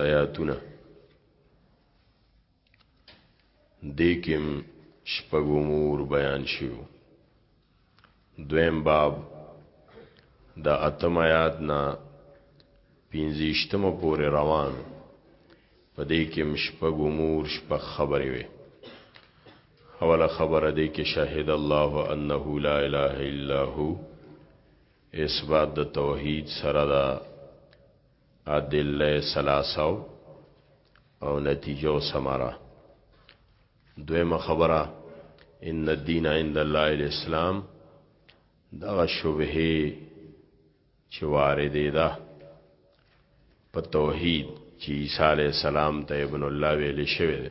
آیاتونه دیکم شپږ امور بیان شیو دویم باب د اتم آیات نه پنځشتمه پورې روان په دې کې مشپګ امور شپږ خبرې وي اوله خبره دې کې شاهد الله انه لا اله الا هو اثبات د توحید سره ده ادله ثلاثه او نتیجه او ثمره دویمه خبره ان الدین عند الله الاسلام دغه شبهه چې وارده ده په توحید چې عیسی علی السلام ته ابن الله ویل شوی دی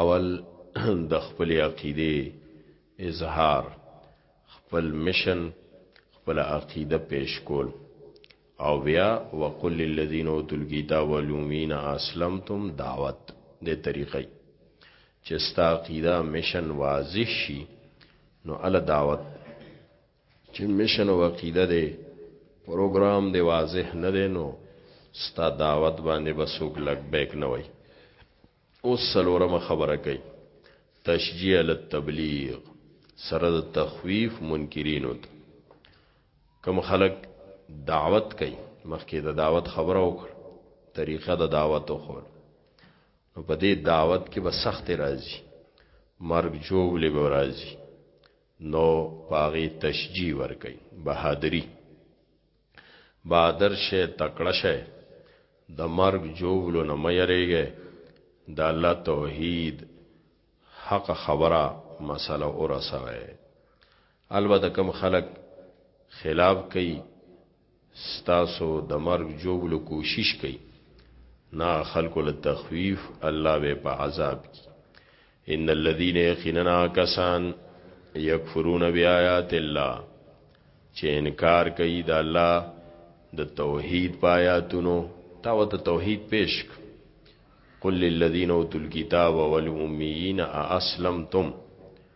اول د خپل عقیده اظهار خپل مشن خپل عقیده پیش کول او بیا وقل للذین اوتوا الکتاب والمؤمنین اسلمتم دعوت د طریقې چې ستا عقیده مشن واضح شي نو ال دعوت چې مشن او عقیده دی پروګرام دی واضح نه دی نو ستا دعوت باندې به څوک لګ بیک نه وای اوس سلورمه خبره کوي تشجیع للتبلیغ سره د تخویف منکرینو ته کم خلق دعوت کوي مخکې د دعوت خبره وکړه طریقه د دعوت وکړه نو په دې دعوت کې به سخت راځي مرګ جوړ لګو راځي نو په هغې تشجیع ورکوي، بهادري، بهادر شئ، تکړه شئ، د مرګ ژوبلو نه مه یریږئ، د الله توحید، حقه خبره، مسله ورسوئ. البته کوم خلک خلاف کوي، ستاسو د مرګ جوبلو کوشش کوي نا خلق له تخویف الله به په عذاب کی ان الذين يقيننا کسان یکفرون بیاات الله چې انکار کوي د الله د توحید پایاتونو تا وت توحید پیش قل للذین اوتل کتاب والامین اسلمتم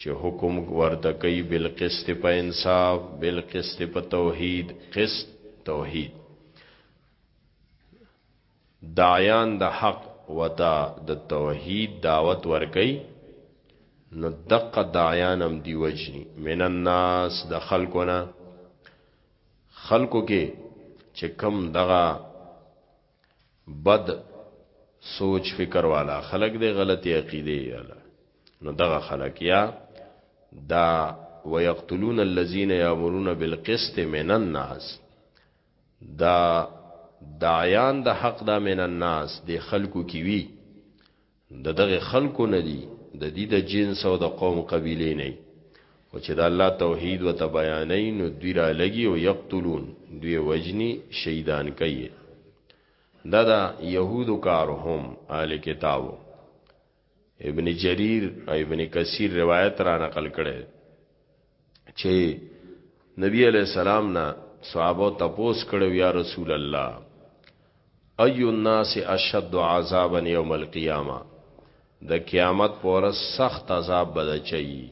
چې حکم ورته کوي بالقسط په انصاف بالقسط په توحید قسط توحید داعیان د حق وتا د توحید دعوت ورکي نو دقه داعیان هم دی وجنی من الناس د خلقونه خلقو کې چې کم دغه بد سوچ فکر والا خلق دی غلطی عقیده یالا نو دغه خلق یا دا ويقتلون الذين يأمرون بالقسط من الناس دا دعیان د دا حق دا من الناس دی خلقو کی وی د دغه خلکو نه دي د دي د جنس او د قوم قبیله نه او چې د الله توحید و ته بیانې نو دوی را لګي او یقتلون دوی وجنی شهیدان کوي دا دا يهودو کارو هم آل کتابو ابن جریر او ابن کثیر روایت را نقل کړي چې نبی علیہ السلام نه صحابه تپوس کړو یا رسول الله ایو الناس اشد عذابا یوم القیامه د قیامت پر سخت عذاب بد چي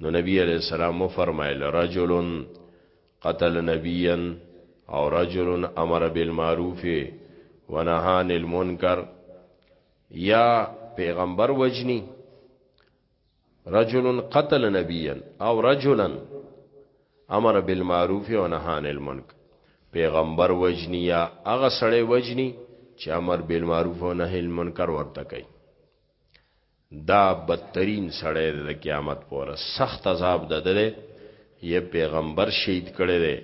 نو نبی علیہ السلام فرمایل رجل قتل نبیا او رجل امر بالمعروف ونهى عن المنکر یا پیغمبر وجنی رجل قتل نبيا او رجلا امر بالمعروف و نهى عن المنکر پیغمبر وجنی یا هغه سړی وجنی چې امر بالمعروف او نهی المنکر ورته کوي دا بدترین سړی د قیامت پوره سخت عذاب ده ده یې پیغمبر شهید کړي دي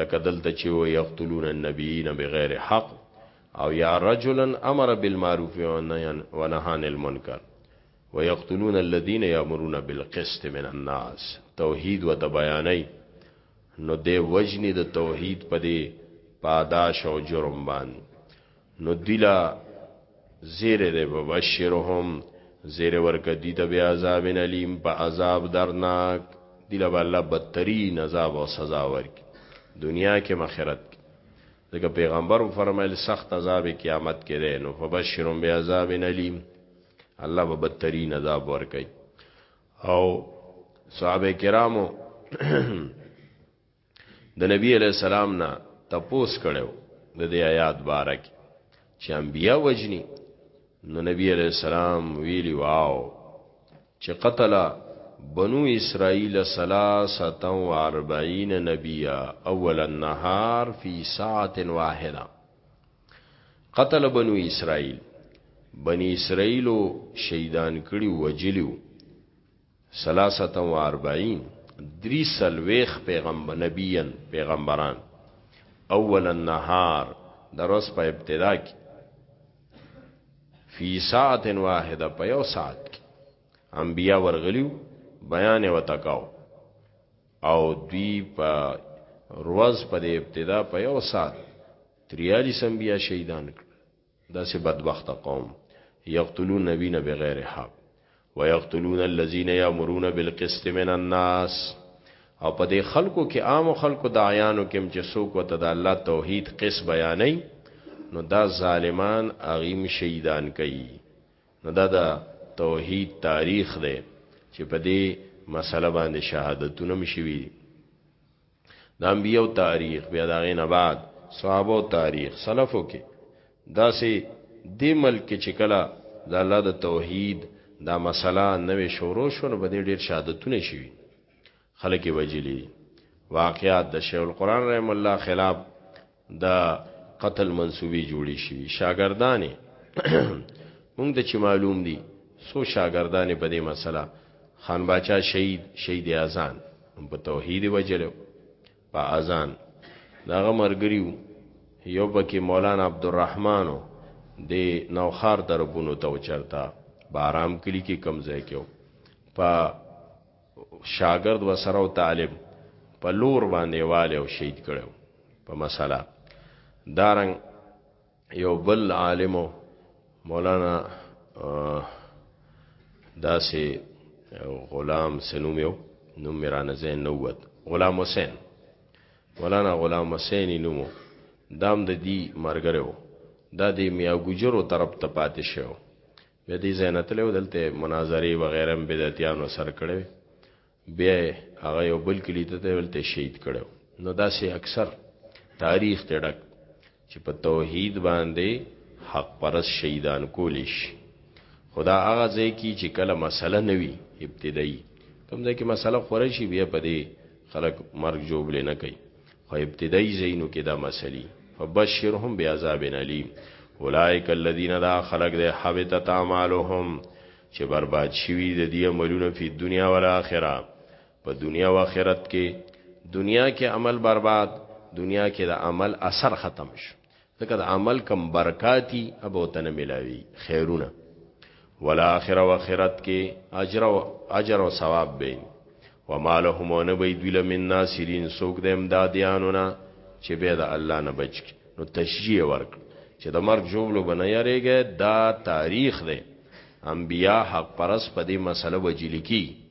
لکه دلته چې و یقتلون النبیین بغیر حق او یا رجلا امر بالمعروف و نهی المنکر ويقتلون الذين يامرون بالقسط من الناس توحید و تبیانی نو دی وجنی د توحید په دی پاداش او جرم باندې نو دلا زیر دی ببشرهم زیر ورک دی ته بیا عذاب علیم په عذاب درناک دلا با الله بدترین عذاب او سزا ورک دنیا کې مخیرت دغه پیغمبر فرمایل سخت عذاب قیامت کې دی نو فبشرهم بیا عذاب علیم الله به بدترین عذاب ورکړي او صحابه کرامو د نبی علی السلام نه تپوس کړو د دې آیات بارک چې انبیا وجنی نو نبی علی السلام ویلی واو چې قتل بنو اسرائیل 43 نبیا اول النهار فی ساعه واحده قتل بنو اسرائیل بنی اسرائیلو شهیدان کړي وجلیو سلاستا و اربعین دری سلویخ پیغمبر نبیین پیغمبران اول النهار دروس په ابتدا کې فی ساعت واحده په یو ساعت کې انبیا ورغلیو بیان وتکاو او دوی په روز په ابتدا په یو ساعت تریالی سم بیا شهیدان کړل داسې بدبخته قوم یقتلون نبینا بغیر حق ويقتلون الذين يأمرون بالقسط من الناس او په دې خلکو کې عام خلکو داعیانو کې چې څوک وته د الله توحید قص بیانې نو دا ظالمان اغیم شهیدان کوي نو دا د توحید تاریخ دی چې په دې مسله باندې شهادتونه مشوي د انبیو تاریخ بیا دا غي نه بعد صحابه تاریخ سلفو کې دا سي د ملک کې چې کلا د الله د توحید دا مسله نوې شروع شو نو بده ډیر شهادتونه شي خلک وجلی واقعات د شیخ القران رحم الله خلاف د قتل منصوبې جوړې شوي شاګردانې مونږ ته چې معلوم دي سو شاګردانې په دې مسله خان باچا شهید شهید اذان په توحید وجلو په اذان داغه مرګریو یو پکې مولانا عبدالرحمن د نوخار دربونو ته چرتا بارام کلی کې کمزای کېو په شاګرد وسره او طالب په لور باندې والي او شهید کړو په مسله دارنګ یو بل عالم مولانا داسې غلام سنومیو نوم میرانه زین نووت غلام حسین مولانا غلام حسین نومو دام د دی مرګره دا د میاګوجرو طرف ته پاتې شو د دې ځای نه تللی و دلته یې مناظرې وغیره هم بدعتیانو سره کړې وې بیا یې هغه یو بل کلي ته دی هلته شهید کړی نو داسې اکثر تاریخ دی ډک چې په توحید باندې حق پرس شهیدان کولی شي خدا هغه ځای کې چې کله مسله نه وي ابتدایي کوم ځای کې مسله خوره شي بیا په دې خلک مرګ جوړ نه کوي په ابتدايي ځایونو کې دا مسلي فبشرهم بعذاب الیم اولئک الذین دا خلق ده حبتت اعمالهم چې برباد شوی د دې عملونه په دنیا او آخرت په دنیا او آخرت کې دنیا کې عمل برباد دنیا کې د عمل اثر ختم شو ځکه د عمل کم برکاتی اب او تنه ملاوی خیرونه ولا اخر و اخرت کې اجر او اجر او ثواب به وما لهم ونبي دوی لمن ناصرین سوک د امدادیانونه چې به د الله نه بچ نو تشجیه ورک چې د مرګ جوړلو بنه یریږي دا تاریخ دی انبیا حق پرس په دې مسله وجلی کی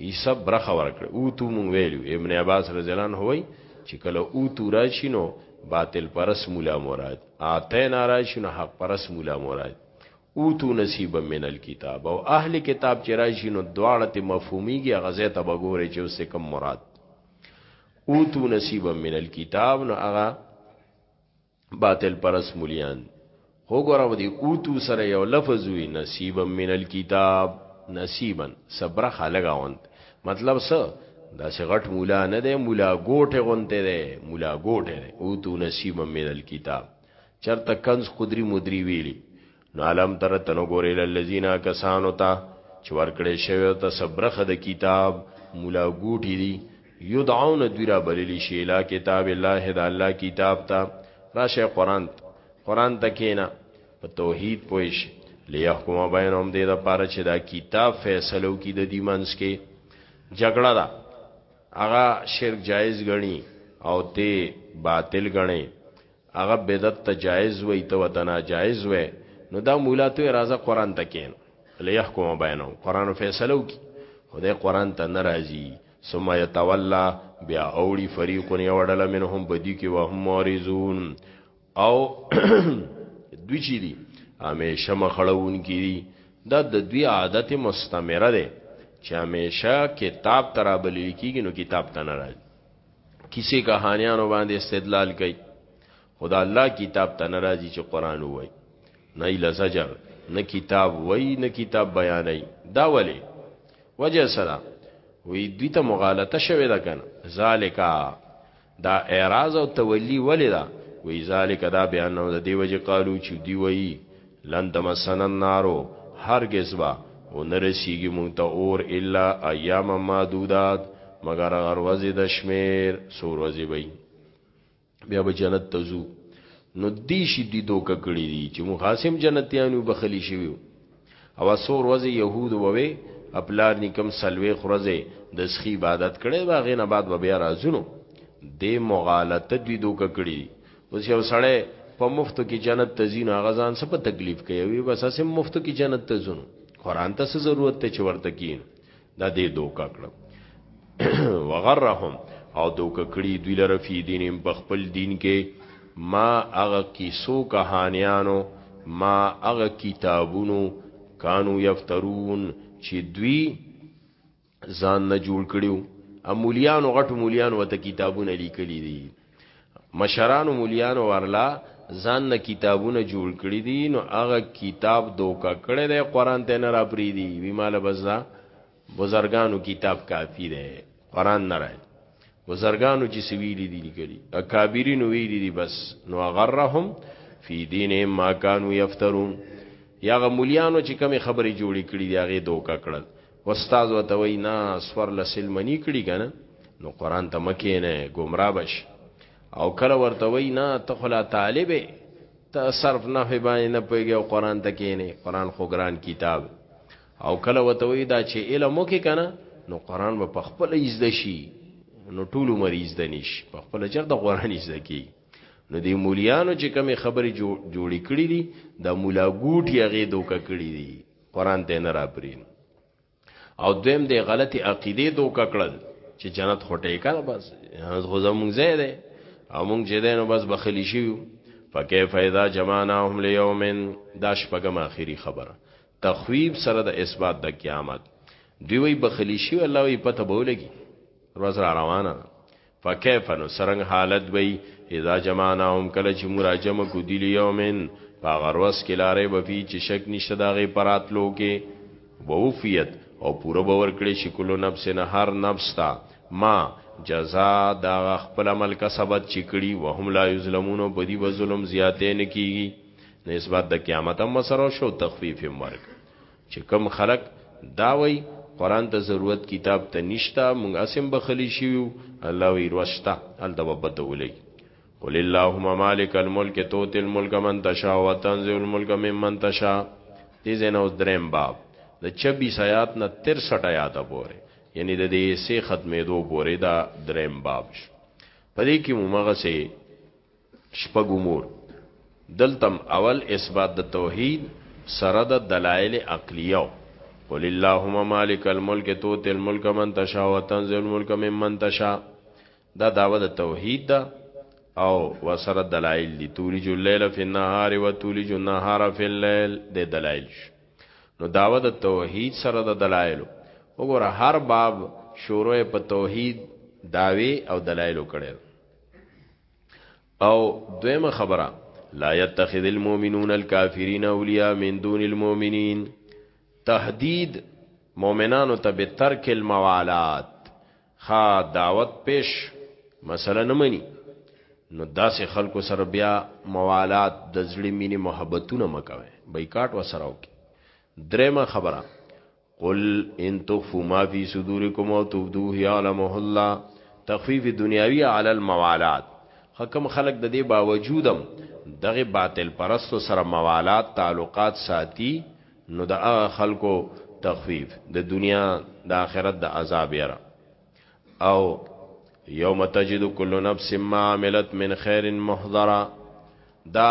عیسی برخه ورکړه او تو مونږ ویلو ابن عباس رضی الله عنه وای چې کله او تو راشي نو باطل پرس مولا مراد اته نه راشي نو حق پرس مولا مراد او تو نصیب من الكتاب او اهل کتاب چې راشي نو دواړه ته مفهومیږي غزه ته بګوري چې اوس کم مراد او تو نصیب من الكتاب نو هغه باطل پرس مليان خو ګوره ودی اوتو سره یو لفظ وی نصیبا من الكتاب نصیبا صبر خلګا وند مطلب څه دا څه غټ مولا نه دی مولا ګوټه غونته دی مولا ګوټه دی اوتو نصیبا من الكتاب چرته کنز خدری مدری ویلی نو علم تر تنو ګورې للذین کسانو ته چې ورکړې شوی ته صبرخه د کتاب مولا ګوټی دی یدعون دوی را بللی شي لا کتاب الله د الله کتاب ته راشه قران قران ته کینا په توحید پوي شي ليحكم بينهم دې د پاره چې دا کتاب فیصلو کې د دې منس کې جګړه ده هغه شرک جایز غني او ته باطل غني هغه بدعت ته جائز وای ته ورته ناجائز وای نو دا مولا ته راځه قران ته کین ليحكم بينهم قران فیصله وکي خدای قران ته ناراضي ثم يتولى بیا اوړي فريق يوړل منهم بدی کې وهم مورزون او دوی چي دي همیشه مخړون کې دي دا د دوی عادت مستمره ده چې همیشه کتاب ترابلې کېږي نو کتاب ته ناراضي کیسې کهانیانو باندې استدلال کوي خدا الله کتاب ته ناراضي چې قران وای نه لزجر نه کتاب وای نه کتاب بیانای دا ولی وجه سره وی دوی ته مغالطه شوه دا کنه ذالکا دا اعراض او تولی ولی دا وی ذالک دا بیان نو د دیو جه قالو چې دی وای لنده مثنن نارو هرګز به ونه رسیږي موږ ته اور الا ایاما معدودات مګر هغه ورځې د شمیر څو ورځې به وي بیا به جنت ته ځو نو دی شي دی دوکه کړی دي چې موږ خاصم جنتیانو بخلی شویو او څو ورځې يهود ووي خپلار نکم سلوي خرزه د سخي عبادت کړي باغې نه بعد به بیا راځونو د مغالطه دوی دوکه کړی دي اوس یو سړی په مفتو کې جنت ته ځین هغه ځان څه په تکلیف کوي وي بس اسې مفتو کې جنت ته ځونو قران ته څه ضرورت ته چې ورته کین دا دې دوکا کړو وغرهم او دوکا کړی دوی لره فی دینهم په خپل دین کې ما هغه کیسو کهانیانو ما هغه کتابونو کانو یفترون چې دوی ځان نه جوړ کړیو ا مولیانو غټ مولیانو وته کتابونه لیکلي دي مشرانو مولیانو ورلا ځان نه کتابونه جوړ کړی دي نو هغه کتاب دوکا کړی دی قران ته نه را پری دی وی مال بزا بزرګانو کتاب کافی دی قران نه راځي بزرګانو چې سویلی دي لیکلي اکابرینو ویلي دي بس نو غرهم فی دینهم ما کانوا یفترون یا غ مولیانو چې کمی خبرې جوړې کړې دی هغه دوکا کړل استاد وته وای نه سور لسل منی کړي کنه نو قران ته مکه نه گمراه بش او کله ورته وای نه ته خلا طالب ته صرف نه باندې نه پويږي او قران ته کې نه قران خو ګران کتاب او کله وته وای دا چې علم وکي کنه نو قران به پخپل ایز دشي نو ټول مریض دنیش په خپل چر د قران ایزه کی نو دی مولیانو چې کمی خبرې جوړې کړې دي د مولا ګوټي هغه دوکه کړې دي قران ته نه رابرین او دویم دی غلطی عقیده دو ککړل چې جنت خټه کړه بس جنت خو زمونږ ځای دی او مونږ چې دی نو بس بخلی شیو فکیف اذا جمعناهم لیوم دا شپږم اخیری خبره تخویب سره د اثبات د قیامت دی وی بخلی شیو الله وی پته بولګي روز را روانه فکیف نو سرنګ حالت وی اذا جمعناهم کله چې مراجم کو دی لیومن پاغروس کې لارې بفی چې شک نشته داغه پراتلو کې ووفیت او پوره باور کړی شي کلو نفس نه هر نفس تا ما جزا دا خپل عمل کا سبت چکړي وهم لا یظلمون په دی و ظلم زیاتې نه کیږي نسبت د قیامت هم سره شو تخفیف مرګ چه کوم خلک دا وایی قران ته ضرورت کتاب ته نشته مونږ هسی هم بخښلی شوی وو الله وایی ورځ شته هلته به پته ولګی قل اللهم مالک الملک تؤتی الملک من تشاء وتنزع الملک ممن تشاء دی ځای نه اوس دریم باب د چبیس ایات نه تر سټ ایاته پوری یعنی د دی حصه ختمیدو پوری دا دریم باب شو پدی کی مو مغسی شپږ امور، دلته هم اول اثبات د توحید سره د دلائل عقلیه، قل اللهم مالک الملک تؤتی الملک من تشاء وتنزع الملک من من تشاء، دا دعوه د توحید ده او ورسره دلائل دي، تولج اللیل فی النهار وتولج النهار فی اللیل، دی دلائل شو، نو دعوه د توحید سره د دلائلو، وګوره هر باب شروع یې په توحید، دعوې او دلائلو کړې ده. او دویمه خبره لا يتخذ المؤمنون الكافرين اولیاء من دون المؤمنین تهدید مؤمنانو ته به ترک الموالات خا دعوت پیش مسله نه مني نو داسې خلکو سره بیا موالات د زړه مینې محبتونه مکوي بایکاټ وسره وکي درېمه خبره قل ان تخفوا ما في صدوركم او تبدوه يعلمه الله تخفيف دنیاوی علی الموالات حکم خلق د دې باوجودم دغه باطل پرستو سره موالات تعلقات ساتي نو د هغه خلکو تخفیف د دنیا د آخرت د عذاب یره او یوم تجد کل نفس ما عملت من خیر محضرا دا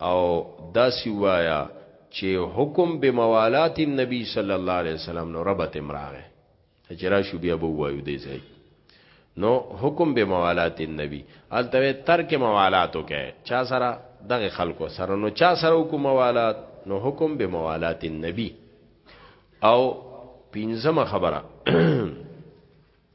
او داسی ووایه چی حکم بموالات النبی صلی الله علیه وسلم نو ربط امراغه چې راشو بیا به وایو دی ځای نو حکم به موالات النبی الته ترک موالاتو کې چا سره دغه خلکو سره نو چا سره حکم موالات نو حکم به موالات النبی او پینځمه خبره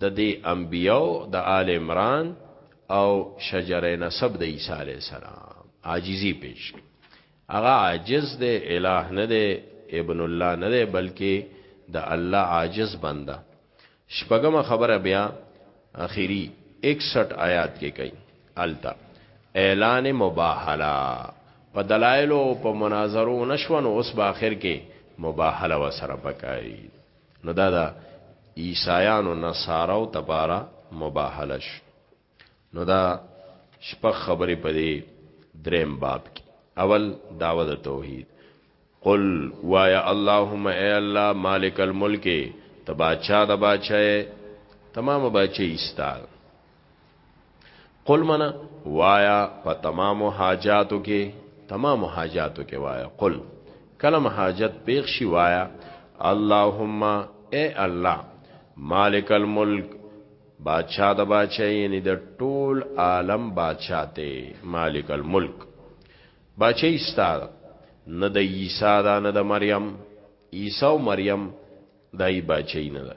ددې انبیاو د آل عمران او شجره نسب د عیسی علیه السلام عاجزی پیش کړي هغه عاجز دی الہ نه دی ابن الله نه دی بلکې د الله عاجز بنده شپږم خبره بیا اخیری 61 آیات کې کوي التا اعلان مباهله په دلایلو په مناظرو نشونو اوس په اخر کې مباهله وسره پکای نو دا دا عیسایانو نصاراو تبارا مباحلش نو دا شپخ خبری پا دی درم باب کی اول دعوه دا توحید قل وایا اللهم اے الله مالک الملک تباچا دا باچا تمام باچا استاد قل منا وایا په تمام حاجاتو کې تمام حاجاتو کې وایا قل کلم حاجت پیښ شي وایا اللهم اے الله مالک الملک بادشاہ د بادشاہ یعنی د ټول عالم بادشاہ ته مالک الملک بادشاہ استاد نه د عیسی دا نه د مریم عیسی او مریم دای بادشاہ نه ده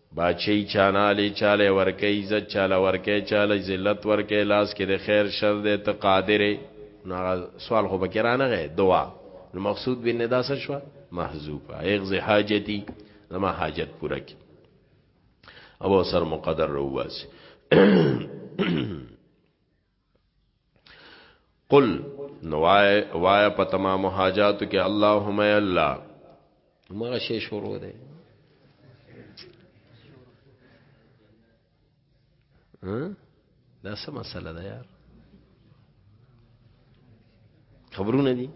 باچهی چانالی چاله ورکوی عزت چاله ورکوی چاله ذلت ورکوی لاس کې د خیر شر دی ته قادر نو هغه سوال خو بکې رانغی دعا نو مقصود بین دا څه شوه محذوفه اغز حاجتی زما حاجت پوره کی او سر مقدر روباسی قل نوای وای په تمام حاجاتو کې اللهم یا الله مغه شی شروع ده دا څه مسله ده یار خبرونه دي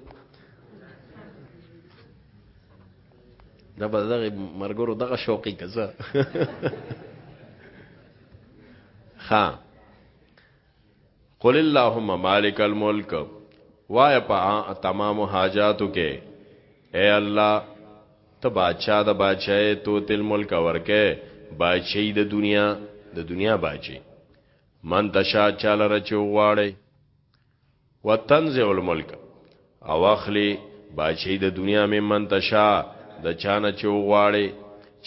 دا به دغه مرګورو دغه شوقي کزه ها قل اللهم مالک الملک وای په تمام حاجاتو کې اے الله ته بادشاہ د بادشاہ تو تل ملک ورکه بادشاہ د دنیا د دنیا بادشاہ من تشا چاله رچو غواړي وتنزع الملک او اخلي بادشاہ د دنیا مې من تشا د چانه چو غواړي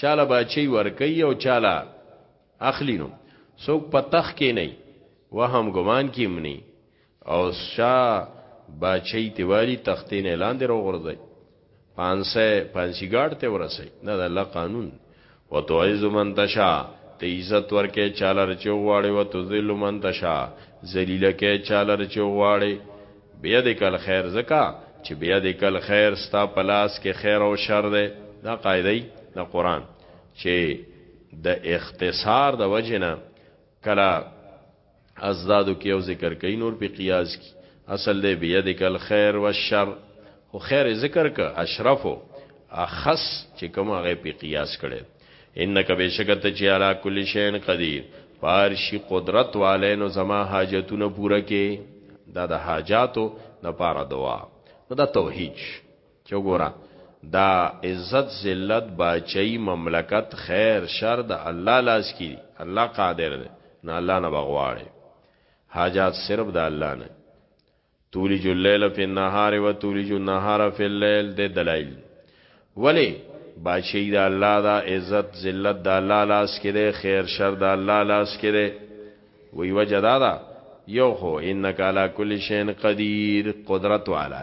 چاله بادشاہ ورکي او چاله اخلي نو څوک په تخ کې نه وهم ګمان کې مني او شا باچی تیواری تختې نه لاندې راغورځي پانسه پانسی ګارد ته ورسي دا د الله قانون و تو عز من تشا ته عزت ورکه چالر چې غواړي و تو ذل من تشا ذلیل کې چالر چې غواړي بیا د کل خیر زکا چې بیا د کل خیر ستا پلاس کې خیر او شر ده دا قاعده د قران چې د اختصار د وجنه کلا ازدادو کې او ذکر کوي نور په قیاس کې اصل دې بيدک الخير والشر خو خیر ذکر ک اشرفو اخص چې کوم هغه په قیاس کړي انک بشکت چې علا کل شین قدیر پارشی قدرت والینو زما حاجتونه پوره کې دا د حاجاتو د پاره دعا دا توحید چه وګوره دا عزت ذلت باچهی مملکت خیر شر د الله لاس کی دی الله قادر دی نو الله نه بغواړی حاجات صرف د الله نه تولج اللیل فی النهار و تولج النهار فی اللیل د دلائل ولی بادشاہی د الله دا عزت ذلت د الله لاس کې دی خیر شر د الله لاس کې دی وی وجه دا دا یو خو انک علی کل شین قدیر قدرت والا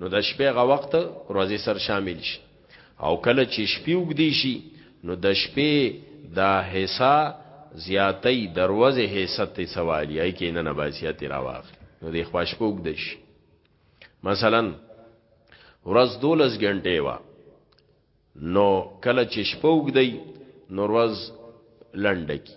نو د شپې غ وخت ورځې سر شامل شي او کله چې شپې وګدي شي نو د شپې دا حصہ زیاتې دروازه حصہ ته سوالی ای کې نه نباسیات راواخ نو د خواش پوګ دش مثلا ورځ دولس غنټه وا نو کله چې شپه وګدي نو ورځ لنډه کی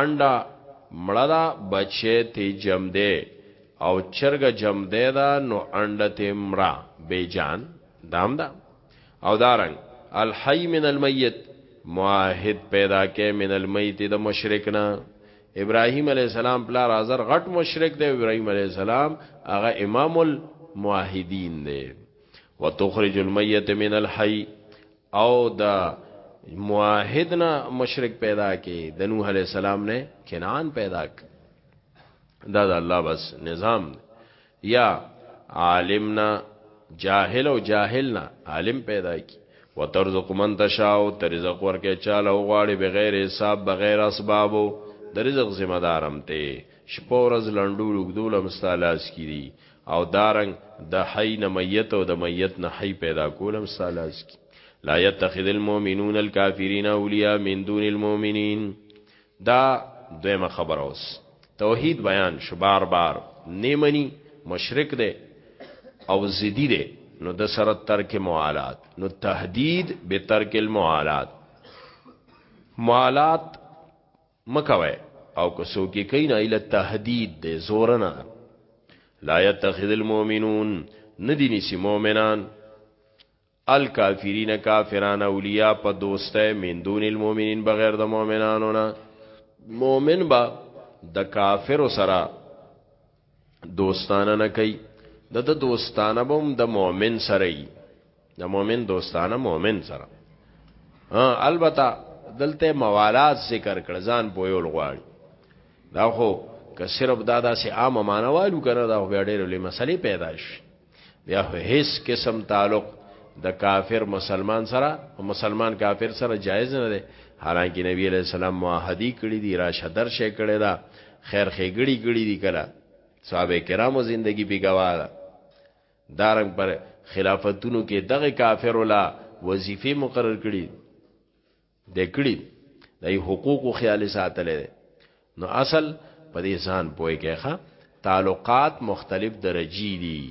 انډا مړه ده بچی تی جمدی او چرګه جمدی ده نو انډه تی مړه بی جان ده هم ده او دا رنګ الحی من المیت معاهد پیدا که من المیت ده مشرک نه ابراهیم علیه السلام پلار آزر غټ مشرک ده ابراهیم علیه السلام اغا امام المعاهدین ده وتخرج المیت من الحی او د موحدنا مشرک پیدا کې د نوح علی السلام نه کنعان پیدا ک دا د الله بس نظام یا عالمنا جاهل او جاهلنا عالم پیدا کی وترزق من تشاء ترزق ورکه چاله غواړي بغیر حساب بغیر اسبابو د رزق ذمہ دارم ته شپورز لندو لګدولم ستالاس کی دي او دا رنګ د حی نه میت او د میت نه حی پیدا کول هم ستا لاس کی لا يتخذ المؤمنون الكافرين اولیاء من دون المؤمنین دا دویمه خبر اوس توحید بیان شو بار بار نیمنی مشرک دی او زیدی دی نو د سره ترک موالات نو تهدید به ترک الموالات موالات مکوئ او که څوک یې کوي نو هغه تهدید دی زورنه ده لا يتخذ المؤمنون ندی نسی مؤمنان الکافرین کافران اولیاء په دوسته من دون المؤمنین بغیر د مؤمنانو نه مؤمن با د کافر سره دوستانه نه کوي د د دوستانه بم د مؤمن سره ای د مؤمن دوستانه مؤمن سره ها البته دلته موالات ذکر کړ ځان پویول غواړي دا خو که صرف دا داسې عامه معنی والو کنه دا خو بیا ډېر لوی مسلې پیدا شي بیا هیڅ قسم تعلق د کافر مسلمان سره او مسلمان کافر سره جایز نه دی حالانکه نبی علیہ السلام معاهدی کړی دی را شدر شې کړی دا خیر خېګړی کړی دی کله صحابه کرامو زندگی په گواړه دارنګ پر خلافتونو کې دغه کافر ولا وظیفه مقرر کړی د کړي دای حقوقو خیال ساتلې ده نو اصل په دې ځان پوي کېخه تعلقات مختلف درجی دي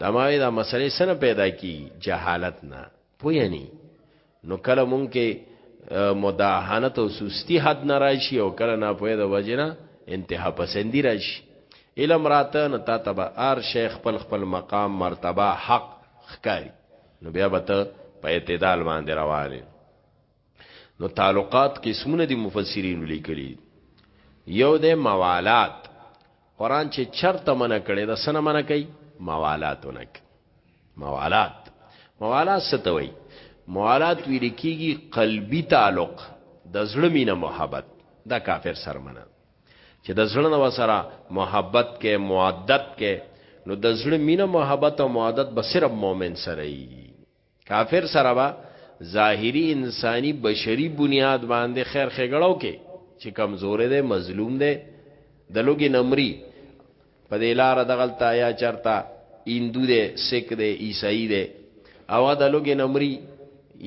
د ماوی دا مسلې سره پیدا کی جهالت نه پوي نه نو کله مونږ کې مداهنت او سستی حد نه راشي او کله نه پوي د وجنه انتها پسندی راشي علم راته نه تا تبا ار شیخ خپل خپل مقام مرتبه حق خکاری نو بیا به ته په اعتدال باندې روانه نو تعلقات قسمونه دي مفسرین لیکلي یو د موالات قران چې چرته منع کړي د سنه منع کوي موالاتونک موالات موالات ستوي موالات ویل کیږي قلبي تعلق د زړه مینه محبت دا کافر سره منه چې د زړه نو سره محبت کې معادت کې نو د زړه مینه محبت او معادت به صرف مؤمن سره وي کافر سره به ظاهری انسانی بشری بنیاد باندې خیر خګړو کې چې کمزور دی مظلوم دی د لوګي نمرې په دې لار دغلتا یا چرتا هندو دی سکھ دی عیسائی دی او د لوګي نمرې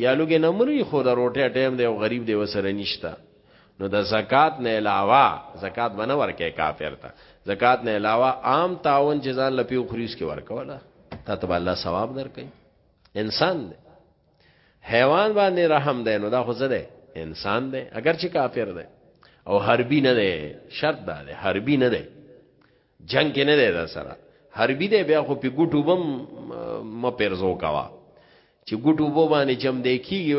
یا لوګي نمرې خو د روټه ټیم دی او غریب دی وسره نشتا نو د زکات نه علاوه زکات بنه ورکه کافر ته زکات نه علاوه عام تعاون چې ځان لپیو خریس کې ورکوله ته ته الله ثواب درکې انسان دی حیوان باندې رحم دی نو دا خو زده انسان دی اگر چې کافر دی او حربي نه دی شرط دا دی حربي نه دی جنگ کې نه دی دا سره حربي دی بیا خو په ګټو بم م پرزو کوا چې ګټو بو باندې جم دی کیږي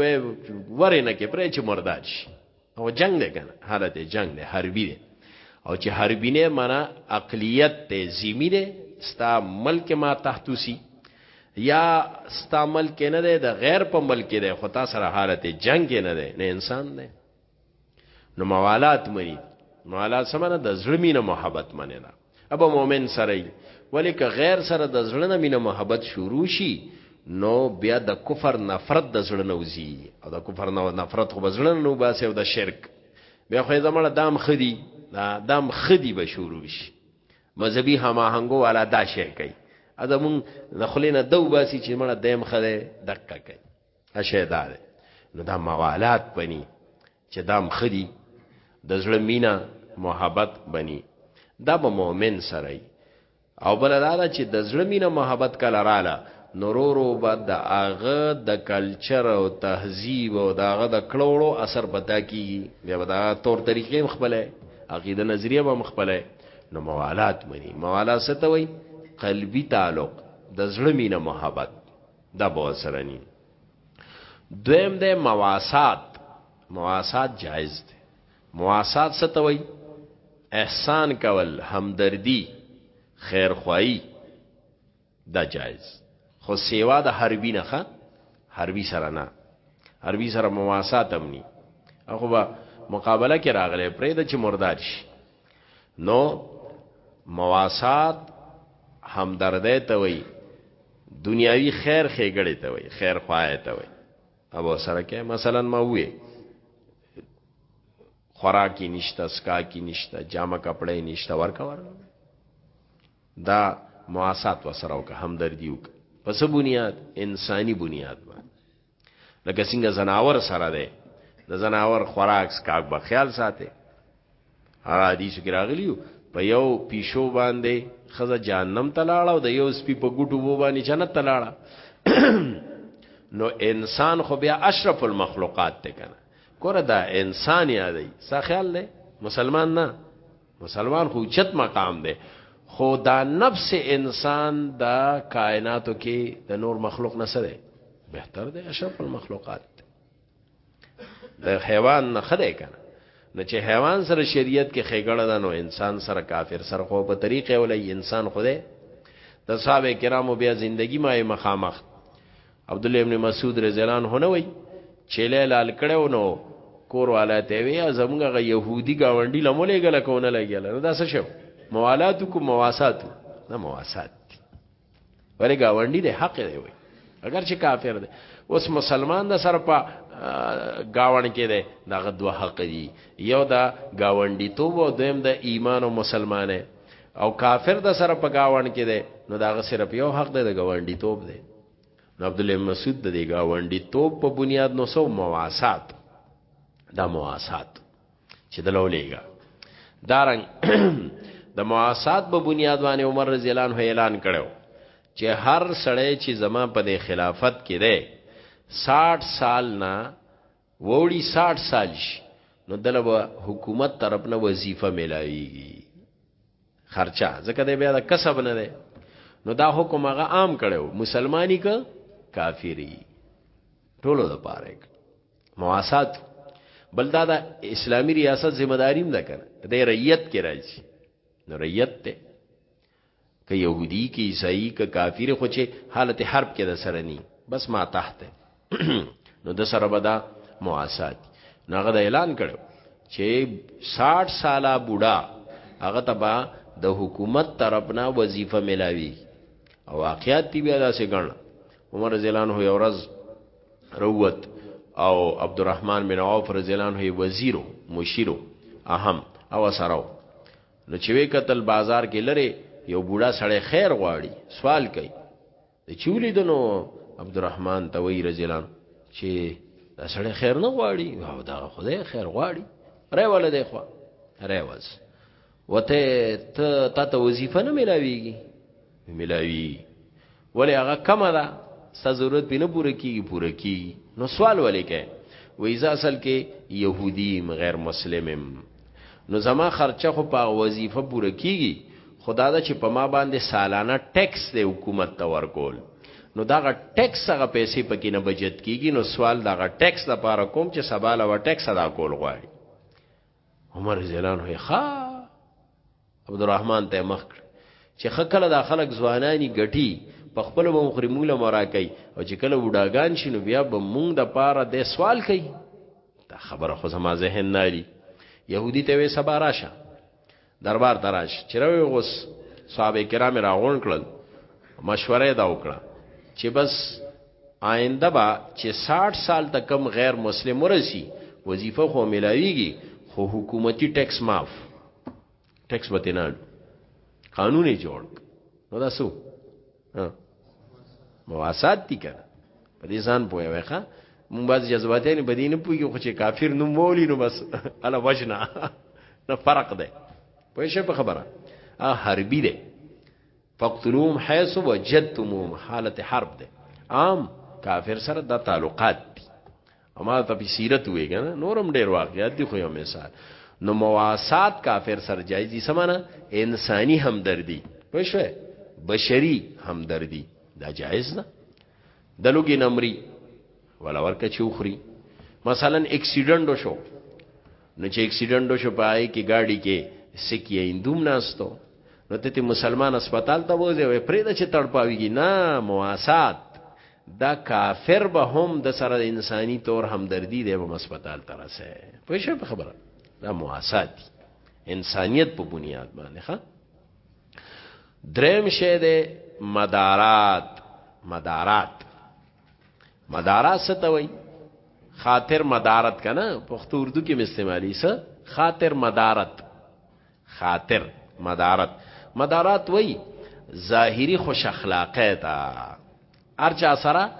ورنه کې پرې چې مرداج او جنگ دی کنه هر دی جنگ دی حربی دی او چې حربی نه معنا اقلیت ته زیمی دی ستا ملک ما تحتوسی یا ستا ملک نه دی د غیر په ملک دی خو تا سره حالت جنگ نه دی نه انسان دی نو موالات منی موالات سمنه د زړه مینه محبت منی نه ابا مؤمن سره ولی که غیر سره د زړه نه مینه محبت شروع شي نو بیا د کفر نفرت د زړه نه وزي او د کفر نه نفرت خو بزړه نه وباسي او د شرک بیا خو زمړه دام خدي دا دام خدي به شروع شي مذهبي هماهنګو والا دا شی کوي ادمون د خلینه دو باسي چې مړه دیم خده دقه کوي اشیدار نو دا موالات بني چې دا هم ښه دي، د زړه مینه، محبت، بني، دا به مؤمن سره وي او بله دا ده چې د زړه مینه، محبت، کله راله نو ورو ورو به د هغه د کلچر او تهذیب او د هغه د کړو وړو اثر په تا کېږي، بیا به د هغه طور طریقې هم خپله وي، عقیده نظریه به هم خپله وي، نو موالات مني، موالات څه ته وايي؟ قلبي تعلق، د زړه مینه، محبت، دا به ورسره ني. دویم ده مواسات مواسات جایز ده مواسات ستوي احسان کول همدردی خیرخواهی دا جایز خو سیوا د حربی نه ښه حربی سره نه حربی سره مواسات امني اخو با مقابله کې راغله پرې د چې مردار شي نو مواسات همدردی ته وای دنیاوی خیر خېګړې ته وای خیر خوای ته وای ابو سره کې مثلا ما وې خوراکي نشته سکاکي نشته جامه کپڑے نشته ورکا ور دا مواسات وسره او همدردی وک پس بنیاد انساني بنیاد باندې لکه څنګه زناور سره ده د زناور خوراک سکاک به خیال ساته هر حدیث کې راغلیو په یو پیشو باندې خزه جهنم تلاړه او د یو سپی په ګټو وو باندې جنت تلاړه نو انسان خو بیا اشرف المخلوقات ته کنه کور دا انسان یادی سا خیال دی مسلمان نه مسلمان خو چت مقام دی خو دا نفس انسان دا کائناتو کې د نور مخلوق نه سره بهتر دی اشرف المخلوقات د حیوان نه خده کنه نو چې حیوان سره شریعت کې خېګړه ده نو انسان سره کافر سره خو په طریقې ولې انسان خوده د صحابه کرامو بیا زندگی ما مخامخ عبد الله ابن مسعود رضی الله عنه نه وای چیلې لال کړو نو کور والا ته وی زمونږ غ يهودي گاونډي لمولې غل کو نه لګیل نو دا څه شو موالات کو مواسات نه مواسات ورې گاونډي د حق دی وای اگر چې کافر دی اوس مسلمان د سر په گاون کې دی دغه دوه حق دي یو دا گاونډي تو و دویم د ایمان او مسلمانه او کافر د سر په گاون کې دی نو دغه صرف یو حق دی د گاونډي توپ دی نو عبد الله مسعود د دې گاونډي توپ په بنیاد نو سو مواسات دا مواسات چې د لولېګا دارنګ د مواسات په بنیاد باندې عمر رضی الله عنه اعلان کړو چې هر سړی چې زما په دې خلافت کې دی 60 سال نه وړي 60 سال شي نو دله به حکومت طرف نه وظیفه ملایږي خرچه ځکه د بیا د کسب نه ده نو دا حکم هغه عام کړو مسلمانی که کافری ټولو د پاره مواسات بل دا د اسلامی ریاست ذمہ داریم ده کنه د رعیت کې راځي نو رعیت ته که يهودي که عيسائي که کافر خو چې حالت حرب کې د سره ني بس ما تحت نو د سره بدا مواسات نو هغه د اعلان کړو چې 60 سالا بوډا هغه تبا د حکومت طرفنا وظیفه ملاوي او واقعیت دی بیا داسې ګڼل عمر رضی الله عنه یو ورځ روت او عبدالرحمن بن عوف رضی الله عنه وزیرو مشیرو اهم او سره نو چې وې قتل بازار کې لره یو بوډا سړی خیر غواړي سوال کوي د چولی دنو عبدالرحمن توي رضی الله چې دا سړی خیر نه غواړي او دا خدای خیر غواړي رې ولا دی خو رې وز وته ته تا ته وظیفه نه ملاويږي ملاوي ولی هغه کم ده ستا ضرورت پی نه پوره کیږي پوره کیږي نو سوال ولی کې وای ځا اصل کې يهودیم غیر مسلمم نو زما خرچه خو په وظیفه پوره کیږي خدا دا چې په ما باندې سالانه ټیکس دی حکومت ته ورکول نو دا غ ټیکس هغه پیسې پکې نه بجت کیږي نو سوال دا غ ټیکس د پاره کوم چې سباله و ټیکس ادا کول غواړي عمر زلان هي ښا عبدالرحمن ته مخ کړ چې خه کله دا خلک ځوانانی ګټي په خپل به مخري مونږ له مرا کوي او چې کله وډاګان شینو بیا به مونږ د پاره د سوال کوي دا خبره خو زما ذهن ناري يهودي ته وې سبا راشه دربار تراش چروي غوس صحابه کرام راغون کړل مشوره دا وکړه چې بس آینده با چې 60 سال تک کم غیر مسلم ورسی وظیفه خو ملاویږي خو حکومتي ټیکس معاف ټیکس به تنه قانون یې جوړ نو دا سو مواسات دي کنه په دې ځان پوهه وای ښا مونږ باز جذباتې نه بدین نه پوهیږو خو چې کافر نوم وولي نو بس الا وجنا نه فرق ده پوه شي په خبره ا حربي ده فقتلوهم حيث وجدتموهم حالت حرب ده عام کافر سره د تعلقات دي اما ته په سیرت وې کنه نورم ډیر واقعیت دی خو یو مثال نو مواسات کافر سر جایزي سمانه انساني همدردی پښوه بشری همدردی دا جایز ده د لوګي نمرې ولا ورکه چې وخوري مثلا اکسیډنټ وشو نو چې اکسیډنټ وشو پای کې گاډي کې سکیه اندوم ناستو نو ته مسلمان اسپیټال ته وځي وې پرې د چې تړپاویږي نه مواسات دا کافر به هم د سره انساني طور همدردی دی به هسپتال ته راسه په شپ خبره دا مواسات دي انسانیت په بنیاد باندې ښه دریم شه ده مدارات مدارات مدارات څه ته وایي خاطر مدارت کنه پښتو اردو کې استعمالي څه خاطر مدارت خاطر، مدارت، مدارات وایي، ظاهري خوش اخلاقۍ ته هر چا سره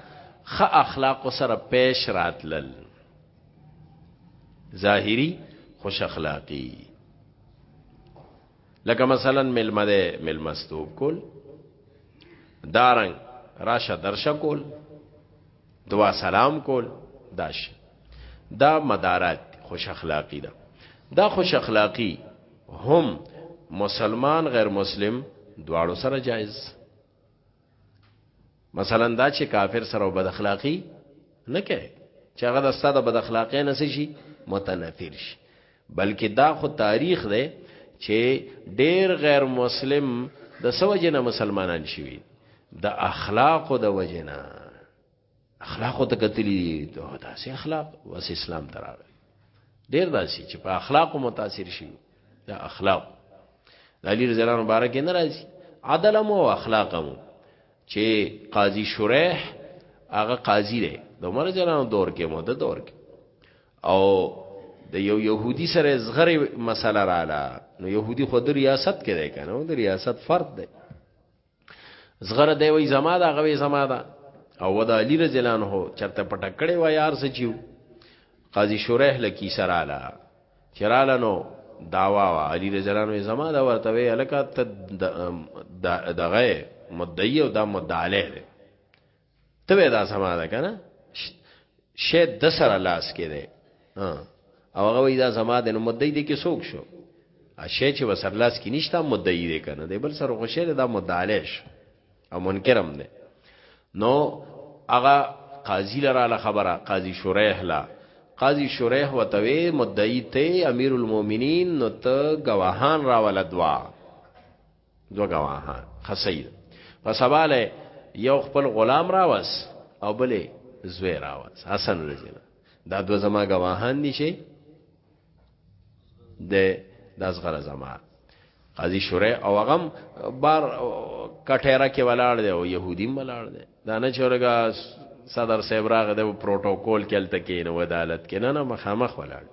ښه اخلاقو سره پیش راتلل، ظاهري خوش اخلاقي لکه مثلا ملمه ده ملمستوب کول دارنګ راشه درشه کول دوا سلام کول داش دا مدارات خوش اخلاقی ده دا خوش اخلاقی هم مسلمان غیر مسلم دواړو سره جایز مثلا دا چې کافر سره بد اخلاقی نه کوي چې هغه د ستاده بد اخلاقی نه شي متنفر شي بلکې دا خو تاریخ دی چې ډیر غیر مسلم د سوجنه مسلمانان شوي د اخلاق د وجنه اخلاق ته کتلی دا داسې اخلاق وس اسلام تراغه ډیر داسې چې په اخلاق متاثر شي دا اخلاق د علی رضی الله مبارک نه راځي عدل مو او اخلاق مو چې قاضي شریح هغه قاضي دی د عمر جلانو دور کې مو د دور کې او د یو يهودي سره زغری مسله رااله نو يهودي خو د ریاست کې دی کنه د ریاست فرد دی زغره دی وای زما دا غوي زما دا او ودا علی رجلان هو چرته پټکړې و یار سچیو قاضي شریح لکی سره اله چراله نو داوا وا علی رجلان وای زما دا ورته وی الکه ته دغه مدعی او دا مدعاله ته وې دا سما ده کنه شه د سره لاس کې ده او هغه وې دا سما ده نو مدعي دي کې سوک شو اشی چې وسر لاس کې نشته مدعي دي کنه د بل سره غوشه ده مدعالش او منکرم ده نو هغه قاضی لراله خبره قاضی شریح لا قاضی شریح وتوی مدعی ته امیر المؤمنین نو ته گواهان راول دوا دوه ګواهان خسي په سبا له یو خپل غلام راوس او بلې زوی راوس حسن رضی الله دا دوه زما ګواهان دي شي د داس غره زما قاضي شورای او غم بار کټهره کې ولاړ دی او يهودي ولاړ دی دا نه چورګا صدر صاحب راغ دی پروتوکول کې الته کې نو عدالت کې نه نه مخامخ ولاړ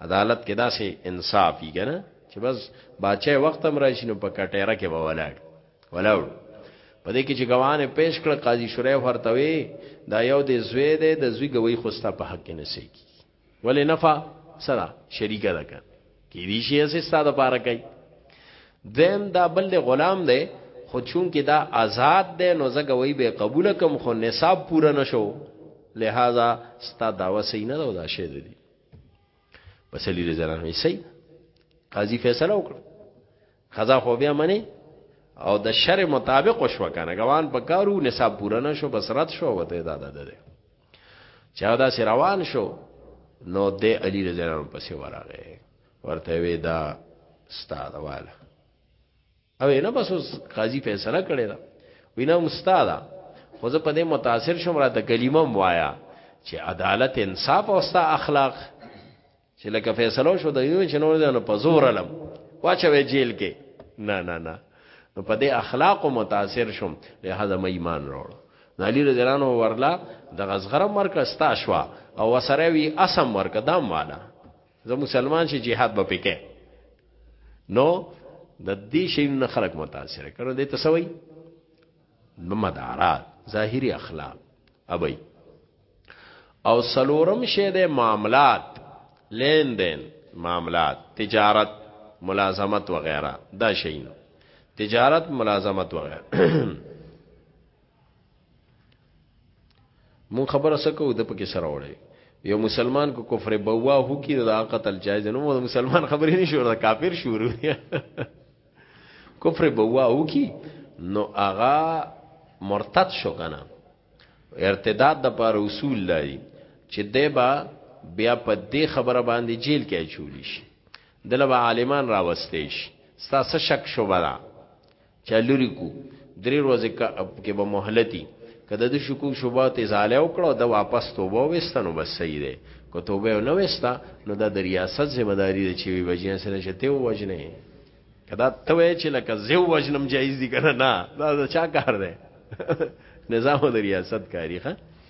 عدالت کې داسې انصاف وي کنه چې بس باچه وخت هم راشي نو په کټیره کې به ولاړ ولاړ په دې کې چې ګوانه پیش کړ قاضي شریف ورته وی دا یو د زوی دی د زوی ګوي خوستا په حق کې نسی کی ولې نفع سره شریکه ده کړ کې دې شي اسې ستاده پاره کوي دیم دا بل د غلام دی خو چون کې دا آزاد دی نو زګه وی به قبول کم خو نصاب پوره نشو لہذا ستا داوا صحیح نه دا شی دی بس علی رضی الله عنه سي قاضي فیصله وکړه قضا خو بیا منی او د شر مطابق وشو کنه ګوان په کارو نصاب پوره نه شو بس رد شو وته دا ده ده چا دا سي روان شو نو د علی رضی الله عنه پسې ورغه ورته وی دا استاد واله او نه بس اوس قاضي فیصله کړې ده وینا مستاده خو زه په دې متاثر شوم راته کلمه وایا چې عدالت انصاف او ستا اخلاق چې لکه فیصله شو د یو چې نور نه په زور علم واچوي جیل کې نه نه نه نو په دې اخلاق متاثر شوم لهدا مې ایمان وروړ علی رضی الله عنه ورلا د غزغره مرکز تا شوا او وسره وی اسم ورکه دام والا زه مسلمان شي jihad به پکې نو د دې شي نه خلق متاثر کړو د تسوي مدارات ظاهري اخلاق ابي او سلورم شه د معاملات لین دین معاملات تجارت ملازمت وغیرہ دا شین تجارت ملازمت وغیرہ مون خبره سکو د پکې سره وړي یو مسلمان کو کفر بوا هو کی دا قتل جایز نه مو مسلمان خبرې نه شو دا کافر شروع کفر بوا هو کی نو اغا مرتد شو کنه ارتداد د پر اصول لري چې دیبا بیا په دې خبره باندې جیل کې چولی شي دلبا عالمان راوستې شي ستاسو شک شوبه ده چا لری کو درې ورځې کې به مهلتي که د دې شکوک شوبات ازاله وکړو د واپس توبه وستنو بس صحیح ده کو توبه نه وستا نو د ریاست ذمہ داری ده چې وی بجین سره شته و وجنه کدا ته وای چې لکه زیو وجنم جایز دي کنه نه دا چا کار ده نظام د ریاست کاری ښه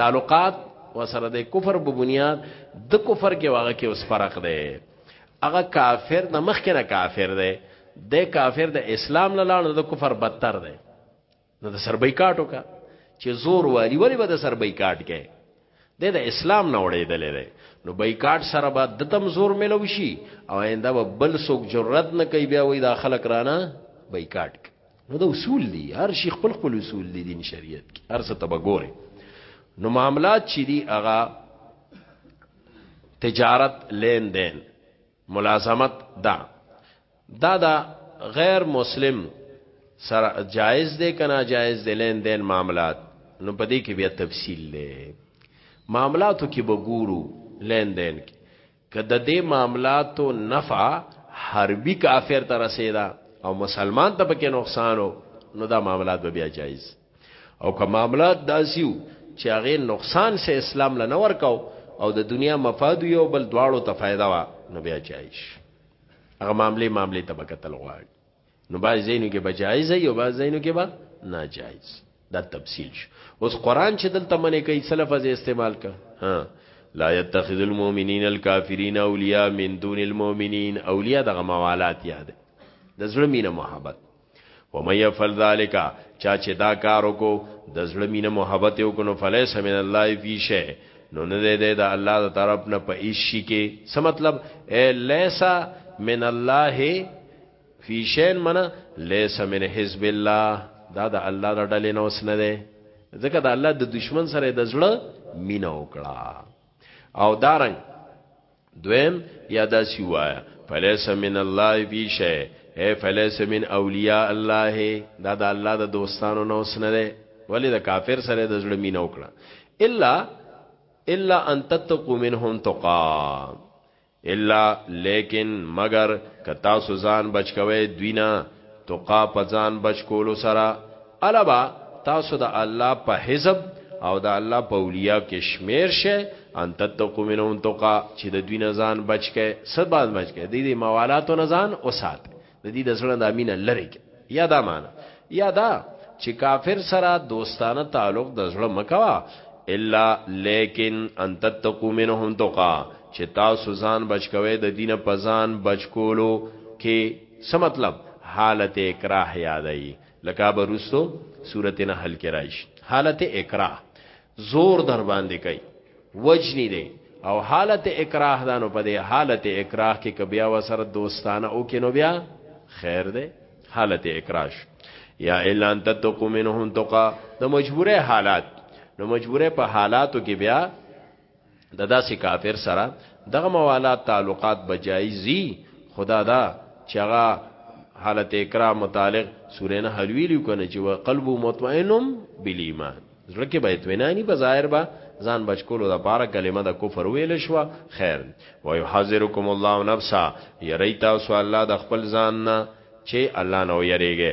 تعلقات وسره د کفر په بنیاد د کفر کې واغه کې اوس فرق دی هغه کافر د مخ کې نه کافر دی د کافر د اسلام نه لاړ د کفر بدتر دی نو د سربې کاټو کا چې زور والی ولی به د سربې کاټ کې د د اسلام نه وړېدل دی نو بایکاټ سره به د تم زور ملو شي او آینده به بل څوک جرأت نه کوي بیا وای دا خلک رانه بایکاټ نو دا اصول دي هر شي خپل خپل اصول دي دین شریعت کې هر څه تبګوري نو معاملات چې دي هغه تجارت لین دین ملازمت دا دا دا غیر مسلم سره جایز دی کنا جایز دی لین دین معاملات نو په دې کې بیا تفصیل لې معاملاتو کې به ګورو لین دین کې که ددې معاملاتو نفع حربي کافر ته رسېده او مسلمان ته پکې نقصان و نو دا معاملات به بیا جایز او که معاملات داسي وو چې هغه نقصان سه اسلام لنه ورکاو او د دنیا مفاد یو بل دواړو ته فائدہ وا نو بیا جایز هغه معاملې معاملې ته بکتل غواړي نو بعض زینو کې بجایز ای او بعض زینو کې با ناجایز دا تفصیل شو اوس قران چې دلته منې کوي سلف از استعمال کا ها لا يتخذ المؤمنين الكافرين اولیاء من دون المؤمنين اولیاء دغه موالات یاد د زړه مینه محبت و مې يفعل ذلك چا چې دا کار وکړو د زړه مینه محبت یو کنو فلیس من الله فی شی نو نه دی د الله د طرف نه په ایشی کې څه مطلب اے لیسا من الله فی شین منا لیس من حزب الله دا د الله د ډلې نو سن ده ځکه د الله د دشمن سره د زړه مینه وکړه او دارنګ دویم یا دا سیوایا فلیس من الله فی شی اے فلیس من اولیاء الله دا د الله د دوستانو نو سن ده ولی د کافر سره د زړه مینه وکړه الا الا ان تتقو منهم تقا الا لیکن مګر که تاسو ځان بچ کوئ دوی نه تقی په ځان بچ کولو سره الا به تاسو د الله په حزب او د الله په اولیاء کې شمیر شئ ان تتقوا منهم تقی چې د دوی نه ځان بچ کړئ څه باندې بچ کړئ د دې موالاتو نه ځان وساتئ د دې د زړه د مینه لری کې یا دا معنی یا دا چې کافر سره دوستانه تعلق د زړه مکوا الا لیکن ان تتقو منهم تقا چې تاسو ځان بچکوي د دین په ځان بچکولو کې څه مطلب حالت اکراه یادای لکه برستو سورته نحل کې راشي حالت اکراه زور در باندې کوي وجنی دی او حالت اکراه دانو په دې حالت اکراه کې کبیا وسره دوستانه او کینو بیا خیر دی حالت اکراش یا الا ان تتقو منهم تقا د مجبوره حالات نو مجبوره په حالاتو کې بیا د داسې کافر سره دغه موالات تعلقات به جایز وي خدا دا چې هغه حالت اکراه متعلق سورې نه حلویلی کنه چې قلب مطمئنم بالایمان زړه کې به اطمینانی په ظاهر به ځان بچکولو د پاره کلمه د کفر ویل شو خیر و یحذرکم الله نفسا یریتا سو الله د خپل ځان نه چې الله نو یریږي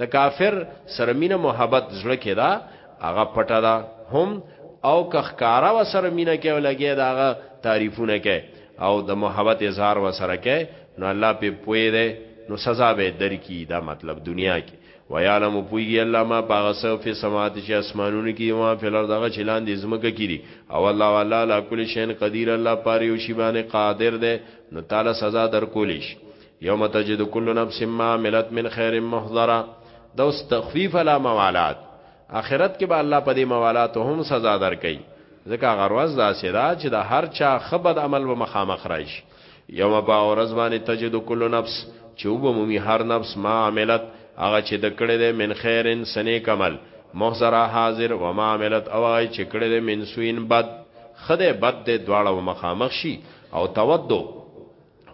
د کافر سره مینه محبت زړه کې دا هغه پټه ده هم او کخکارا و سره مینه کې ولګي دا هغه تعریفونه کې او د محبت اظهار و سره کې نو الله په پوي ده نو سزا به درکې دا مطلب دنیا کې و یعلم پویږي الله ما پاغه سو فی سماوات چې اسمانونو کې ما فی الارض هغه چلان دي زمګه کړي او الله والا لا کل شین قدیر الله پاره یو شی باندې قادر ده نو تعالی سزا در کولیش یوم تجد کل نفس ما عملت من خیر محضره دا اوس تخفیف علی موالات اخرت کې به الله په دې موالات هم سزا درکړي ځکه غروز دا سیدا چې د هر چا خبد عمل به مخامخ راشي یوم با اورز باندې تجد کل نفس چې وبمومي هر نفس ما عملت هغه چې د کړه دې من خیرن سنې کمل محضره حاضر و ما عملت او هغه چې کړه دې من سوین بد خده بد دې دواړه مخامخ شي او تودو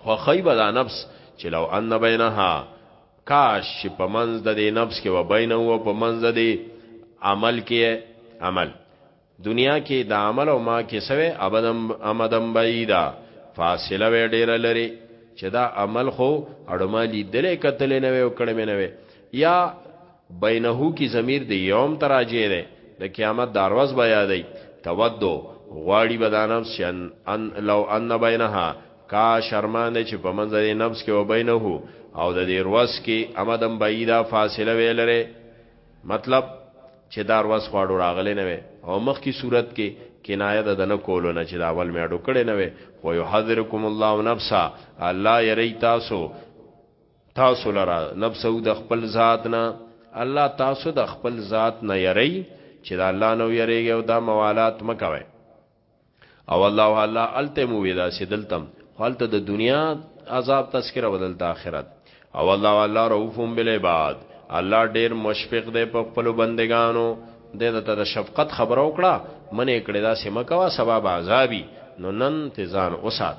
خو خیب دا نفس چې لو ان بینها کاش چې په منځ د دې نفس کې و بینه او په منځ د دې عمل کې عمل دنیا کې د عمل او ما کې سوي ابدم امدم بعیدا فاصله وې ډیره لري چې دا عمل خو اړمالي دلې کتلې نه وي او کړمې نه وي یا بینه کی ضمیر د یوم ته راجع دی د قیامت دا ورځ به یادی تودو غواړي به دا نفس چې ان, ان لو ان بینها کا شرمان دی چې په منځ د نفس کې و بینه او د دې ورځ کې امدم بعیدا فاصله وی لري مطلب چې دا ورځ خواړو راغلی نه وي او مخ کی صورت کې کنایه د نه کولو نه چې دا اول میاډو کړي نه وي خو یحذرکم الله نفسا الله یری تاسو تاسو لرا نفسو د خپل ذات نه الله تاسو د خپل ذات نه یری چې د الله نو یریږي او دا موالات مکوي او الله الله التم ودا سدلتم خپلته د دنیا عذاب تذکرہ بدل د آخرت او الله الله رؤوفم بالعباد الله ډیر مشفق دی په خپل بندگانو د دته د شفقت خبر او کړه منې کړه دا سم کوا سبب عذابي نو نن تزان اوسات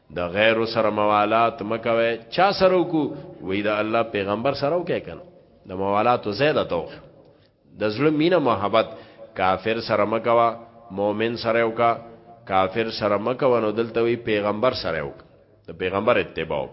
د غیر سره موالات مکوي چا سره وکو وی دا الله پیغمبر سره وکي کنه د موالات زیاده توخ د زړه مینه محبت کافر سره مکوا مؤمن سره وکا کافر سره مکوا نو دلته وی پیغمبر سره وک د پیغمبر اتباع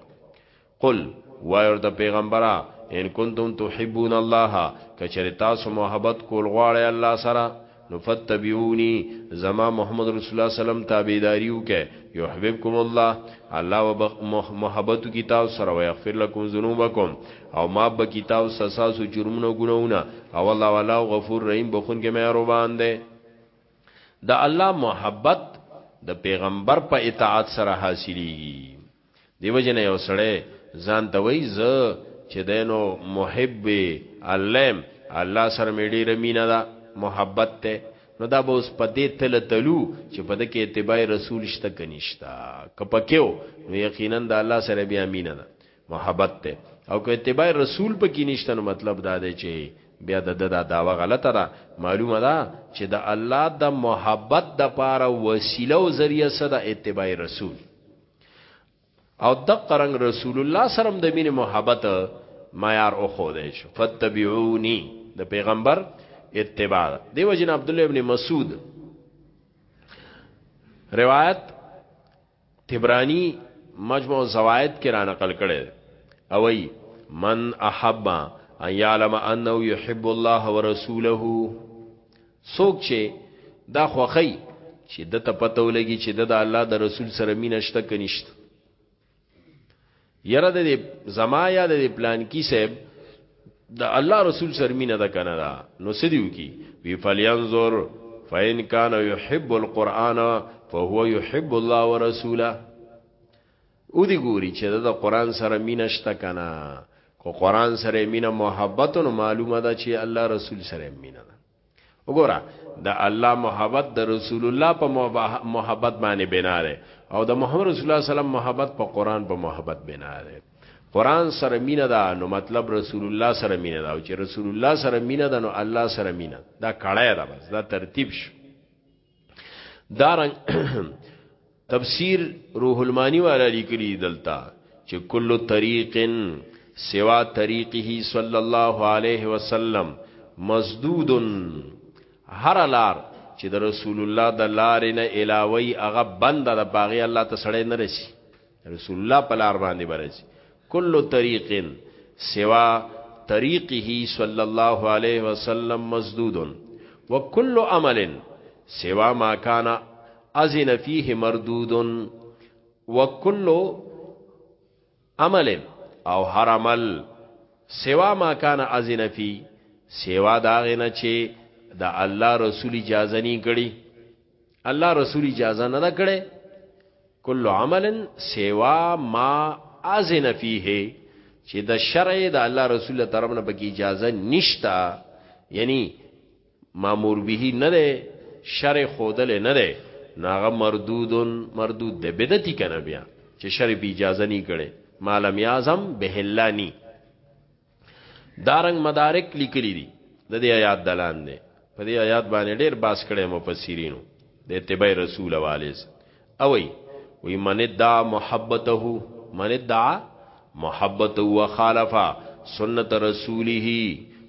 قل، وایه ورته پیغمبره، ان کنتم تحبون الله، که چېرې تاسو محبت کول غواړئ الله سره، نو فاتبعوني، زما محمد رسول الله سلم تابعداري وکړئ، یحببکم الله، الله به به محبت وکړي تاسو سره، ویغفر لکم ذنوبکم، او معاف به کړي تاسو ته ستاسو جرمونه او ګناهونه، او الله والله غفور رحیم، بخښونکی مهربان دی. د الله محبت د پیغمبر په اطاعت سره حاصلېږي. دیو جن یو سړی ځان ته وای ز چې دینو محب علم الله سره مې ډیره مینه ده محبت ته نو دا به اوس په دې تل تلو چې په دې کې اتباع رسول شته کنيشتا کپکیو نو یقینا د الله سره بیا مینه ده محبت ته او که اتباع رسول په کې نشته نو مطلب دا دی چې بیا د دا داوا غلطه ده معلومه ده چې د الله د محبت د پاره وسیله او ذریعہ صدا اتباع رسول او دقه رنګ رسول الله سره د مين محبت معیار او خو دی شو فتبعوني د پیغمبر اتباع دی وجن عبد الله ابن مسعود روایت تبرانی مجموع زوائد کې را نقل کړي او ای من احب ان يعلم انه يحب الله ورسوله څوک چې دا خوخی چې د ته پته ولګي چې د الله د رسول سره مینه شته کنيشت یره د زما یا د پلان کی صاحب د الله رسول سره مینه ده کنه دا نو سدیو کی وی فلینظر فین کان یحب القرآن فهو یحب الله ورسوله او دی ګوري چې د قران سره مینه شته کنه کو قران سره مینه محبت نو معلومه ده چې الله رسول سره مینه ده وګوره د الله محبت د رسول الله په محبت باندې بنا ده او د محمد رسول الله سلام محبت په قران په محبت بنا ده قران سره مینه ده نو مطلب رسول الله سره مینه ده او چې رسول الله سره مینه ده نو الله سره مینه دا کړه ده بس دا ترتیب شو دارنګ تفسیر روح المانی والا لیکلی دلتا چې کل طریق سوا طریقه صلی الله علیه وسلم مسدود هر لار چې د رسول الله د لارې نه علاوه هغه بند د باغی الله ته سړی نه رسی رسول الله پلار باندې برسي کل طریق سوا طریقه صلی الله علیه وسلم مسدود وکل عمل سوا ما کان اذن فیه مردود وکل عمل او هر عمل سوا ما کان اذن فی سوا داغه نه چې د الله رسول اجازه نه کړي الله رسول اجازه نه کړي کل عمل سوا ما اذن فيه چې د شرع د الله رسول له طرف نه پکې اجازه نشتا یعنی مامور به نه ده شرع خودل نه ده ناغه مردودن مردود ده بدعتي کنه بیا چې شرع به اجازه نه کړي مالم یازم به الله ني دارنګ مدارک لیکلی دي د دې آیات دلان دي په دې آیات باندې ډېر باس کړي مفسرینو د اتباع رسول والي او وي من دا محبته من دا محبته وخالفا سنت رسوله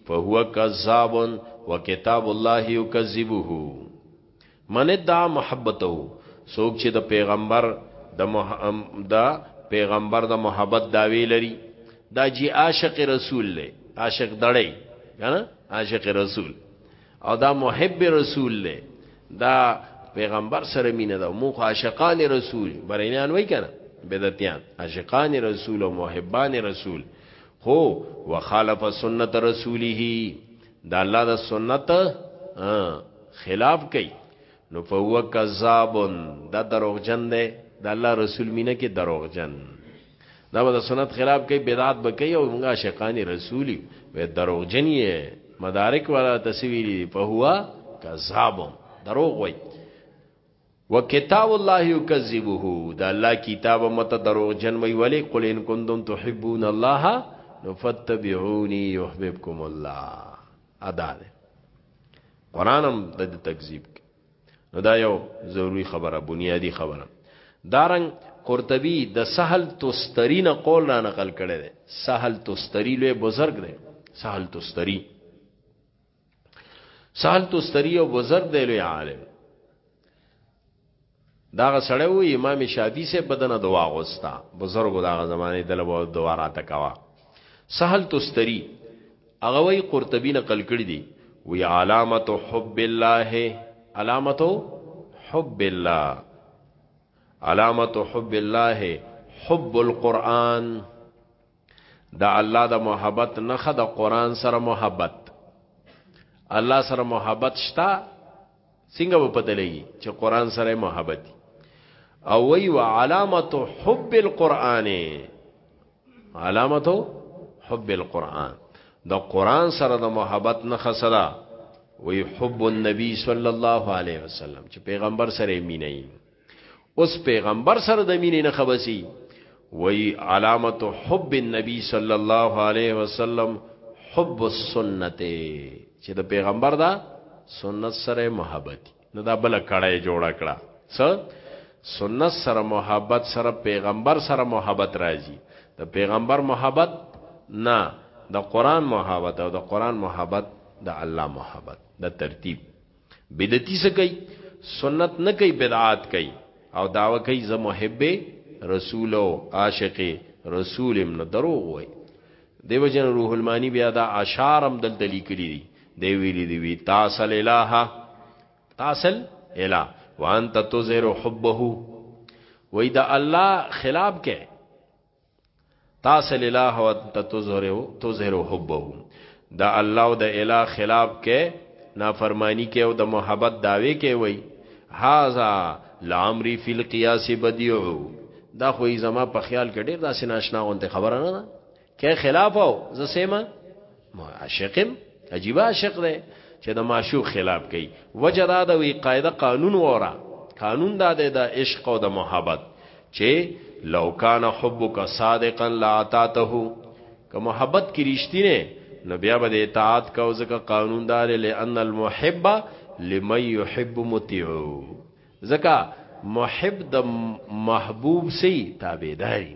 فهو کذاب وکتاب الله یکذبه من ادعا محبته، څوک چې د پېغمبر د د پېغمبر د محبت دعوی لري دا جی عاشق رسول له عاشق دړی کنه عاشق رسول او دا محب رسول له دا پیغمبر سره مینه ده مو عاشقان رسول برینان وای کنه بدعتیان عاشقان رسول او محبان رسول خو وخالف سنت رسوله دا الله د سنت خلاف کوي نو فهو کذاب دا دروغجن دی دا الله رسول مینه کې دروغجن دا به د سنت خلاف کوي بدعت به کوي او موږ عاشقان رسولي و دروغجن یې مدارک والا تصویری فهو کذاب دروغ وایي وکتاب الله یکذبه دا الله کتاب مت دروغ جن وی ولی قل ان کنتم تحبون الله نو فتبعونی یحببکم الله ادا ده قرانم د تکذیب نو دا یو ضروری خبره بنیادی خبره دارنګ قرطبی د دا سهل توستری نه قول را نقل کړي ده سهل توستری لوی بزرگ ده سهل توستری سال تو ستری او بزرگ دی لوی عالم دا سړی و امام شادی سے بدن دعا غوستا بزرګ دا زمانه دل و دعا را تکوا سهل تستری هغه وی قرطبی نقل کړی دی وی علامت حب الله علامت حب الله علامت حب الله حب القرآن د الله د محبت نخه د قران سره محبت الله سره محبت شتا څنګه په پته لګي چې قران سره محبت او وی و علامت حب القرآن علامت حب القرآن د قرآن سره د محبت نه خسدا وی حب النبی صلی الله علیه وسلم چې پیغمبر سره مینه اوس پیغمبر سره د مینې نه خبسي وی علامت حب النبی صلی الله علیه وسلم حب السنت چې د پیغمبر دا سنت سره محبت نو دا بل کړه جوړ کړه څه سنت سره محبت سره پیغمبر سره محبت راځي د پیغمبر محبت نه د قران محبت او د قران محبت د الله محبت د ترتیب بدعتي څه کوي سنت نه کوي بدعات کوي او داوا کوي زه محب رسول او عاشق رسول ام نه دروغ وای دیو جن روح المانی بیا دا اشارم دلته لیکلی دی دی ویلی دی وی تاسل الہ تاسل الہ وانت تظهر حبه وای دا الله خلاف کې تاسو لله او انت تظهرو تظهرو حبه د الله او د اله خلاف کې نافرمانی کې او د محبت داوی کې وای هاذا لامری فی القیاس بدیع دا خو زما په خیال کې ډیر داسې ناشنا غونته خبره نه ده کې خلاف او زسمه عاشقم عجیب عاشق دی چې د معشوق خلاف کوي وجه دا د وی قاعده قانون وره قانون دا دی د عشق او د محبت چې لو کان حبک صادقا لاتاته که محبت کې رښتینه نو بیا به اطاعت کو ځکه قانون دار لئن المحب لمن يحب مطيع ځکه محب د محبوب سي تابعداري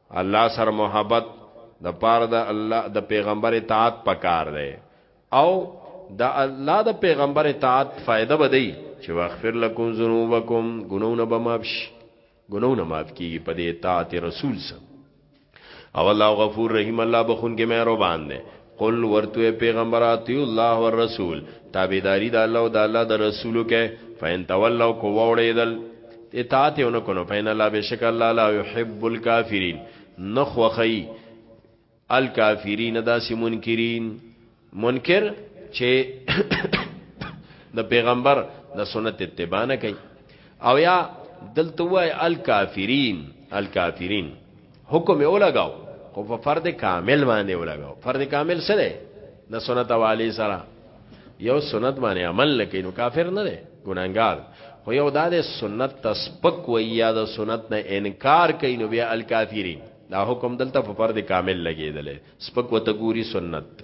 الله سره محبت د پاره د الله د پیغمبر اطاعت پکار دی او د الله د پیغمبر اطاعت فائدہ بدی چې واغفر لكم ذنوبکم ګناونه به معاف شي ګناونه معاف کیږي په دې اطاعت رسول سره او الله غفور رحیم الله بخون کې مهربان دی قل ورتوی پیغمبر اتی الله والرسول تابعداری د الله او د الله د رسولو کې فین تولوا کو وړیدل اطاعت یو نه کونو فین الله بشک الله لا يحب الکافرین نخوخی الکافرین داسی منکرین منکر چې د پیغمبر د سنت اتباع نه کوي او یا دلته وای الکافرین الکافرین حکم یې ولګاو خو په فرد کامل باندې ولګاو فرد کامل څه دی د سنت والی سره یو سنت باندې عمل نه کوي نو کافر نه دی ګناګار خو یو دا د سنت تسبق وی یا د سنت نه انکار کوي نو بیا الکافرین دا حکم دلته په فرد کامل لګیدل سپک وته ګوري سنت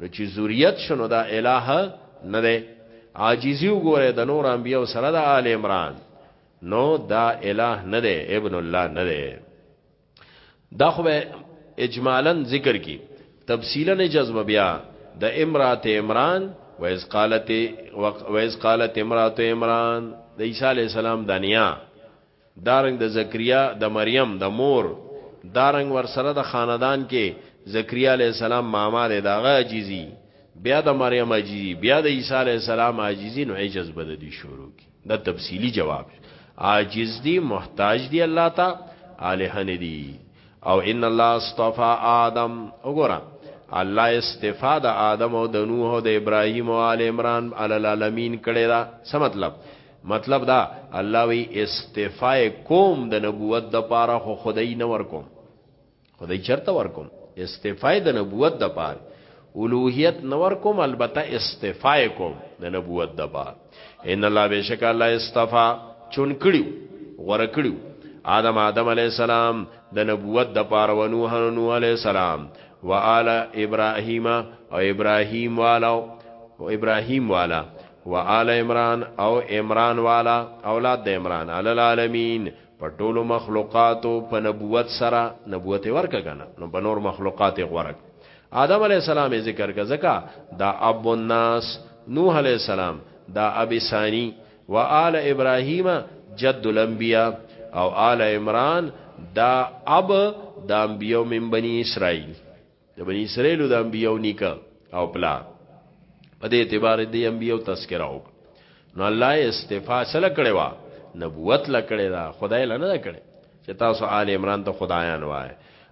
نو چې ذریت شنو دا الہ نه ده عاجزی وګوره د نور انبیو سره د آل عمران نو دا الہ نه ده ابن الله نه ده دا خو اجمالا ذکر کی تفصیلا جزم بیا د امرات عمران و اذ قالت و اذ قالت امرات عمران د عیسی علی السلام دنیا دارنګ د زکریا د مریم د مور دارنګ ورسره د خاندان کې زکریا علی السلام ماما دی داغه عجیزی بیا د مریم عجیزی بیا د عیسی علی السلام عجیزی نو عجز بد دي شروع کی دا تفصیلی جواب عاجز دی محتاج دی الله تا الہ نه دی او ان الله اصطفى آدم وګوره الله استفاده آدم او د نوح او د ابراهیم او آل عمران علی العالمین کړي دا څه مطلب مطلب دا الله وی استفاء کوم د نبوت د پاره خو خدای نه ورکوم خدای چرته ورکوم استفاء د نبوت د پاره اولوہیت نور کوم البته استفاء کوم د نبوت د با ان الله بشک الله استفا چون کړیو غره کړیو آدم آدم علی السلام د نبوت د پاره و نوح نوح علی السلام و آل ابراهیم او ابراهیم والا او ابراهیم والا و آل عمران او عمران والا اولاد د عمران علی العالمین په ټولو مخلوقاتو په نبوت سره نبوت ورکه کنه نو په نور مخلوقات غورک آدم علی السلام ذکر کا زکا دا ابو الناس نوح علی السلام دا ابي ثاني و آل ابراهيم جد الانبياء او آل عمران دا اب د انبيو من بني اسرائيل د بنی اسرائیل د انبیو نیکه او پلا په دې اعتبار دې انبیو تذکرہ وک نو الله استفا سره کړي وا نبوت لکړي دا خدای لنه کړي چې تاسو آل عمران ته خدایان وای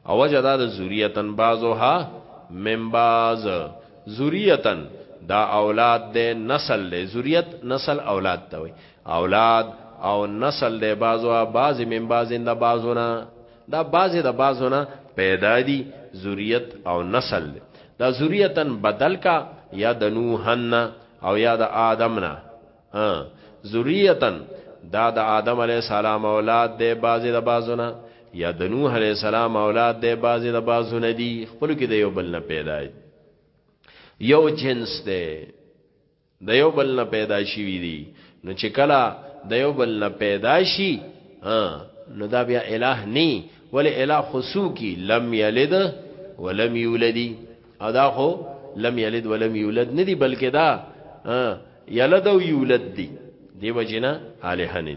او وجدا د ذریاتن بازوها من باز ذریاتن دا اولاد دے نسل دے ذریت نسل اولاد ته وي اولاد او نسل دے بازو باز من باز اند بازونه دا بازه د بازو نه پیدا دي ذریت او نسل دی دا ذریتن بدل کا یا د نوحن او یا د آدم نه ها ذریتن دا د آدم علی السلام اولاد دی بازه د بازو نه یا د نوح علی السلام اولاد دی بازه د بازو نه دی خپل کې د یو بل نه پیدا دی یو جنس دی د یو بل نه پیدا شوي دي نو چې کله د یو بل نه پیدا شي ها نو دا بیا الہ ني ول الہ خصو کی لم یلد ولم یولدی ادا خو لم یلد ولم یولد ندی بلکې دا یلد او یولد دی دیو جنا الہ نه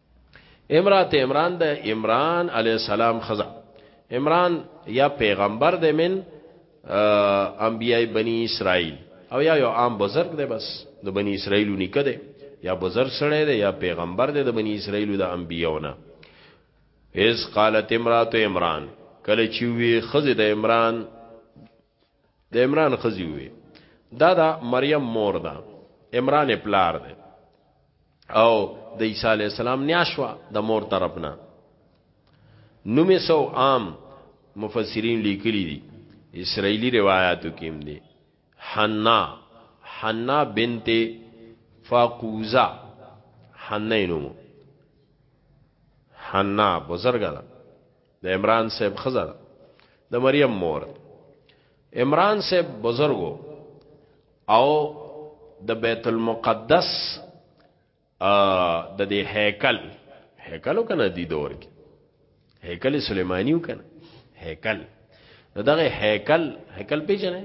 امرات عمران د عمران علی السلام خزا عمران یا پیغمبر د من انبیای بنی اسرائیل او یا یو عام بزرگ دی بس د بنی اسرائیلو نیکه دی یا بزرگ سړی دی یا پیغمبر دی د بنی اسرائیلو د انبیاونه اس قالت امرات عمران کله چې وی خزه د عمران د عمران خزی وی دا دا مریم مور ده عمران پلار ده او د عیسی علی السلام نیاشوا د مور طرف نه نومې سو عام مفسرین لیکلی دي اسرایلی روایتو کې هم دي حنا حنا بنت فاقوزا حنا نومو حنا بزرګه ده د عمران صاحب خزر د مریم مور عمران صاحب بزرګو او د بیت المقدس د دې هیکل هیکلو کنه دی دور کې هیکل سلیمانیو کنه هیکل دغه هیکل هیکل پیژنې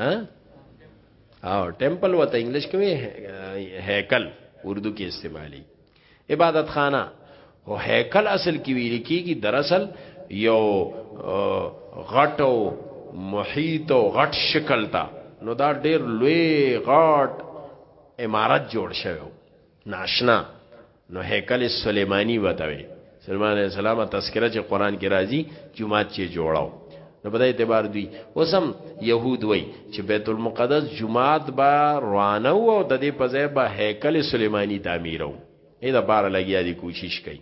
ها او ټیمپل وته انګلیش کې هیکل اردو کې استعمالي عبادت خانه او هیکل اصل کې ویل کېږي دراصل یو غټو محیط او غټ شکل تا نو دا ډیر لوی غټ امارت جوړ شوی ناشنا نو هیکل سلیمانی وتوي سليمان عليه السلام تذکرہ چې قران کې راځي جمعات چې جوړاو نو په دې اعتبار دوی اوسم يهود وای چې بیت المقدس جمعات با روانه او د دې په ځای به هیکل سليماني تعمیرو اې دا بار لګیا دي کوشش کوي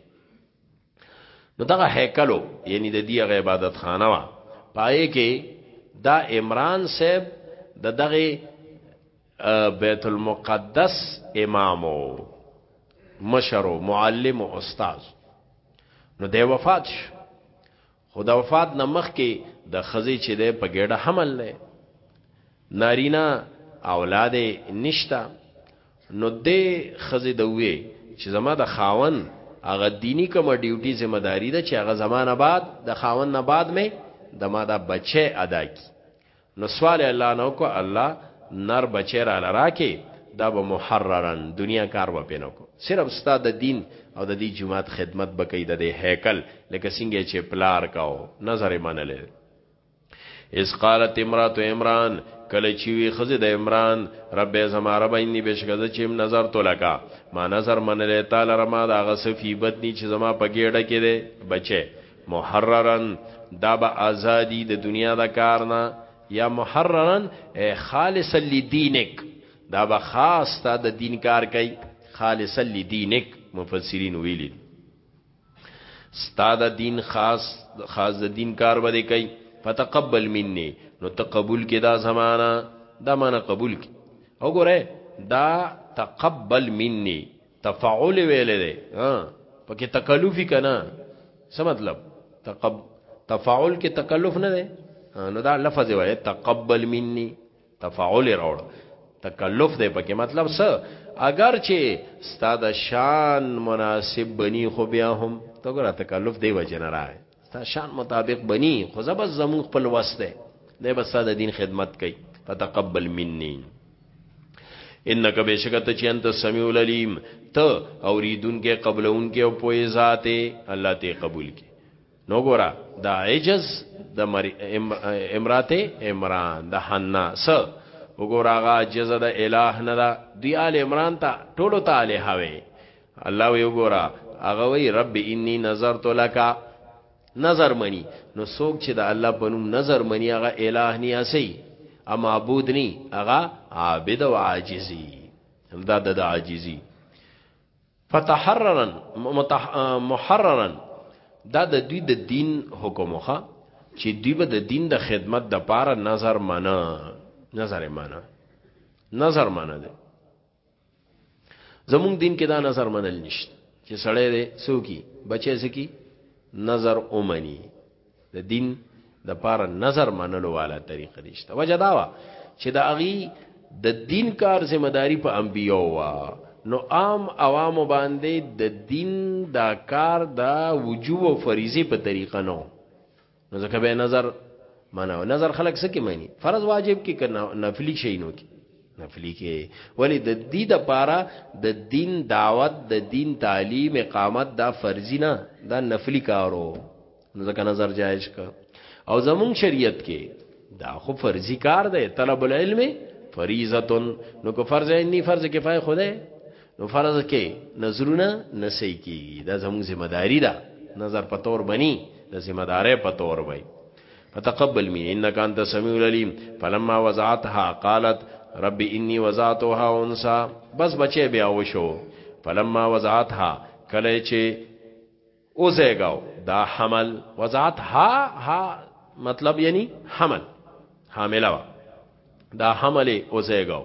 نو دغه هیکلو یعنی د دې غ عبادت خانه وا پائے کې دا عمران صاحب د دغه بیت المقدس امام او مشر او معلم او استاد نو د وفات شو خو د وفات نه مخکې د خزې چې ده په ګډه حمل نه نارینا اولاد نشتا نو د خزې د وې چې زما د خاون هغه دینی کومه ډیوټي ذمہ داری ده چې هغه زمانہ بعد د خاون نه بعد مې د ما دا بچي ادا کی نو سوال یې الله نه وکړو الله نر بچی راله راکې دا به محررا دنیا کار به پې نه کو صرف ستا د دین او د دې جماعت خدمت به کوي د دې هیکل لکه څنګه چې پلار کاو نظر یې منلی اس قالت امرات عمران کله چې وی خزه د عمران رب زما رب انی بشکزه چې نظر تو لکا ما نظر منلې تعالی رما دا غسفی بدنی چې زما په ګېډه کې ده بچي محررا دا به آزادی د دنیا د کار نه یا محررا خالص لدینک دا به خاص تا د دین کار کوي خالص لدینک مفسرین ویلی ستا د دین خاص خاص د دین کار به کوي فتقبل مني نو ته قبول کې دا زمانہ دا معنا قبول کې وګوره دا تقبل مني تفعل ویل دی ها پکې تکلفي کنا څه مطلب تقب تفعل کې تکلف نه دی نو دا لفظ وایي تقبل مني تفعل راوړ تکلف دی پکې مطلب څه اگر چې ستاد شان مناسب بني خو بیا هم تو ګره تکلف دی وجه نه راځي ستا شان مطابق بنی خو زبر زمون خپل وسته دی بس ساده دین خدمت کوي فتقبل مني انک بشکته چې انت سمیع العلیم ته اوریدونکې قبلونکې او پوی ذاته الله ته قبول کی نو ګورا دا عجز د امراته عمران د حنا س وګورا غا جزا د الہ نه دا دی آل عمران ته ټولو ته الہ وی الله وی وګوره هغه وی رب انی نظرت لک نظر منی نو څوک چې د الله په نوم نظر منی هغه الہ نی اسی ا معبود نی هغه عابد او عاجزی همدا د عاجزی فتحررن محررن دا د دوی د دین حکم وخه چې دوی به د دین د خدمت د پاره نظر منه نظر منه نظر منه ده زمونږ دین کې دا نظر منل نشته چې سړی دی سوکی بچی سکی نظر اومني د دین د پاره نظر منلو والا طریقه نشته وجه دا وا چې د اغي د دین کار ذمہ داری په انبیو وا نو عام عوام باندې د دین دا کار دا وجوب او فریضه په طریقه نو نو ځکه به نظر منو نظر خلق سکی مانی فرض واجب کې کنه نفلی شي نو کې نفلی کې ولی د دې د پاره د دین دعوت د دین تعلیم اقامت دا فرضی نه دا نفلی کارو نو ځکه نظر جایز کا او زمون شریعت کې دا خو فرضی کار دی طلب العلم فریضه نو کو فرض عینی فرض کفایه خوده نو فرض کې نظرونه نسې کیږي دا زموږ ذمہ داری ده نظر په تور بني د ذمہ دارې په تور وای فتقبل مني انك انت السميع العليم فلما وضعتها قالت رب اني وضعتها انثى بس بچي بیا وشو فلما وضعتها کله چې او زیګاو دا حمل وضعت ها ها مطلب یعنی حمل حامله وا دا حمل او زیګاو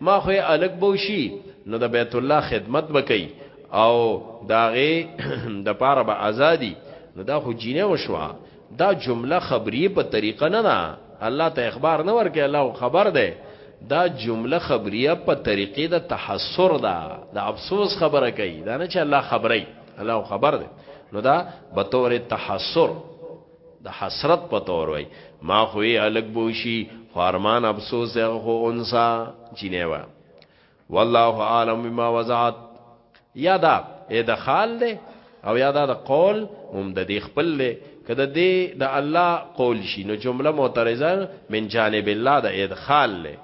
ما خو یې الګ بوشي نو د بیت الله خدمت وکي او داغه د پاره به ازادي نو دا خو جینه وشوا دا جمله خبری په طریقه نه ده الله ته اخبار نه ورکه الله خبر ده دا جمله خبریه په طریقې د تحسر ده د افسوس خبره کوي دا نه چې الله خبري الله خبر ده نو دا به تور تحسر د حسرت په تور وای ما خو یې الګ بوشي خو ارمان افسوس هغه خو انسا جنې وا والله عالم بما وزعت یا دا اې د خال دی او یا دا د قول هم د دې خپل دی کده دې د الله قول شي نو جمله معترضه من جانب الله د ادخال له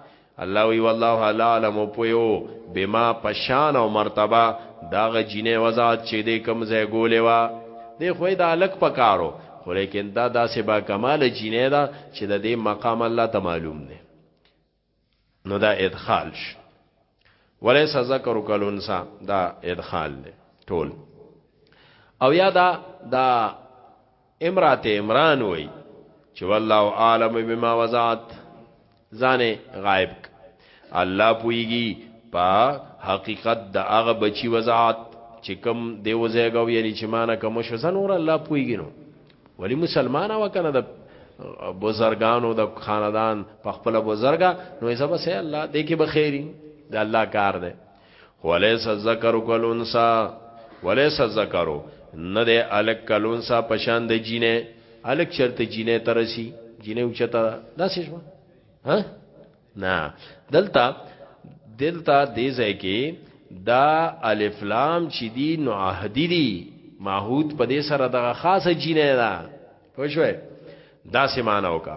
الله وی والله العالم پویو بما پشان او مرتبه داغه جینې وزاد چې دې کم ځای ګولې وا دې خوې د الک پکارو خو لیکن دا داسې با کمال جینې دا چې د دې مقام الله ته معلوم نه نو دا ادخال ش وليس ذکر کلونسا دا ادخال نه ټول او یا دا دا امرات عمران وای چې والله عالم بما وزعت ځانه غائب الله پویږي په حقیقت د هغه بچي وزعت چې کم دی وزګو یعنی چې مانه کوم شو زنور الله پویږي نو ولی مسلمانه وکنه د بزرګانو د خاندان په خپل بزرګا نو ایسا بس الله دې کې بخیری د الله کار دی وليس الذکر کلونسا وليس الذکر نه ده الک کلونسا پشان د جینه الک چرته جینه ترسي جینه اوچتا دا څه شو ها نه دلته دلته دې ځای کې دا الف لام چې دی نو عهدی دی معهود په دې سره دغه خاصه جینه ده پوه شوئ دا سمانه وکا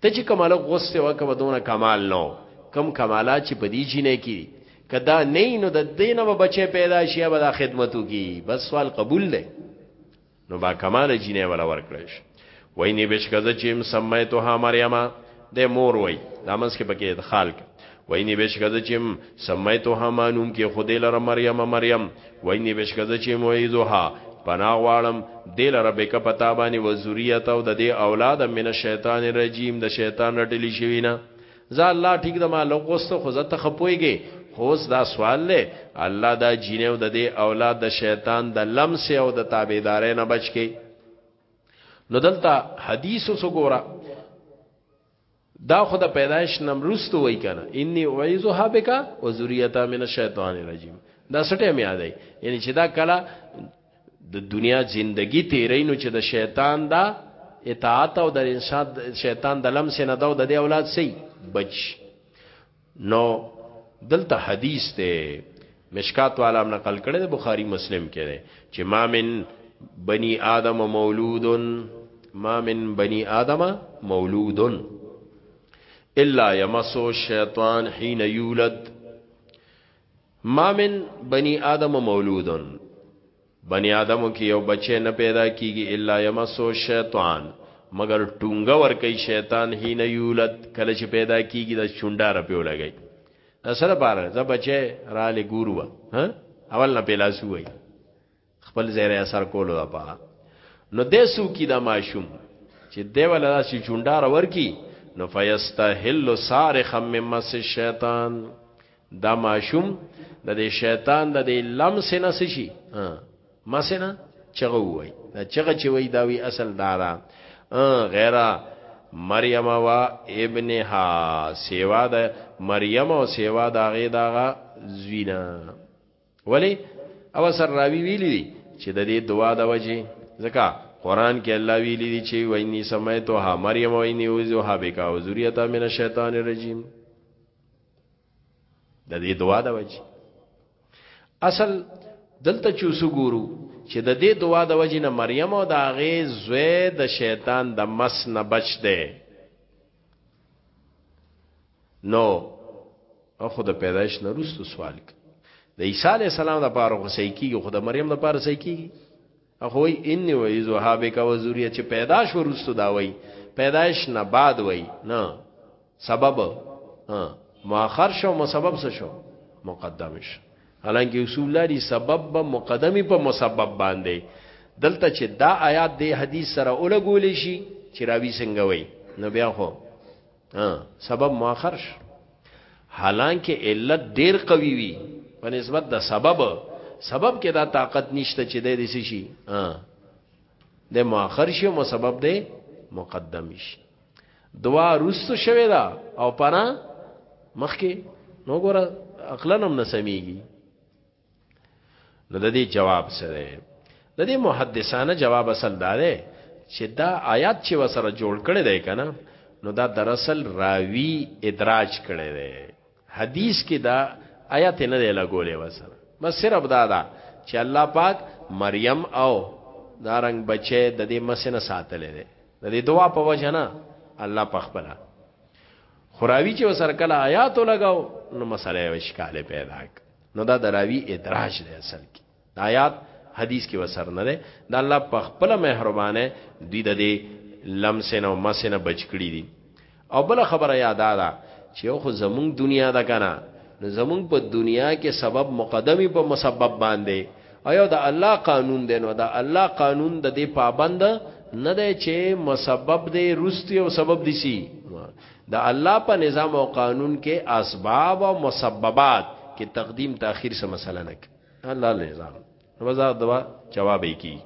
ته چې کومه لږ غوسته وکه به دونه کمال نو کم کمالات چې په دې جینې کې دي کدا نه نو د دینه به بچي پیدا شي به د خدمتو کی بس سوال قبول دی نو با کمال جینې ولا ورکړې شي وای نه بشکزه چې مسمیتها مریم د مور وای دا منس کې پکې ادخال کې وینی بشکه زه چیم سمیتوها ما نوم کې خودی لره مریم مریم وینی بشکه زه چیم وعیذوها پناه غواړم دی لره بک پتا باندې و ذریته او د دې اولاد من الشیطان الرجیم د شیطان رټلی شوی نه زه الله ټیک د ما لغوسته خو زه تخپويږي خوس دا سوال له الله دا جینو د دې اولاد د شیطان د لمس او د تابعدارې نه بچ کی نو دلته حدیث وسګوره دا خو د پیدایش نمرست وای کنه انی اعیذها بک و ذریتها من الشیطان الرجیم دا سټه مې یادای یعنی چې دا کلا د دنیا زندگی تیرې نو چې د شیطان دا اطاعت او د انسان شیطان د لمس نه دا د اولاد سي بچ نو دلته حدیث ته مشکات والا هم نقل کړی د بخاری مسلم کې دی چې ما من بنی آدم مولود ما من بنی آدم مولود الا یمسو الشیطان حين یولد ما من بنی آدم مولود بنی آدمو کې یو بچی نه پیدا کیږي الا یمسو شیطان مگر ټونګه ور کوي شیطان هی نه یولد کله چې پیدا کیږي د چونډار په لګي دا سره بار ز بچی را لګوروا ها اول نه پیلاسو وای خپل زیره اثر کولو دا پاره نو دیسو کی دا ماشوم چې دیول داسې چونډار ورکی نو فیستهل صارخ ممس الشیطان دا ماشوم د دې شیطان د دې لمس نه شي مسنه چغه وای دا چغه چې وای دا وی اصل دارا غیره مریم و ابنها سیوا د مریم او سیوا د هغه دغه زوینا ولی او سر راوی ویلی دی چې د دې دعا د وجه زکا قران کې الله ویلی دی چې ویني سمعتها مریم ویني وزها بکا او ذریته من الشیطان الرجیم د دې دعا د وجه اصل دلته چې وسګورو چې د دې دعا د وجه نه مریم او د هغه زوی د شیطان د مس نه بچ دی نو خو د پیدایش نه روستو سوال کوي د عیسی علی السلام د پاره خو صحیح کیږي خو د مریم د پاره صحیح کیږي اخوی انی و ایزو حابک و زوریه چه پیدا شو رستو دا وی پیدایش نه بعد وی نه سبب مؤخر شو مسبب څه شو مقدم شو حالانکه اصول لري سبب به مقدمي په مسبب باندې دلته چې دا آیات دی حدیث سره اولګول شي چې راوی څنګه وای نو بیا خو سبب مؤخر شو حالانکه علت ډیر قوي وي په نسبت د سبب سبب کې دا طاقت نشته چې د دې شي د مؤخر شي مو سبب دی مقدم شي دوا رست شوی دا او پنا مخکې نو ګوره عقلن هم نسمیږي نو د دې جواب څه دی د دې محدثانه جواب اصل دا دی چې دا آیات چې وسره جوړ کړي دی کنه نو دا دراصل راوی ادراج کړي دی حدیث کې دا آیات نه دی لګولې وسره بس صرف دا دا چې الله پاک مریم او دارنګ بچي د دې مسنه ساتلې دی د دې دعا په وجه نه الله پخپلا خراوی چې وسره کله آیات لګاو نو مسله وشکاله پیدا کړ نو دا دراوی ادراج دی اصل کې دا آیات حدیث کې وسر نه ده دا الله په خپل مهربانه دوی د دې لمسن او مسن بچ کړی دي او بل خبره یاد ده چې خو زمونږ دنیا ده کنه نو زمونږ په دنیا کې سبب مقدمي په مسبب باندې ایا د الله قانون دی نو د الله قانون د دې پابند نه دی چې مسبب دی روستي او سبب دي سي د الله په نظام او قانون کې اسباب او مسببات کې تقدیم تاخير څه مسله نه کوي الله نظام وزا دوا جواب یې کی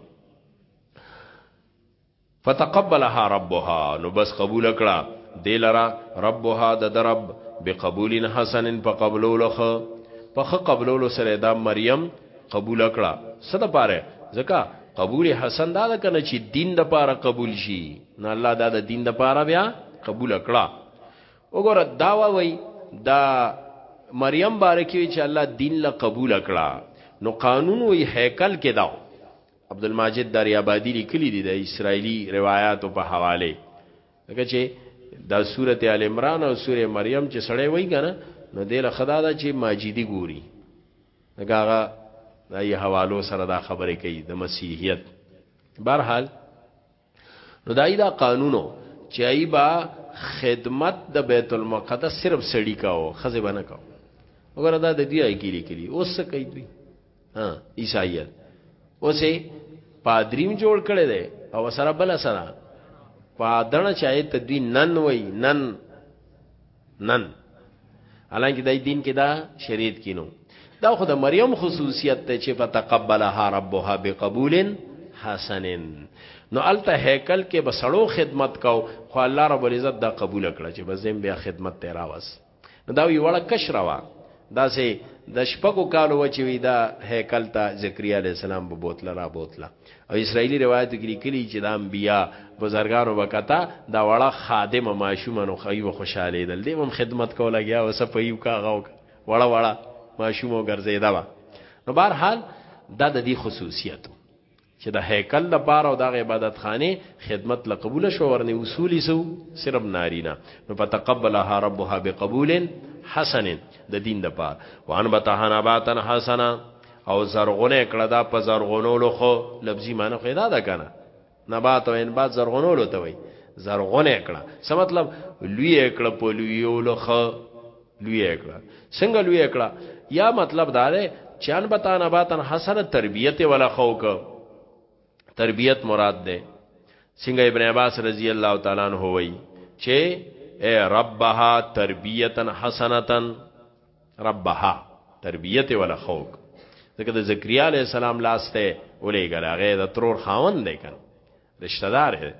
فتقبلها ربها نو بس قبول کړه دلرا ربها د درب بقبول حسن په قبلو لخ په خ قبلو سره دا مریم قبول کړه صد پاره ځکه قبول حسن دا کنه چې دین د پاره قبول شي نو الله دا د دین د پاره بیا قبول کړه وګوره دا وای دا مریم بارکی چې الله دین له قبول کړه نو قانون وی هیکل کې دا عبد الماجد دری آبادی لیکلی دی د اسرایلی روایتو په حواله لکه چې دا سورته ال عمران او سوره مریم چې سړی وای کنه نو دل خدا دا چې ماجدی ګوري دغه دای حوالو سره دا خبرې کوي د مسیحیت بهرحال نو دای دا قانونو چې ای با خدمت د بیت المقدس صرف سړی کاو خزه بنه کاو وګوره دا د دې آی کې لیکلي اوس څه کوي دوی ها عیسایت اوسې پادریم جوړ کړي دي او سره بل سره پادنه چاهي ته دوی نن وای نن نن حالانکه دای دین کې دا شریعت کینو دا خو د مریم خصوصیت ته چې فتقبلها ربها بقبول حسن نو الته هیکل کې بسړو خدمت کاو خو الله رب العزت دا قبول کړه چې بزم بیا خدمت ته راوس نو دا یو وړه کشروا داسې د شپږو کالو وچې وي دا هیکل ته زکریا علی السلام به بوتله را بوتله او اسرایلی روایت کې لیکلي چې د انبیا بزرګانو وکتا دا وړه خادمه ماشومه نو خیو خوشاله دل دی هم خدمت کوله یا وسه په یو کاغه وک وړه وړه ماشومه ګرځیدا وا نو بهر حال دا د دې خصوصیت چې د هیکل د پاره او د عبادت خانه خدمت له قبول شو ورنه اصولي سو صرف نارینا نو فتقبلها ربها بقبول حسن د دین د پاره وان بتهنا باتن حسنا او زرغونه کړه دا په زرغونولو خو لفظي معنی خو دا ده کنه نبات او انبات زرغونولو ته وي زرغونه کړه څه مطلب لوی کړه په لویولو خو لوی کړه څنګه لوی کړه یا مطلب دا ده چان بتان باتن حسن تربیت ولا خوک تربیت مراد ده څنګه ابن عباس رضی الله تعالی عنہ وای چې اے ربها تربیتا حسنتا ربها تربیت ولا خوک ځکه د زکریا علی السلام لاسته ولې ګلاغه د ترور خاوند دی کنه رشتہ دار دی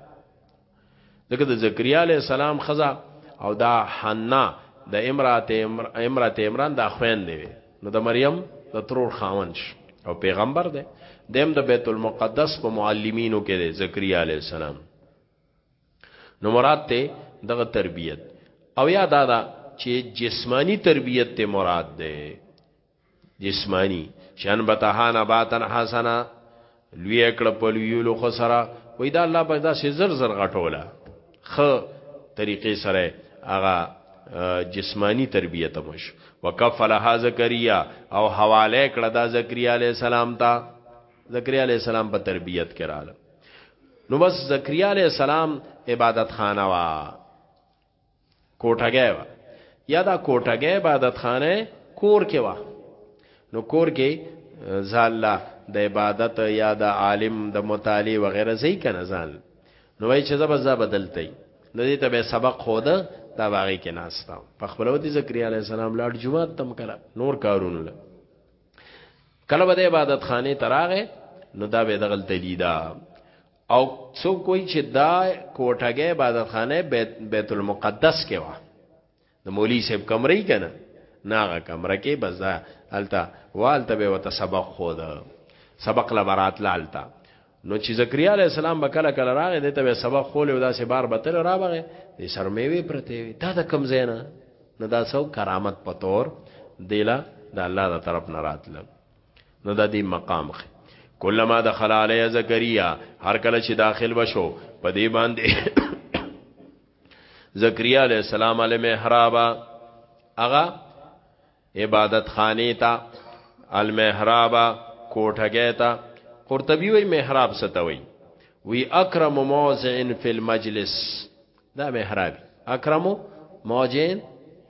دغه د زکریا علی السلام خزا او دا حنا د امرات امرات عمران دا خوین دی نو د مریم د ترور خاونش او پیغمبر دی دیم د بیت المقدس په معلمینو کې دی زکریا علی السلام نو مراد ته دغه تربیت او یا دا دا چې جسمانی تربیت ته مراد ده جسمانی شان بتها نباتن حسنا لوی کړه په لویولو خو سره وای دا الله په داسې زر زر غټوله خ طریقې سره هغه جسمانی تربیته مش وکفلها زکریا او حواله کړه دا زکریا علی السلام ته زکریا علی السلام په تربیت کړه نو بس زکریا علی السلام عبادت خانه وا کوټګی و یا دا کوټګی عبادت خانه کور کې و نو کور کې ځاله د عبادت یا د عالم د مطالعه وغیرہ زی کنه ځان نو وای چې زب زب بدلتای نو دې ته به سبق خود دا باغی کې ناستا په خپلوتی زکریا علی السلام لاړ جمعه تم کړه نور کارونه له کله به د عبادت خانه تراغه نو دا به دغل تلیدا او څوک وایي چې دا کوټه ګه عبادت خانه بیت, بیت المقدس کې و د مولوی صاحب کمرې کنه ناغه کمره کې بس دا التا والته به وت سبق خو دا سبق لبرات لالتا نو چې زکریا علی السلام بکله کله راغی دته به سبق خو له داسې بار بتل را بغه دې سر میوي پرته وي دا د کم زینا نه دا سو کرامت پتور دیلا د الله تر طرف نه راتلم نو د دې مقام خي کله ما دخل علی زکریا هر کله چې داخل بشو په دې باندې زکریا علی السلام علی محراب اغا عبادت خانه تا المحراب کوټګه تا قرطبی وی محراب ستوي وی اکرم موضع فی المجلس دا محراب اکرم موضع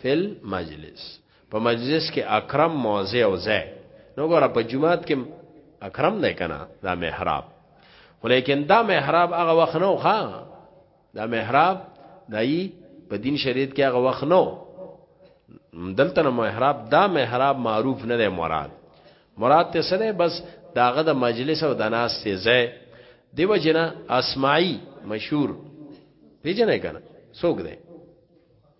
فی المجلس په مجلس کې اکرم موضع او ځای نو ګوره په جمعات کې اکرم نه کنا دا محراب ولیکن دا محراب هغه وخت نو ښا دا محراب دای په دین شریعت کې هغه وخت نو دلته نو محراب دا محراب معروف نه دی مراد مراد ته سره بس داغه د مجلس او د ناس ته ځای دیو جنا اسماعی مشهور پیژنې کنه څوک دی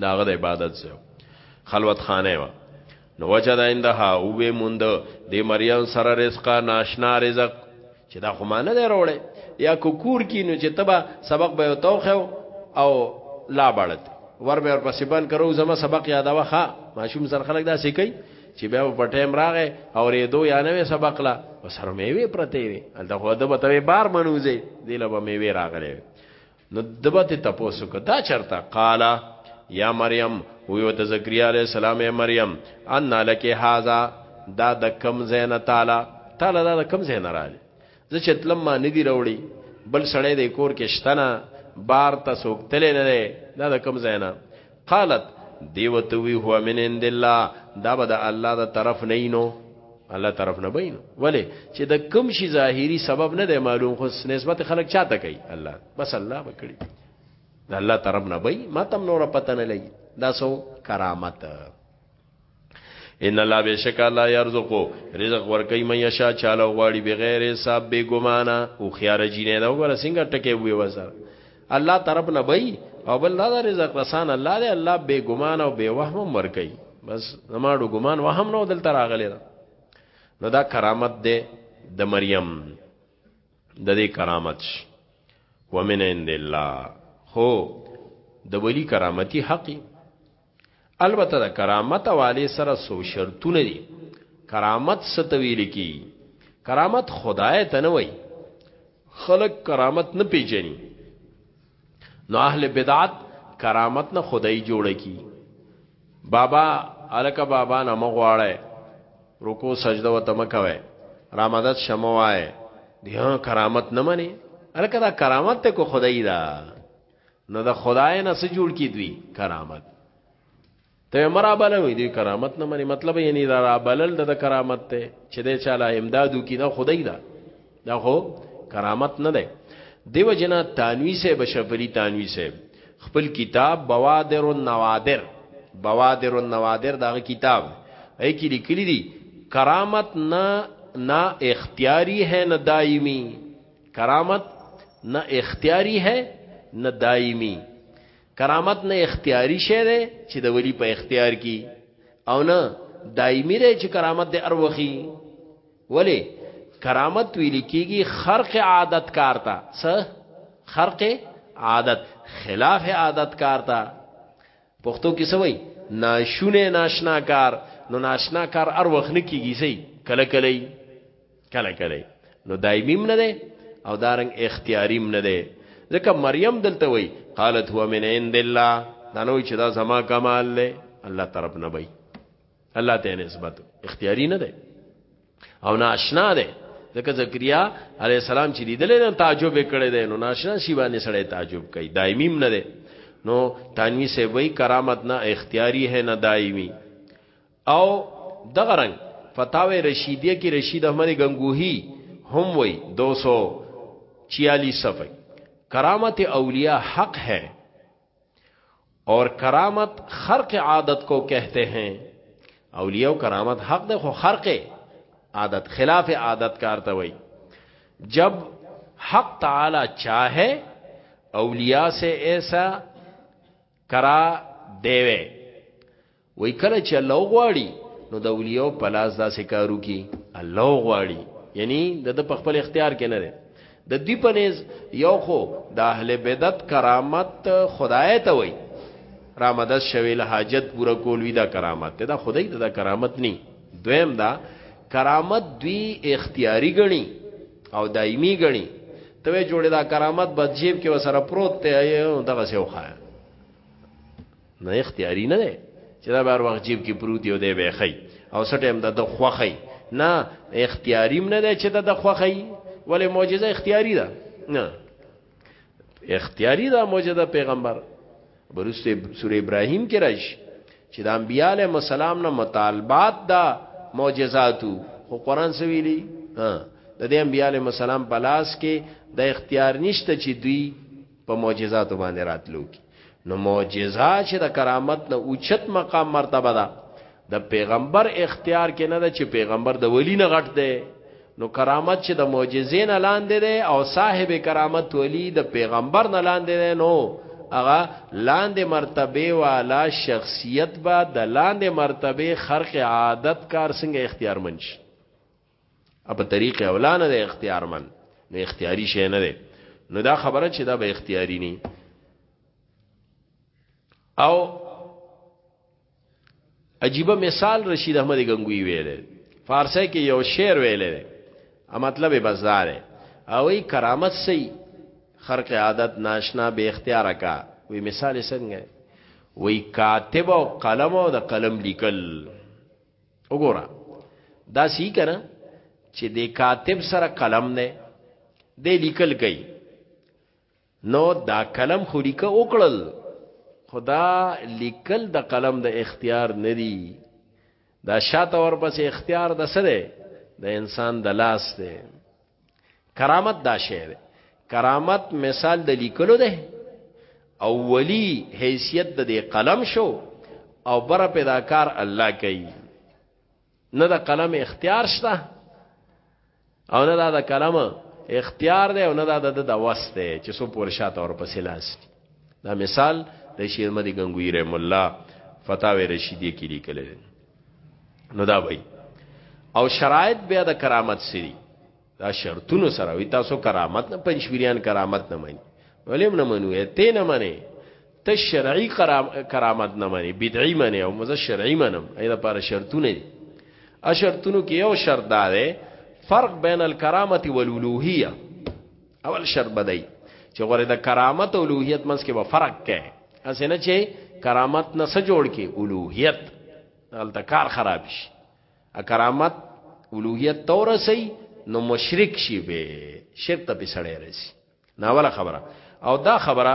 دا غد عبادت زو خلوت خانه و نو وجه دا اندها او به مونږ د مریم سره رزق ناشنا رزق چې دا خو مانه دی وروړي یا کوکور کی نو چې تبا سبق به توخو او لا بړت ور به پسې بند کرو زما سبق یادوه ښا ماشوم سره خلک دا سکی چې بیا په ټیم راغې او ریدو یا نوې سبق لا وسره میوه پرته وي دا خو ادب ته بار منوځي دله به میوه راغلې نو دبته تاسو کو دا چرته قالا یا مریم ویو د زکریا علی السلام ای مریم ان لک هاذا دا د کم زین تعالی تعالی دا د کم زین راځي زه چې تلم ما ندی راوړي بل سړی د کور کې شتنه بار ته سوکتل نه دی دا د کم زینا قالت دیو ته وی هو من عند الله دا به د الله د طرف نه نو الله طرف نه بینو ولی چې د کم شي ظاهری سبب نه دی معلوم خو نسبت خلک چاته کوي الله بس الله بکړي د الله طرف نه بی ما تم نور پته نه لګي دا سو کرامت ان الله بشک الله يرزقو رزق ورکي مې یشا چاله غواړي بغیر حساب به ګمانه او خيار جینې دا وګوره څنګه ټکه وي وزر الله طرف نه بي او بل دا رزق رسان الله دې الله به ګمانه او به وهم ورکي بس زماړو ګمان وهم نو دل تر اغله دا نو دا کرامت دې د مریم د دې کرامت ومن عند الله خو د ولی کرامتي حقي البته د کرامت والے سره سو شرطونه دي کرامت ستویل کی کرامت خدای ته نه وای خلق کرامت نه پیژني نو اهل بدعت کرامت نه خدای جوړ کی بابا الک بابا نه مغواړی رکو سجده وته مکوي رامدد شموای دی کرامت نه مني الک دا کرامت ته کو خدای دا نو د خدای نه څه جوړ کی دوی کرامت ته مرا بلوي دوی کرامت نه مني مطلب یې نه را بلل د کرامت ته چې د چاله امدادو کی نه خدای دا دا خو کرامت نه ده دیو جنا تانوی سے بشفری تانوی سے خپل کتاب بوادر النوادر بوادر النوادر دا کتاب ای کی لیکلی دی کرامت نه نا اختیاری ہے نه دایمی کرامت نه اختیاري ہے نه دایمي کرامت نه اختیاري شی دی چې د ولی په اختیار کې او نه دایمي دی چې کرامت د اروخي ولی کرامت ویل کیږي خرق عادت کارتا څه خرق عادت خلاف عادت کارتا پښتو کې سوي ناشونه ناشنا کار نو ناشنا کار ار وخت نه کیږي سي کله کله کله کله نو دایمیم نه ده او دارنګ اختیاریم نه ده ځکه مریم دلته وای قالت هو من عند الله دا نو چې دا زما کمال له الله طرف نه وای الله ته نسبت اختیاري نه ده او ناشنا ده ځکه زکریا علی السلام چې لیدل نه تعجب کړي دي نو ناشنا شی باندې سړی تعجب کوي دایمي نه ده نو تنوی سے وای کرامت نه اختیاری ہے نه دایمی او دغه رنگ فتاوی رشیدیه کې رشید احمد گنگوهی هم وای 246 صفحه کرامت اولیاء حق ہے اور کرامت خرق عادت کو کہتے ہیں اولیاء و کرامت حق دیکھو خرق عادت خلاف عادت کارتا وی جب حق تعالی چاہے اولیاء سے ایسا کرا دیوے وای کله چې الله وغواړي نو د اولیو په لاس داسې کارو کی الله وغواړي یعنی د د خپل اختیار کې نه دی د دی پنیز یو خو د اهل بدعت کرامت خدای ته وای را مدد شوی له حاجت پورا کول وی دا کرامت ته دا خدای ته دا کرامت نی دویم دا کرامت دوی اختیاری غنی او دایمی غنی ته جوړه دا کرامت بد جیب کې وسره پروت ته دغه سیو خایه نه اختیاري نه دی چې دا بار وخت جیب کې پروت یو دی به خی او سټیم د د خوخی نه اختیاریم نه دی چې د د خوخی ولې معجزه اختیاري ده نه اختیاري ده معجزه پیغمبر برسته سوره ابراهیم کې راشي چې د انبیاله مسالم نه مطالبات دا معجزاتو خو قران سویلی ها د دې انبیاله مسالم په لاس کې د اختیار نشته چې دوی په معجزاتو باندې راتلو کی نو معجزه چې د کرامت نه اوچت مقام مرتبه ده د پیغمبر اختیار کې نه ده چې پیغمبر د ولی نه غټ دی نو کرامت چې د معجزې نه لاندې دی او صاحب کرامت ولی د پیغمبر نه لاندې دی نو هغه لاندې مرتبه والا شخصیت به د لاندې مرتبه خرق عادت کار څنګه اختیار منشي اپ طریق اولا نه د اختیار من نو اختیاري شي نه ده نو دا خبره چې دا به اختیاري نه او عجیب مثال رشید احمد گنگوی ویل فارسی کې یو شعر ویل دی ا مطلب بازار او ای کرامت سی خرق عادت ناشنا به اختیار کا وی مثال څنګه وی کاتب او قلم او د قلم لیکل وګوره دا سی کنه چې د کاتب سره قلم نه د لیکل کوي نو دا قلم خو لیکه وکړل خدا لیکل د قلم د اختیار نه دی دا شاته ورپسې اختیار د سره د انسان د لاس دی کرامت دا شی دی کرامت مثال د لیکلو ده او ولی حیثیت د قلم شو او بر پیدا کار الله کوي نه د قلم اختیار شته او نه دا د قلم اختیار دی او نه دا د د وس دی چې سو پور شاته اور پسې لاس دا مثال د شیرمدی غنگوی رحم الله فتاوی رشیدی کې لیکل دي نو دا وای او شرایط بیا د کرامت سری دا شرطونو سره وي تاسو کرامت نه پنځپیریان کرامت نه مانی ولیم نه منو ته نه مانی ته شرعي کرامت نه مانی بدعي مانی او مزه شرعي منم ایدا پر شرطونه دي ا شرطونو کې یو شرط دا ده فرق بین الکرامت والولوهیه اول شرط بدای چې غره د کرامت او الوهیت منځ کې به فرق کې اسنه چې کرامت نه څه جوړ کې الوهیت دلته کار خراب شي ا کرامت الوهیت تورسي نو مشرک شي به شرک ته پسړې رسي ناوله خبره او دا خبره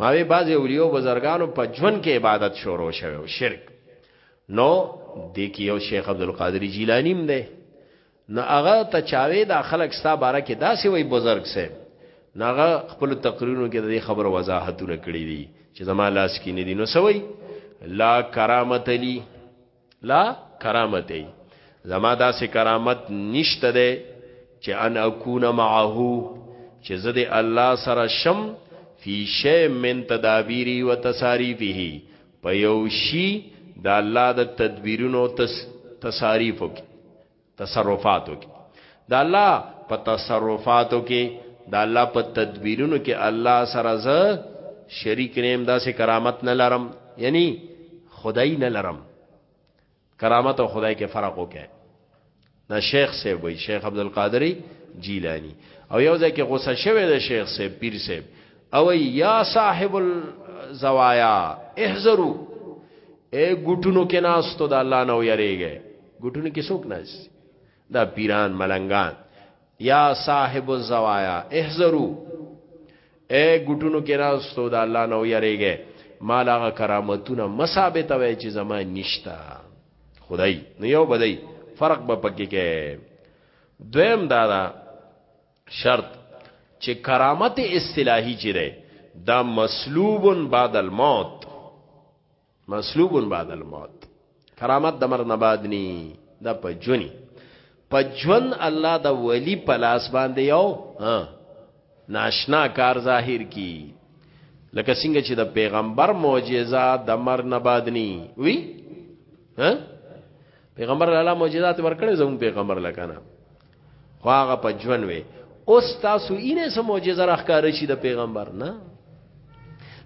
ماوی بعضی اولیو بزرگانو په ژوند کې عبادت شروع شوی او شرک نو د کې یو شیخ عبد القادر جیلانی هم دی نو هغه ته چاوي د خلک ستا باره کې داسې وای بزرگ سه ناغه خپل تقریرونو کې د خبر وضاحتونه کړی دي چې زما لاس کې نه دي نو سوي لا کرامت لی لا کرامت ای زما داسې کرامت نشته ده چې ان اكون معه چې زه د الله سره شم فی شی من تدابیری و تصاریفه په یو شی د الله د تدبیرونو تس تصاریفو کې تصرفاتو کې د الله په تصرفاتو کې د الله په تدبیرونو کې الله سره ز شریک نیم داسې کرامت نه لرم یعنی خدای نه لرم کرامت او خدای کې فرق وکړي دا شیخ صاحب وی شیخ عبد القادر جیلانی او یو ځکه غوسه شوی د شیخ صاحب پیر صاحب او یا صاحب الزوایا احذروا اے ګټونو کې ناس ته د الله نه ویریږي ګټونه کې څوک ناز دا پیران ملنګان یا صاحب الزوایا احذرو اے ګټونو کې راستو دا الله نو یریږي مال هغه کرامتونه مسابته وای چې زما نشتا خدای نو یو بدای فرق به پکې کې دویم دا دا شرط چې کرامت اصطلاحي چیرې دا مسلوب بعد الموت مصلوب بعد الموت کرامت د مرګ نه بعد ني دا په جوني په جون الله د ولی په لاس باندې یو ها ناشنا کار ظاهر کی لکه څنګه چې د پیغمبر معجزه د مرګ نه بعد ني وی ها پیغمبر الله معجزات ورکړي زموږ پیغمبر لکنه خو هغه په ژوند وي اوس تاسو اینه سم معجزه راخکار شي د پیغمبر نه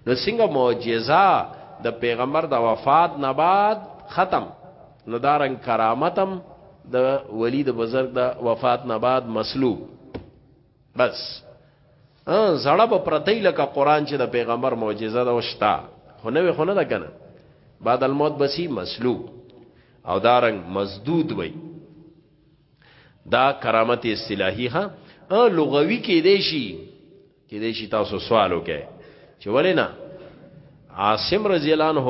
نو څنګه معجزه د پیغمبر د وفات نه بعد ختم نو دارن کرامتم د دا ولی د بزرگ د وفات نه بعد مسلوب بس زړه په پرتی لکه قران چې د پیغمبر معجزه ده وشتا خو نه خو نه ده کنه بعد الموت بسی مسلوب او دارنګ مسدود وای دا کرامت اصطلاحي ها لغوي کې دی شي کې دی شي تاسو سوال وکړئ چې ولې نه عاصم رضی الله عنه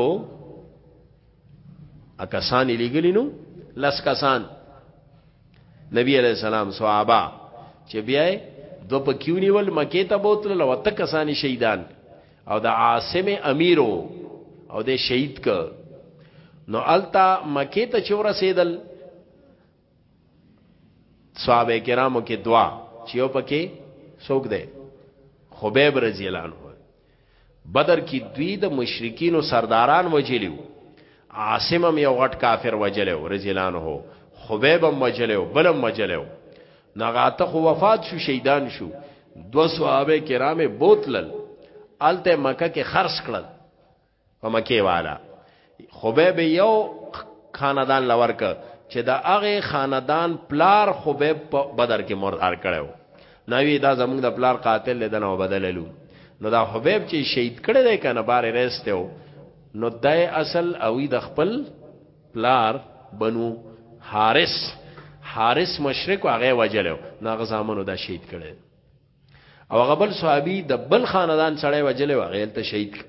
اکسان لګلی نو لس کسان نبی علیہ السلام صحابه چې بیا دو په کیونی ول مکه ته بوتل لو ته کسان شهیدان او د عاصم امیرو او د شهید ک نو التا مکه ته چور رسیدل صحابه کرامو کې دوا چې یو پکې څوک دی خبیب رضی الله عنه بدر کې دوی د مشرکینو سرداران وجلیو عاصم هم یو غټ کافر وجلیو رضی الله عنه خبیب هم وجلیو بلم وجلیو نغاته خو وفات شو شهیدان شو دو صحابه کرام بوتلل الته مکه کې خرڅ کړل په مکه والا خبيب یو خاندان لور ک چې دا هغه خاندان پلار خبيب په بدر کې مردار کړو نوی دا زمونږ د پلار قاتل دی نو بدللو نو دا خبيب چې شهید کړي دی کنه بار رسته نو دای اصل اوی د خپل پلار بنو حارس حارس مشرک هغه وجلو ناغه زامنو دا شهید کړي او هغه بل صحابي د بل خاندان سړی وجلې وغیل ته شهید کړ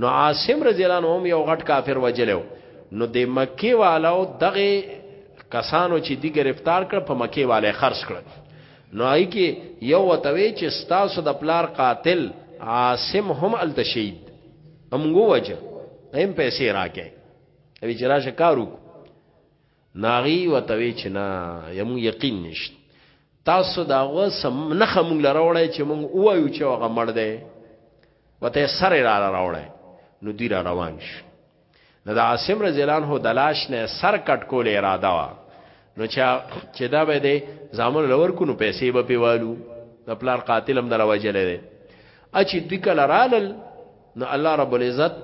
نو عاصم رضی الله عنه هم یو غټ کافر وجلو نو د مکی والو دغه کسانو چې دی گرفتار کړ په مکی والے خرج کړ نو ای کې یو وتوی چې ستاسو د پلار قاتل عاصم هم ال تشهید امغو وجه ایم پیسې راکې ابي جراشه کارو ناغي وتوي چې نه یم یقین نشته تاسو دا غو سم نه خمون لراوړی چې مونږ وایو چې هغه مړ دی وته سره را راوړی نو دی را روان شو نو د عاصم رضی الله عنه دلاش نه سر کټ کول اراده وا نو چا چې دا به دی زامن لور کو نو پیسې به پیوالو د پلار قاتل هم دروازه لري اچي دوی کله رالل نو الله رب العزت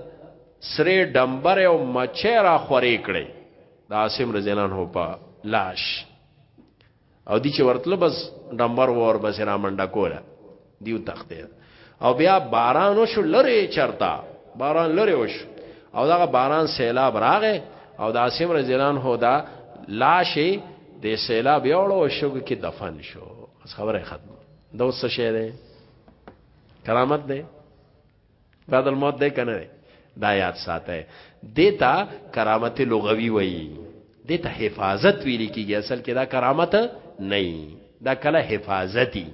سره ډمبر او مچه را خورې کړي د عاصم رضی الله عنه په لاش او دی چې ورتل بس ډمبر ور بس را منډه کوله دیو تخته او بیا باران وشو لره چرتا باران لره وشو او دا باران سیلاب راغې او د عاصم رضی الله عنه دا لاش د سیلاب یوړو شو کې دفن شو خبره ختم دا وسه شه ده کرامت ده بعد الموت ده کنه ده دا یاد ساته دیتا کرامت لغوی وی دیتا حفاظت ویل کیږي اصل کې دا کرامت نه دا کله حفاظتی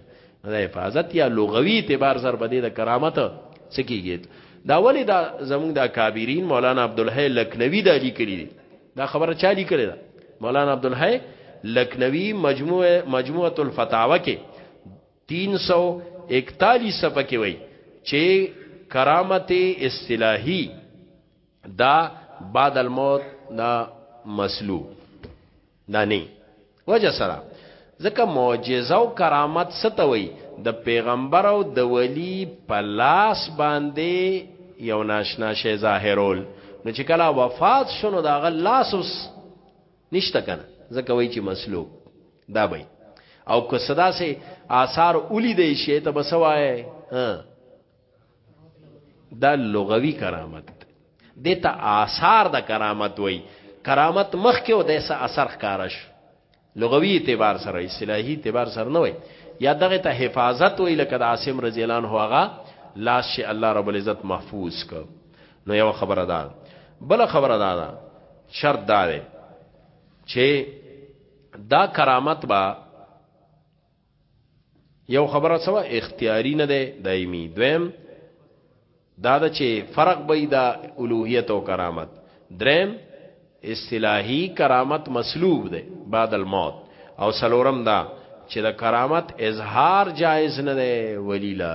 دا حفاظت یا لغوی اعتبار سره بده دا کرامت سکیږي دا ولی دا زمونږ د کابرین مولانا عبدالحی لکنوی دا لیکلی دی دا خبره چا لیکلی دا مولانا عبدالحی لکنوی مجموعه مجموعه الفتاوا کې 341 پکې وای چې کرامت اصطلاحي دا بعد الموت نا مسلو دا نه وجه سره ځکه معجزه او کرامت ستوي د پیغمبر او د ولی په لاس باندې یو ناشنا شی ظاهرول نو چې کله وفات شونه دا غ لاس اوس نشته کنه ځکه وای چې مسلوب دا به او که صدا سه آثار اولی دی شی ته بسوای ها دا لغوي کرامت دته آثار د کرامت وای کرامت مخ کې او دسه اثر ښکارش لغوي اعتبار سره اصطلاحي اعتبار سره نه وای یا دغه ته حفاظت وای لکه د عاصم رضی الله عنه هغه لاس شي الله رب العزت محفوظ کو نو یو خبره ده بل خبره ده دا شرط دا دی چې دا کرامت با یو خبره سوا اختیاری نه ده دایمي دویم دا د چې فرق به دا الوهیت او کرامت دریم اصطلاحی کرامت مسلوب ده بعد الموت او سلورم دا چې د کرامت اظهار جایز نه ده ولیلا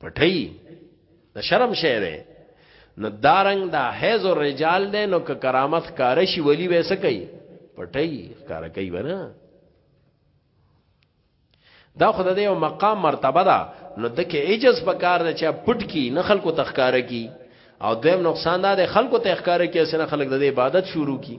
پټي د شرم شی دی نو دارنګ دا حیز او رجال دی نو که کرامت کارشي ولی ویسه کوي پټي کار کوي ونه دا خدای دی او مقام مرتبه ده نو دکې عجز په کار ده چې پټ کی نه خلکو تخکار کی او دویم نقصان دا دی خلکو تخکار کی اسنه خلک د عبادت شروع کی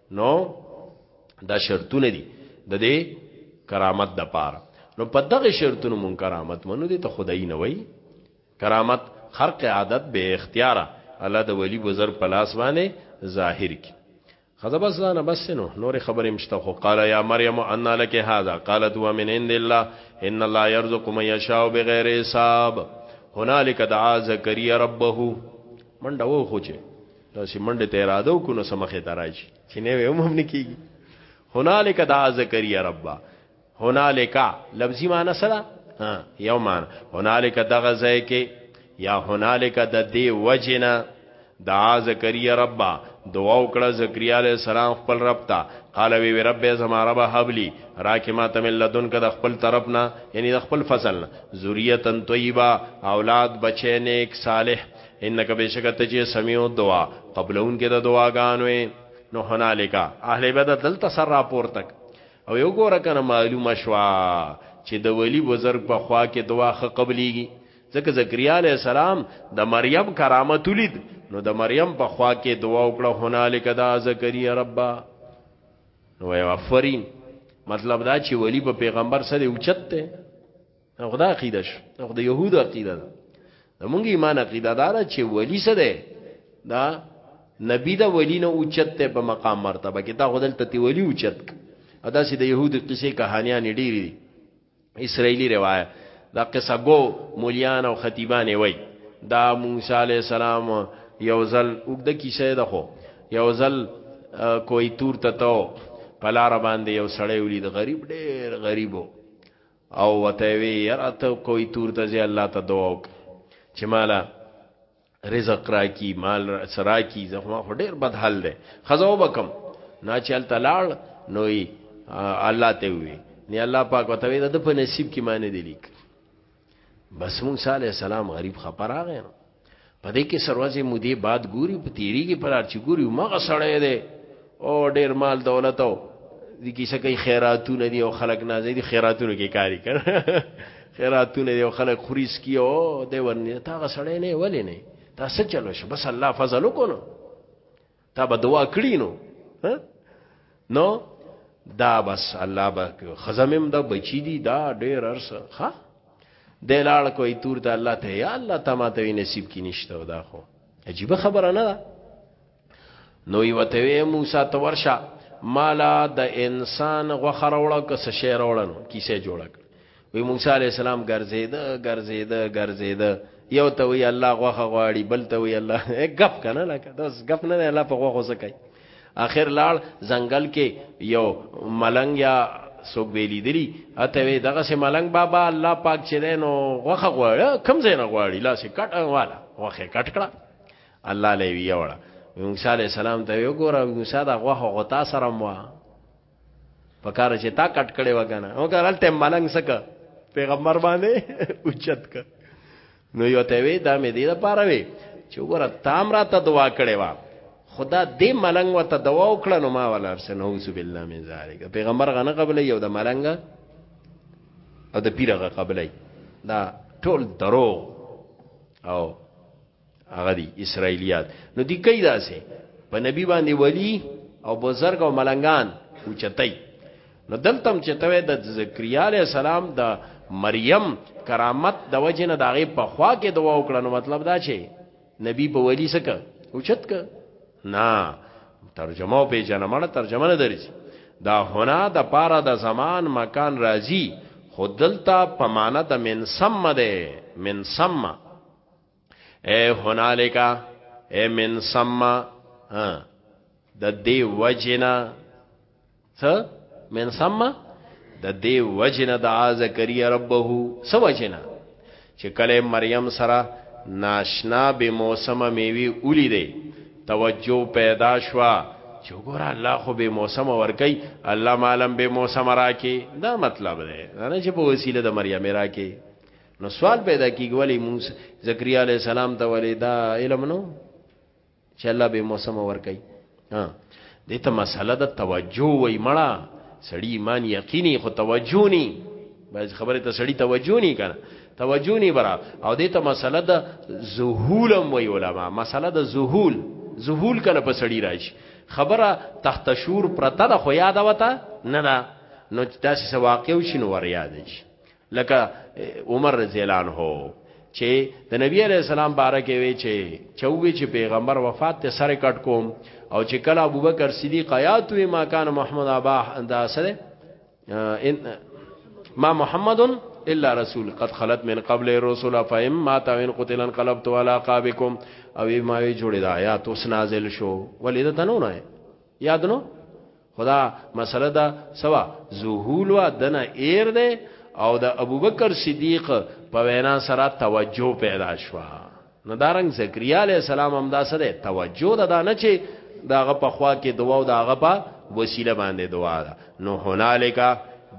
نو دا شرطونه دي د دې کرامت د پاره نو په دغه شرطونو مون کرامت منو دي ته خدای نه وای کرامت خرق عادت به اختیار الله د ولی بزرگ پلاس باندې ظاهر کی خذا بس زانه بس نو نور خبرې مشته خو قال یا مریم ان لك هذا قالت هو من عند الله ان الله يرزق من يشاء بغیر حساب هنالک دعا زکریا ربه منډه و خوچه داسې منډه ته اراده وکړو نو سمخه ته راځي چې نه وي هم نه کیږي هنالک دعا زکریا ربا هنالک لفظي معنی سره ها یو معنی هنالک دغه ځای کې یا هنالک د دې وجنه دعا زکریا ربا دعا وکړه زکریا علی السلام خپل رب ته قال وی رب زما رب حبلی راکه ما تم لدن کده خپل طرف نه یعنی د خپل فصل نه ذریه طیبه اولاد بچی نیک صالح انک بشک ته چې سميع الدعاء قبلون کې د دعاګانو نو هنالک اهل بدر دل تسرا پورتک او یو ګور کنه معلومه شوا چې د ولی بزرگ په خوا کې دعا خ قبليږي ځکه زکریا علی السلام د مریم کرامت ولید نو د مریم په خوا کې دعا وکړه هنالک دا زکریا ربا نو یو افرین مطلب دا چې ولی په پیغمبر سره اوچت ته او دا عقیده شو او د يهود عقیده ده زمونږ ایمان عقیده دار چې ولی څه ده دا نبی دا ولی نه اوچت ته په مقام مرتبه کې دا خدل ته ولی اوچت ادا سي د يهود قصې کہانيان ډېری دي اسرایلی روایت دا قصه گو مولیان او خطیبان وای دا موسی علی السلام یو ځل وګد کیسه ده خو یو ځل کوی تور ته تو پلار باندې یو سړی ولید غریب ډېر غریبو او وته وی یرا ته کوی تور ته زی الله ته دعا وک چې مالا رزق راکی مال سراکی زه ما خو ډیر بد حال ده خزو بکم نا چل تلاړ نوې الله ته وی نه الله پاک وته وی د په نصیب کې معنی دی لیک بس موسی علی السلام غریب خبر راغی په دې کې سروازي مودي بعد ګوري په تیری کې پرار چې ګوري مغه سړی دی او ډیر مال دولت او د کیسه کوي خیراتونه دي او خلک نازې دي خیراتونه کې کاری کړ خیراتونه دي او خلک خریس کیو دی ورنه تا غسړې نه ولې نه تا څه چلو شو بس الله فضل وکړو تا به دعا کړی نو نو دا بس الله به خزمم دا بچی دی دا ډیر ارس ها د لاړ کوي تور ته الله ته یا الله ته ما ته نصیب کی نشته دا خو عجیب خبره نه ده نو یو ته وی موسی ته ورشه مالا د انسان غوخه راوړه که څه شی راوړنو کیسه جوړه وی موسی علی السلام ګرځیده ګرځیده ګرځیده یو ته وی الله غوخه غواړي بل ته وی الله غف کنه لکه دا غف نه الله په غوخه زکای اخر لاړ زنګل کې یو ملنګ یا سوګ ویلی دلی اته وی دغه سه ملنګ بابا الله پاک چې دینو غوخه غواړي کم زین غواړي لا سه کټ والا غوخه کټ کړه الله لوي یوړه موسی علی السلام ته وی ګوره موسی دا غوخه غوتا سره مو پکاره چې تا کټ کړي وګنه او ګرال ته ملنګ سک پیغمبر باندې اوچت ک نو یو ته وی دا مې دی دا پاره وی چې وګوره تام را ته دعا کړي وا خدا دې ملنګ وته دوا وکړه نو ما ولا ارسنه اوس بالله من ذالک پیغمبر غنه قبل یو د ملنګ او د پیرغه قبلې دا ټول درو او هغه دي اسرایلیات نو دی کوي داسې په نبی باندې ولی او بزرګ او ملنګان اوچتای نو دلتم چې توې د زکریا علی السلام د مریم کرامت د وجه نه داغه په خوا کې دعا وکړه نو مطلب دا چې نبی په ولی سکه اوچت ک نه ترجمه په جنمړ ترجمه نه درځي دا هنا د پاره د زمان مکان راځي خودلتا پمانه د من سم ده من سم اے هنالکا اے من سما ها د دې وجنا څه من سما د دې وجنا د ذکری ربه سو وجنا چې کله مریم سره ناشنا به موسم میوي اولی دی توجه پیدا شوا چې ګور الله خو به موسم ورکی الله مالم به موسم راکی دا مطلب دی نه چې په وسیله د مریم راکی نو سوال پیدا کیږي ولی موسی زکریا علی السلام ته ولی دا علم نو چې الله به موسم ور کوي ها دې ته مسله د توجه وای مړه سړی ایمان یقیني خو توجه ني باز خبره ته سړی توجه ني کنه توجه ني برا او دې ته مسله د ذهولم وای علما مسله د ذهول ذهول کله په سړی راشي خبره تحت شور پرته د خو یاد وته نه نه نو داسې واقع شنو ور یاد شي لکه عمر رضی الله عنه چې د نبی علی السلام باره کې وی چې چوي چې پیغمبر وفات ته سره کټ کوم او چې کله ابوبکر صدیق آیات وی ما کان محمد ابا دا سره ان ما محمد الا رسول قد خلت من قبل الرسل فهم ما تاوین قتل انقلبت ولا قابکم او ما وی جوړی دا آیات اوس نازل شو ولې دا تنو نه یاد نو خدا مسله دا سوا زهول وا دنه ایر ده او د ابوبکر صدیق په وینا سره توجه پیدا شو نو دارنګ زکریا علی السلام هم دا سره توجه ده دا نه چې داغه په خوا کې دعا او داغه په وسیله باندې دعا ده نو هنالک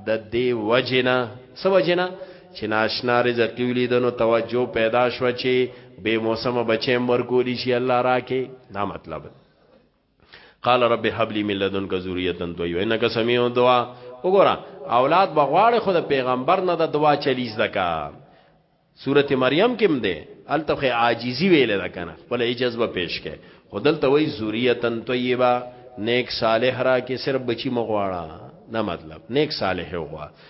د دې وجنا سو وجنا چې ناشنا رزق ویلی د نو توجه پیدا شو چې به موسم بچیم ورکولی شي الله راکې دا مطلب قال رب هب لي من لدنك ذريه طيبه انك سميع الدعاء وګوره اولاد بغواړي خو د پیغمبر نه د دعا چلیز دکا سورته مریم کې هم ده التخه عاجزی ویل ده کنه خپل عجز به پیش کړي خودل ته وی ذریه طیبه نیک صالح را کې صرف بچی مغواړه نه مطلب نیک صالح وغواړه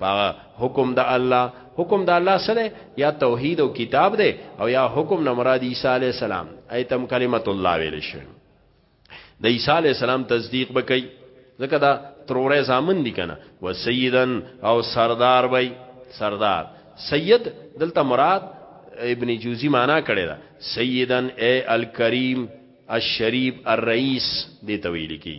په حکم د الله حکم د الله سره یا توحید او کتاب دی او یا حکم نه مراد عیسی علی السلام ایتم کلمت الله ویل شي د عیسی علی السلام تصدیق وکي ځکه دا ترورې زامن دي کنه و سیدن او سردار وای سردار سید دلته مراد ابن جوزی معنا کړی دا سیدن اے الکریم الشریف الرئیس دې تویل کی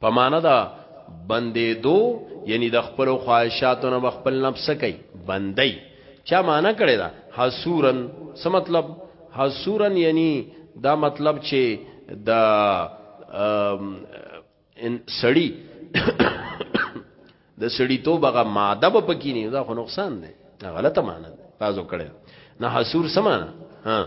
په معنا دا بندې دو یعنی د خپل خواهشاتو نه خپل نفس کوي بندي چا معنا کړی دا حسورن څه مطلب حسورن یعنی دا مطلب چې د سړی د سړی توب هغه ماده به پکې نه دا خو نقصان دی دا غلطه معنی ده تاسو کړه نه حسور سمانه ها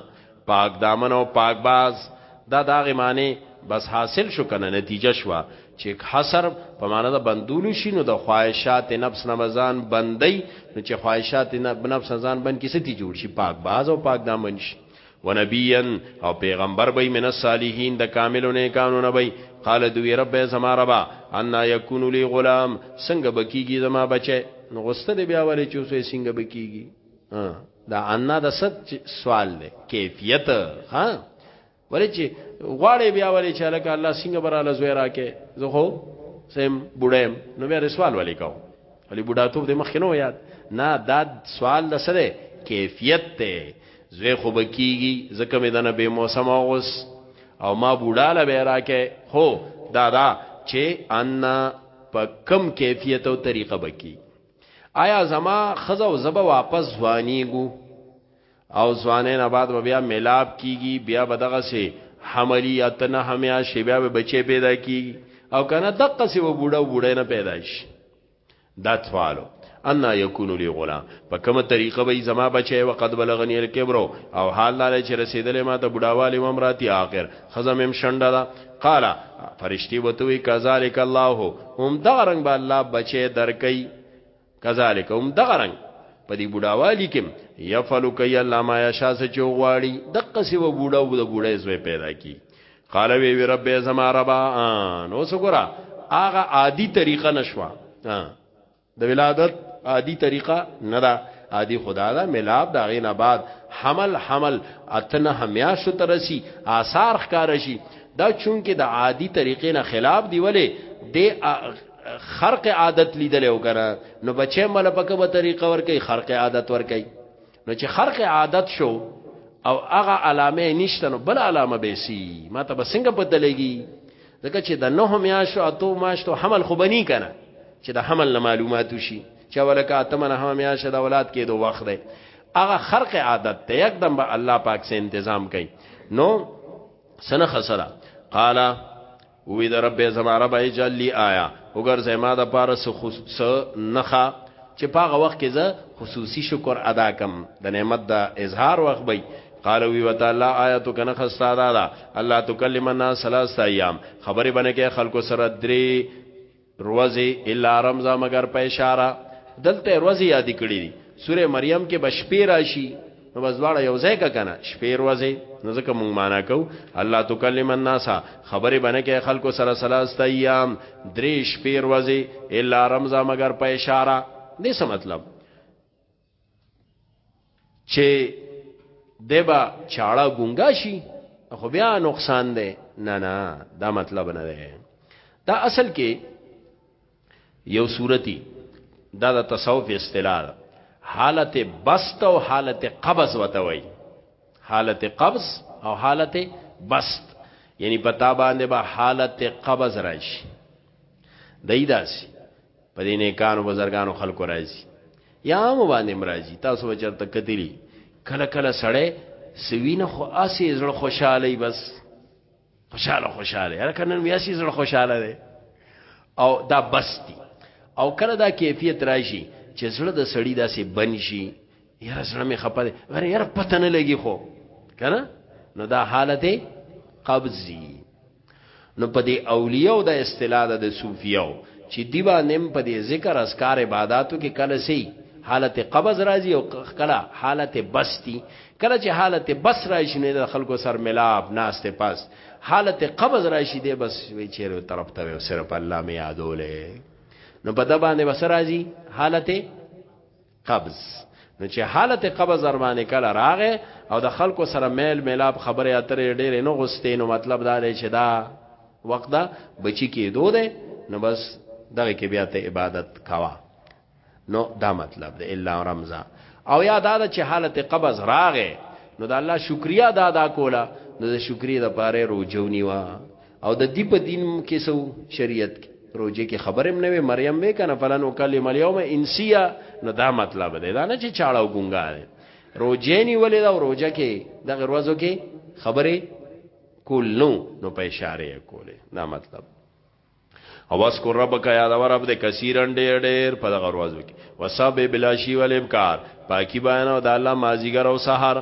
پاک دامن او پاک باز دا داغه معنی بس حاصل شو کنه نتیجه شو چې حسر په معنا د بندولو شي نو د خواهشات نفس نمازان بندي نو چې خواهشات نفس ځان بند کیسه تی جوړ شي پاک باز او پاک دامن شي و نبیا او پیغمبر به من الصالحین د کاملو نیکانو نه وي قال دوی رب زما ربا ان یکون لی غلام څنګه بکیږي زما بچي نو غستل بیا ولې چې اوسه څنګه بکیږي دا ان د ست سوال دی کیفیت ها ولې چې غواړې بیا ولې چې الک الله څنګه براله زوی راکې زه خو سم بډم نو بیا سوال ولې کو ولې بډا ته د مخ نه یاد نه دا سوال د سره کیفیت ته زوی خو بکیږي زکه مې دنه به موسم اوغس او ما بوډاله به راکه هو دا دا چې ان په کم کیفیت او طریقه بکی آیا زما خزه او زبه واپس ځوانیګو او ځوانه نه بعد بیا ملاب کیږي بیا بدغه سي حملیات نه همیا شی بیا بچي پیدا کیږي او کنه دقه سی و بوډا و بوډا نه پیدا شي داطفالو انا یکون لی غلام په کومه طریقه به زما بچی وقد بلغنی الکبر او حال دار چې رسیدلې ما ته بډاوالی و امراتی اخر خزم هم شنډه ده قال فرشتي وتوي کذالک الله هم دغه رنگ به الله بچی درکې کذالک هم دغه رنگ په دې بډاوالی کې یفعل کوي الله ما یشا سچو غواړي دقه سی و بډاو د بډای زوی پیدا کی قال وی وی رب زما ربا نو سګرا هغه عادي طریقه نشوا د ولادت عادي طریقه نه دا عادي خدا دا ملاب دا غین آباد حمل حمل اتنه همیاشو ترسي آثار ښکار شي دا چونکه د عادي طریقې نه خلاف دی ولې د خرق عادت لیدل او کنه نو بچې مل پکې به طریقه ور کوي خرق عادت ور کوي نو چې خرق عادت شو او هغه علامه نشته نو بل علامه به سي ما ته بسنګ په دلګي ځکه چې د نوه میاشتو اتو میاشتو حمل خو بنی کنه چې د حمل نه معلومات شي چې ولکه اتمنه هم میاشت د اولاد کېدو وخت دی هغه خرق عادت ته یک دم به الله پاک سه تنظیم کوي نو سنه خسره قال وی د رب زما رب اجل لی آیا وګرځه ما د پاره س نخا چې پاغه وخت کې زه خصوصي شکر ادا کم د نعمت د اظهار وخت بی قال وی وتعالى آیاتو کنه خستا دا دا الله تکلم الناس ثلاث ایام خبرې بنه کې خلکو سره درې روزي الا رمزا مگر په اشاره دلته روزي یاد کړی دي سوره مریم کې بشپې راشي نو بس دواړه یو ځای کا کنه شپې روزي نو ځکه مونږ معنا کو الله تو کلم الناس خبره بنه کې خلکو سره سلاست ایام درې شپې روزي الا رمزا مگر په اشاره دې څه مطلب چې دبا چاړه ګونګا شي خو بیا نقصان دی نه نه دا مطلب نه دی دا اصل کې یو صورتي دا د تصوف اصطلاح ده حالت بست او حالت قبض وته وای حالت قبض او حالت بست یعنی پتا باندې به با حالت قبض راشي دایداسي په دې نیکانو بزرګانو خلکو راځي یا مو باندې مرাজি تاسو وچرته کتلی کله کله سړی سوینه خو اسی زړه خوشاله بس خوشاله خوشاله هر کنه مې اسی زړه خوشاله دی او دا بس دی او کله دا کیفیت راشي چې زړه د سړی داسې بن شي یاره زړه مې خپه دی وره یاره پته نه لګي خو کنه نو دا حالت قبضي نو په دې اولیاء او د اصطلاح د صوفیاو چې دی باندې په دې ذکر اسکار عبادتو کې کله سي حالت قبض راځي او کله حالت بستی کله چې حالت بس راشي نه د خلکو سر ملاب ناشته پاس حالت قبض راشي دی بس وی چیرې طرف ته صرف الله می یادولې نو په د باندې بس راځي حالت قبض نو چې حالت قبض ارمانه کله راغې او د خلکو سره میل میلاب خبره اترې ډېرې نو غستې نو مطلب دا دی چې دا وخت دا بچی کېدو دی نو بس دغه کې بیا ته عبادت کوا نو دا مطلب دی الا رمزا او یا دا چې حالت قبض راغې نو د الله شکریا دا دا کوله نو د شکرې د پاره روجونی وا او د دی په دین کې سو شریعت کې روزه کې خبرم نه وي مریم وې کنه فلانو کلم اليوم انسیا نو دا مطلب دی دا نه چې چاړو ګونګا دی روزه نی ولې دا روزه کې د غروازو کې خبره کول نو نو په اشاره کوله دا مطلب او واس کو رب کا یاد ور رب دې کثیرن ډېر ډېر په دغه ورځو کې وسب بلاشی ول ابکار پاکي بیان او د الله مازیګر او سحر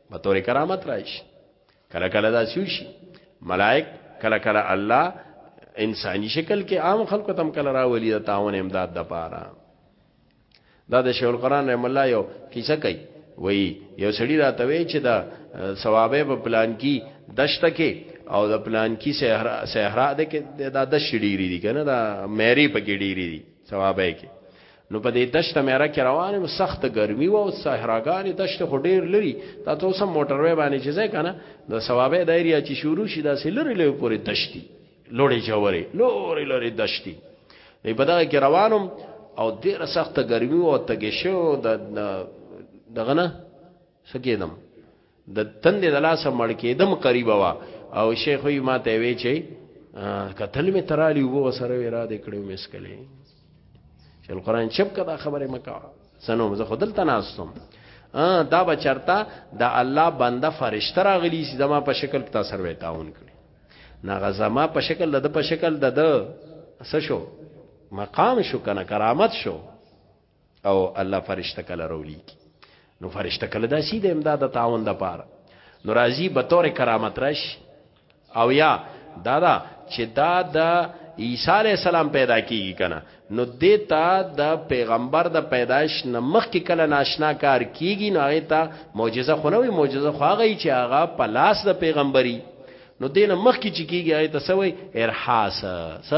به تور کرامت راشي کله کله دا سوشي ملائک کله کله الله انساني شکل کې عام خلکو تم کله راولي د تعاون امداد د پاره دا د شیخ القران رحم الله یو کیسه کوي وی یو سړی راته وی چې دا ثوابه په پلان کې دشت کې او د پلان کې صحرا صحرا د کې دا د شډيري دي کنه دا مېری په کې ډيري دي ثوابه کې نو په دې دشت میره کې روان یم سخت ګرمي و او صحراګانې دشت خو ډیر لري دا ته اوس هم موټروي باندې چې ځای کنه د ثوابه د ایریا چې شروع شي داسې لري لري پورې دشتي لوړې جوړې لوري لوري دشتي نه په دغه کې روانم او ډیره سخت ګرمي او تګې شو د دغه نه سکیدم د تندې د لاسه مړ کېدم قریبه وا او شیخ وی ما ته وی چې قتل می ترالی وو سره را دې کړو مسکلې چې القرآن چپ کدا خبره مکا سنو زه خدل تناستم دا بچرتا دا الله بنده فرشتہ راغلی چې زما په شکل په تاثیر وې تعاون کړي نه غزما په شکل د په شکل د د سشو مقام شو کنه کرامت شو او الله فرشته کله رولی کی نو فرشته کله دا سیده امداد تعاون د پاره نو راضی به تور کرامت رش او یا دادا چې دا د عیسی علی السلام پیدا کیږي کنه نو دیتا د پیغمبر د پیدایش نمخ کې کله ناشنا کار کیږي نو هغه ته معجزه خو نه وي معجزه خو هغه چې هغه په لاس د پیغمبري نو دین مخ کې چې کیږي هغه ته سوې ارحاس س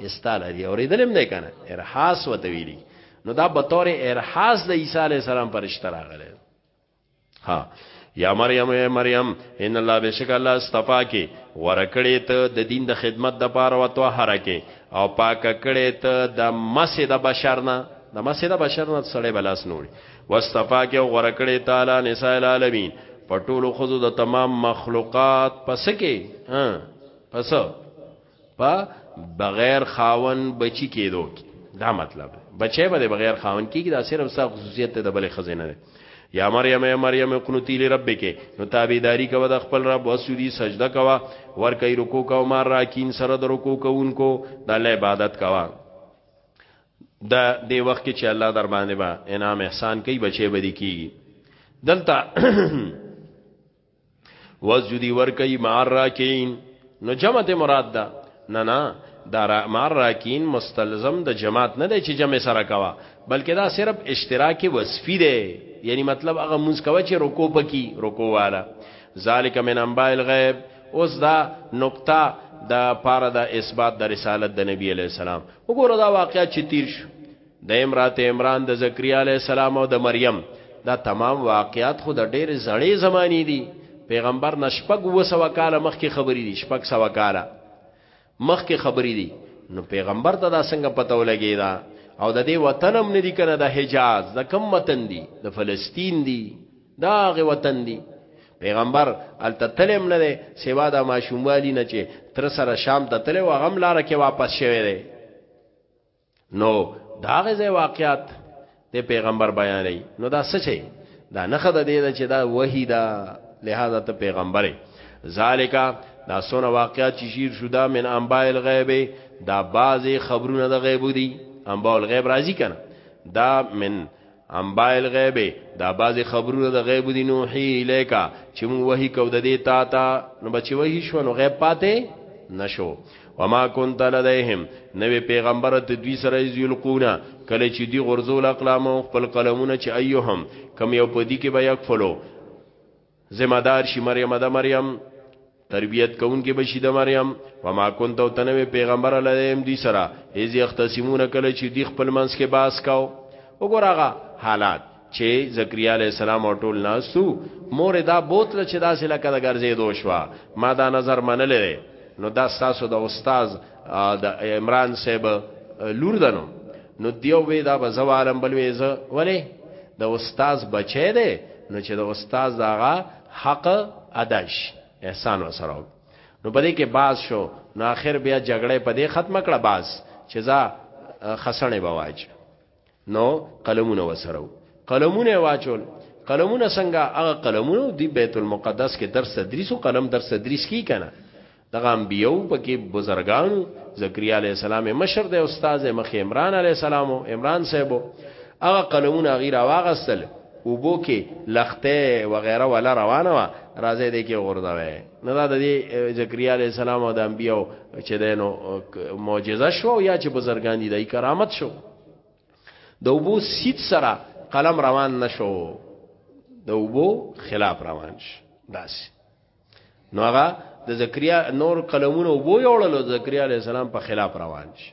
استاله دی اوریدلم نه کنه ارحاس وتویلی نو دا به تور ارحاس د عیسی علی السلام پرشتہ راغله ها یا مریم اے مریم ان الله بشک الله استفا کی ورکړی ته د دین د خدمت د پاره او تو حرکه او پاک کړی ته د مسجد بشرنا د مسجد بشرنا سړی بلاس نوړي واستفا کی ورکړی تعالی نساء العالمین پټول خود د تمام مخلوقات پس کی ها پس په بغیر خاون بچی کېدو کی دا مطلب دی بچی به بغیر خاون کیږي دا صرف ستا خصوصیت ته د بلې خزینه دی یا مریم یا مریم قنوتی لربک نو تابعداری کوه د خپل رب وسودی سجده کوه ور کوي رکوع کا او مار راکین سره د رکوع کوونکو د الله عبادت کوه دا دی وخت چې الله در باندې با انعام احسان کوي بچي بدی کیږي دلته وسجدي ورکي مع الراکعين نو جمع ته مراد ده نه نه دا مع الراکعين مستلزم د جماعت نه دی چې جمع سره کوا بلکې دا صرف اشتراک وصفي دی یعنی مطلب هغه مونږ کوي چې رکوع پکې رکوع والا ذالک من انباء الغیب اوس دا نقطه د پاره د اثبات د رسالت د نبی علی السلام وګوره دا واقعیت چې تیر شو د امرات عمران د زکریا علی السلام او د مریم دا تمام واقعیات خو د ډېر زړې زمانی دي پیغمبر نشپګ وسو کاله مخکې خبرې دي شپږ سو کاله مخکې خبرې دي نو پیغمبر ته دا څنګه پته ولګی دا او د دې وطن هم ندی کنه د حجاز د کم وطن دی د فلسطین دی دا غ وطن دی پیغمبر التتلم نه دی سیوا د ماشوموالی نه چې تر سره شام ته تلو غم لار کې واپس شوی دی نو دا غزه واقعات د پیغمبر بیانې نو دا سچ دی دا نخه د دې چې دا وحی دا لہذا ته پیغمبره ذالکا دا سونه واقعات چې شیر شو دا من انباء الغیب دا بعضی خبرونه د غیب دي انباء الغیب راضی کنه دا من انباء الغیب دا بعضی خبرونه د غیب دی نوحی الیکا چې مون وحی کو د دې تا تا نو بچی وحی شو نو غیب پاتې نشو وما كنت لديهم نبی پیغمبر ته دوی سره یلقونا کله چې دی غرزول اقلام او خپل قلمونه چې ايهم کم یو پدی کې به یکفلو ذمہ دار شي مریم د مریم تربیت کوونکې بشي د مریم وما كنت او تنوي پیغمبر علیهم دی سره ایز یختصمون کله چې دی خپل منس کې باس کاو وګورغه حالات چې زکریا علی السلام او ټول ناسو مور دا بوتل چې داسې لکه د ګرځې دوشوا ما دا نظر منلې نو دا ساسو د استاد د عمران صاحب لور دنو نو دیو وی دا به زوالم بل وی ز ولی د استاد بچی دی نو چې د استاد داغه حق اداش احسان وسره نو بلې کې باز شو نو اخر بیا جګړه په دې ختم کړه باز چې ځا خسنې بواج نو قلمونه وسره قلمونه واچول قلمونه څنګه هغه قلمونه دی بیت المقدس کې درس تدریس او قلم درس تدریس کی کنه دغه انبیو پکې بزرګانو زکریا علی السلام مشر د استاد مخ عمران علی السلام عمران صاحب هغه قلمونه غیر واغستل وبو کې لخته وغیرہ ولا روانه وا راځي د کې غردوي نه دا د زکریا علی السلام او د انبیو چې دینو معجزه شو یا چې بزرګان دي دای کرامت شو د وبو سید سره قلم روان نشو د وبو خلاف روان شي داس نو هغه د زکریا نور قلمونه وبو یوړل زکریا علی السلام په خلاف روان شي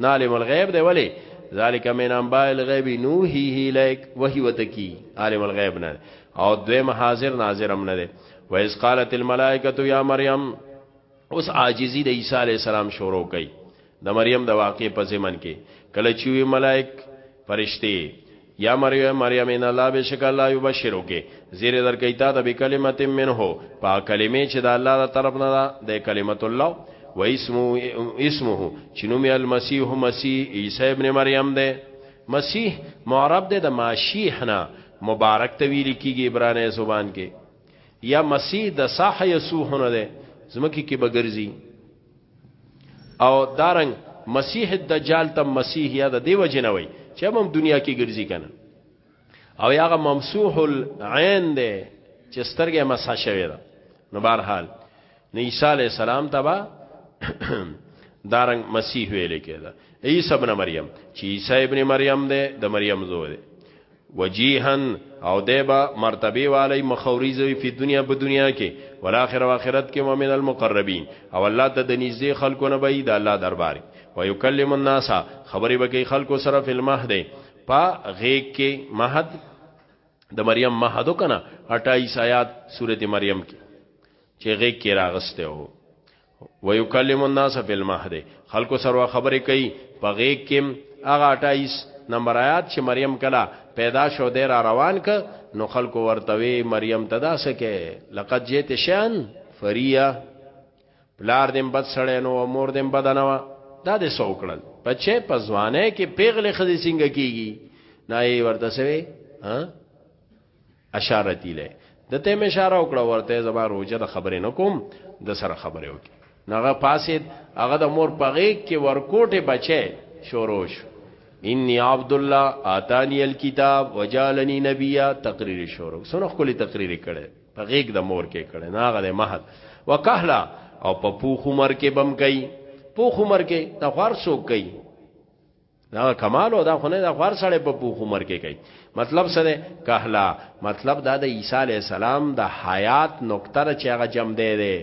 نالم الغیب دی ولی ذالک من انباء الغیب نوحیه الیک وحی وتکی عالم الغیب نه او دویم حاضر ناظر هم نه دی و اس قالت الملائکه یا مریم اوس عاجزی د عیسی علی السلام شروع کړي د مریم د واقع په زمن کې کله چې وی ملائک فرشتي یا مریم مریم ان الله بشک الله یبشرو کې زیر در کوي تا د بکلمت منه په کلمې چې د الله تر طرف نه ده د کلمت الله و اسمو اسمه چې نوم یې المسیح مسیح عیسی ابن مریم ده مسیح معرب ده د ماشیح نه مبارک ته ویل کیږي عبرانه زبان کې یا مسیح د صح یسوح نه ده زمکه کې بغرزي او دارنګ مسیح الدجال ته مسیح یا د دیو جنوي چې هم دنیا کې ګرځي کنه او یاغه ممسوح العين دی چې سترګې مسح شوی ده نو بهر حال نو عیسی علی السلام تبا دارنګ مسیح ویل کېده عیسی ابن مریم چې عیسی ابن مریم دی د مریم زوی دی وجیهن او دیبا مرتبه والی مخوری زوی په دنیا په دنیا کې ول اخر او اخرت کې مؤمن المقربین او الله ته د نږدې خلکو نه به د الله دربار او یکلم الناس خبرې وکي خلکو سره فل مهد په غیګ کې مهد د مریم مهدو کنه 28 آیات سورته مریم کې چې غیګ کې راغسته وو ويكلم الناس في المهد خلکو سره خبرې کوي په غیږ کې هغه 28 نمبر آیات چې مریم کلا پیدا شو دی را روان ک نو خلکو ورتوي مریم تدا سکه لقد جئت شان فریا پلار دیم بد سړی نو مور دیم بد نه وا دا د سوکړل پچې پزوانه کې پیغله خدي څنګه کیږي نه ای ورته سوي ها اشارتی له د ته مې اشاره وکړه ورته زما روزه د خبرې نه کوم د سره خبرې وکړي نغه پاسید هغه د مور پغیک کې ورکوټه بچي شوروش انی عبد الله اتانی الكتاب وجالنی نبیا تقریر شورو سونه خولي تقریر کړي پغیک د مور کې کړي ناغه د محد وکهلا او په پوخ عمر کې بم کوي پوخ عمر کې تخوار سو کوي دا کمال او دا خونه دا غوړ سړی په پوخ عمر کې کوي مطلب څه دی کهلا مطلب دا د عیسی علی السلام د حیات نقطه چې هغه جم دی دی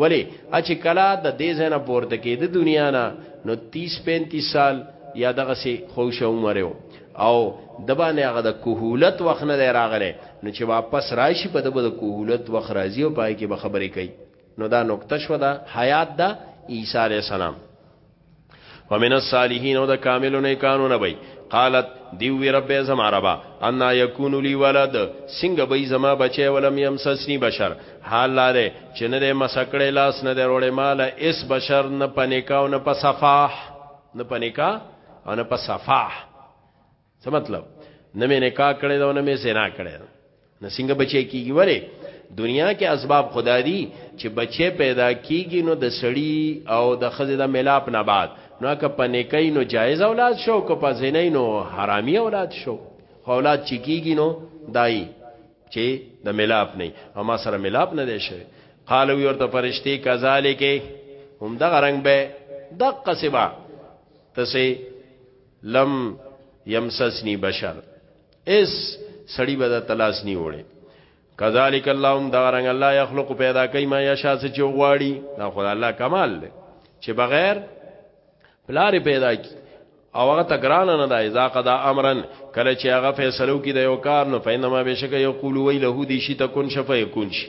ولی اچ کلا د دې زنه پورته کې د دنیا نه نو 30 35 سال یا دغه سي خوش عمر او د باندې هغه د کوهولت وخت نه راغله نو چې واپس راشي په دغه د کوهولت وخت راځي او پای کې به خبرې کوي نو دا نقطه شو دا حیات دا عیسی علی السلام ومن الصالحین او د کاملو نیکانو نه وي قالت دی وی رب زما ربا ان یکون لی ولد سنگ بی زما بچی ولم یمسسنی بشر حال لاره چې نه د مسکړې لاس نه دروړې مال اس بشر نه پنیکاو نه په صفاح نه پنیکا او نه په صفاح څه مطلب نه مې نکاح کړی دا نه مې زنا کړی نه څنګه بچی کیږي وره دنیا کې اسباب خدا دی چې بچی پیدا کیږي نو د سړی او د خزې د ملاپ نه بعد نو که په نیکۍ نو جایز اولاد شو که په زینۍ نو حرامي اولاد شو خو اولاد چې کیږي نو دای چې د ملاپ نه او ما سره ملاپ نه دی شوی قالو ورته فرشتي کذالک هم دغه رنگ به دقه سبا تسه لم يمسسني بشر اس سړی به د تلاس نی وړي کذالک اللهم دارنګ الله یخلق پیدا کوي ما یشا چې غواړي دا خدای الله کمال دی چې بغیر پلار پیدا کی او هغه تګران نه دا اذا قضا امرن کله چې هغه فیصلو کې د یو کار نو فینما بشک یقول وی له دې شی تکون شفه یکون شي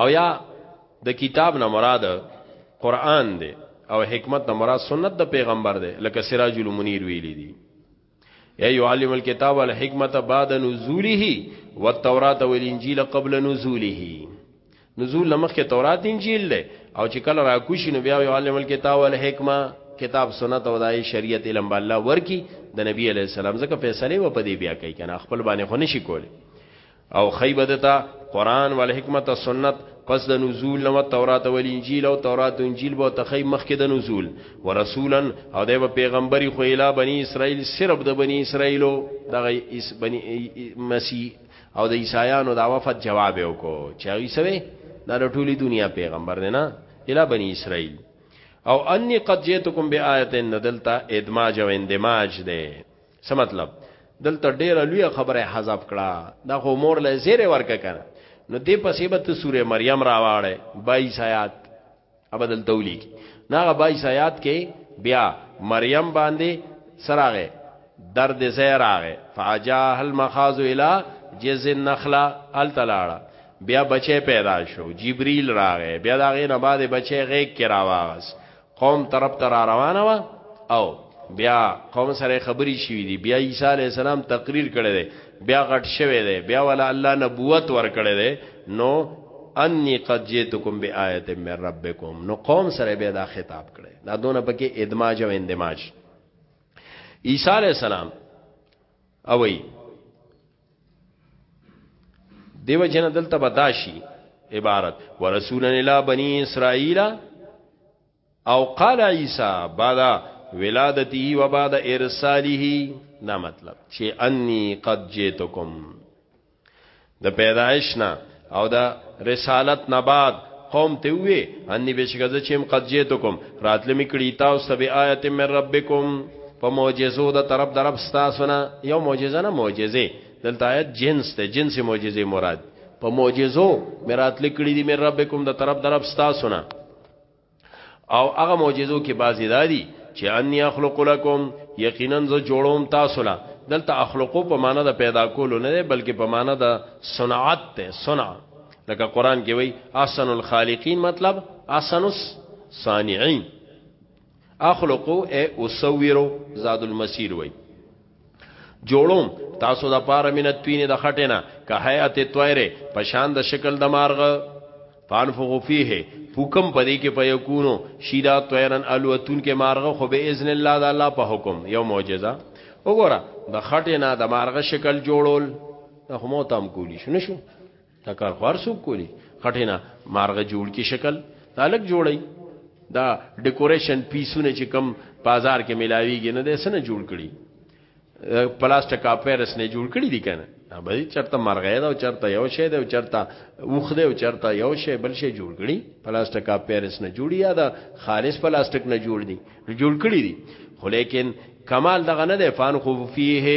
او یا د کتاب نه مراد قران دی او حکمت نه مراد سنت د پیغمبر دی لکه سراج المنیر ویلی دی یا یعلم الكتاب والحکمت بعد نزوله والتوراۃ والانجیل قبل نزوله نزول لمخه تورات انجیل له او چې کله را کوشي نو بیا یعلم الكتاب والحکمه کتاب سنت او دای شریعت علم بالله ورکی د نبی علی السلام ځکه فیصله و پدې بیا کوي کنه خپل باندې خو نشي کولی او خیبدتا قران والحکمت والسنت پس د نزول نو تورات او انجیل او تورات او انجیل به تخی مخکې د نزول ورسولا او د پیغمبري خو اله بنی اسرائیل صرف د بنی اسرائیلو دغه اس بنی مسیح او د عیسایانو د وفات جواب وکړو چې هغه سوي دا د ټولي دنیا پیغمبر دی نه اله بنی اسرائیل او انی قد جئتکم بیااتن ندلتا ادماج او اندماج دی څه مطلب دلته ډیره لوی خبره حذف کړه دا خو مور له زیره ورکه کړه نو دې پسې به ته سوره مریم راواړې 22 آیات ابدل تولی کی ناغه 22 آیات کې بیا مریم باندې سراغه درد زیراغه فاجاه المخاز الى جز النخله التلاړه بیا بچی پیدا شو جبريل راغې بیا داغه نه بعد بچی غیږ کې راواغس قوم طرف ته را روانه و او بیا قوم سره خبري شوې دي بیا عیسی علی السلام تقریر کړی دی بیا غټ شوی دی بیا ولا الله نبوت ور کړی دی نو انی قد جئتکم بآیه من ربکم نو قوم سره بیا دا خطاب کړی دا دونه پکې ادماج او اندماج عیسی علی السلام اوي دیو جن دلته بداشي عبارت ورسولن الى بني اسرائيل او قال عيسى بعد ولادته وبعد ارساله دا مطلب چې اني قد جئتكم د پیدایش نه او د رسالت نه بعد قوم ته وی انی بشکزه چیم قد جیتکم راتل میکړی تاسو ته به آیت من ربکم په معجزو د طرف درب تاسو نه یو معجزه نه معجزه دلته آیت جنس ته جنس معجزه مراد په معجزو مرات لیکړي دي من ربکم د طرف درب تاسو نه او هغه معجزو کې بعضی دادی چې ان یخلق لکم یقینا ز جوړوم تاسو لا دلته اخلقو په معنا د پیدا کولو نه بلکې په معنا د صنعت ته صنع لکه قران کې وای احسن الخالقین مطلب احسن الصانعین اخلقو ا اسویرو زاد المسیر وای جوړوم تاسو د پاره مینه توینه د خټینا که حیات تویره په شان د شکل د مارغه فانفخ فیه حکم پدې کې پيکونو شیدا طیرن الوتون کې مارغه خو به اذن الله د الله په حکم یو معجزه وګوره د خټه نه د مارغه شکل جوړول خو مو تام کولی شو نشو دا کار خوار سو کولی خټینا مارغ جوړ کی شکل تالک جوړی دا ډیکوریشن پیسونه چې کم بازار کې ملاویږي نه د سن جوړ کړي پلاستیک اپ پیرس نه جوړ کړي دي کنه به چرته مرغې دا چرته یو شی دا چرته وخ دی او چرته یو شی بل شی جوړ کړي پلاستیک اپ پیرس نه جوړي یا دا خالص پلاستیک نه جوړ دي جوړ کړي دي خو لیکن کمال دغه نه دی فان خو فيه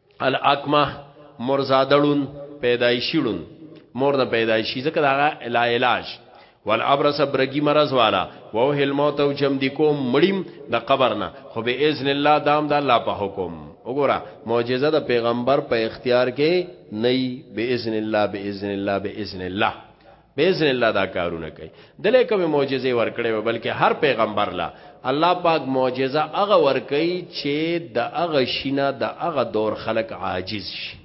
الاکمه مرزادړون پیدایشیړون مور د پیدایشي ځکه دا لا علاج والابرس برګي مرز والا وو هل موت او جم دي کوم مړیم د قبر نه خو به اذن الله دام د الله په حکم وګوره معجزه د پیغمبر په اختیار کې نه به اذن الله به اذن الله به اذن الله باذن الله دا کارونه کوي دلې کوم معجزه ورکړې و بلکې هر پیغمبر لا الله پاک معجزه هغه ورکړي چې د هغه شینه د هغه دور خلق عاجز شي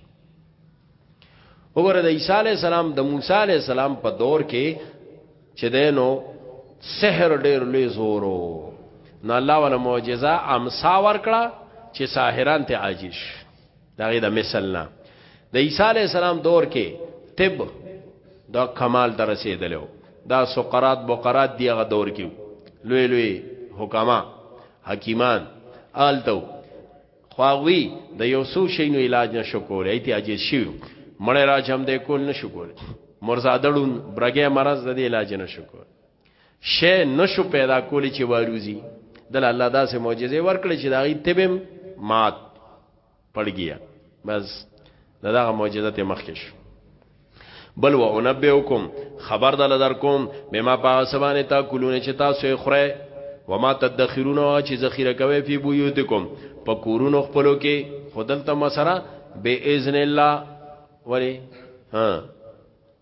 وګوره د عیسی علی السلام د موسی علی السلام په دور کې چې دینو سحر ډیر لوی زورو نو الله ولا معجزه امسا ورکړه چې ساحران ته عاجز شي دا غي د مثال نه د عیسی علی السلام دور کې طب دا کمال در رسیدلو دا سقراط بقرات دی هغه دور کې لوی لوی حکما حکیمان آلتو خواوی د یو سو شینو علاج نشو کولای ایت عاجز شي مړ را جام دې کول نشو کولای مرزادړون برګه مرز د علاج نشو کول شی نشو پیدا کولی چې واروزی دل الله داسې معجزه ورکړي چې دا غي تبم مات پړګیا بس دا دغه معجزه ته مخکې شو بل و انبئکم خبر دل در کوم بما پاسبانه تا کولونه چې تاسو خره و ما تدخرون او چې ذخیره کوي فی بیوتکم په کورونو خپلو کې خودل تم سره به اذن الله ولی ها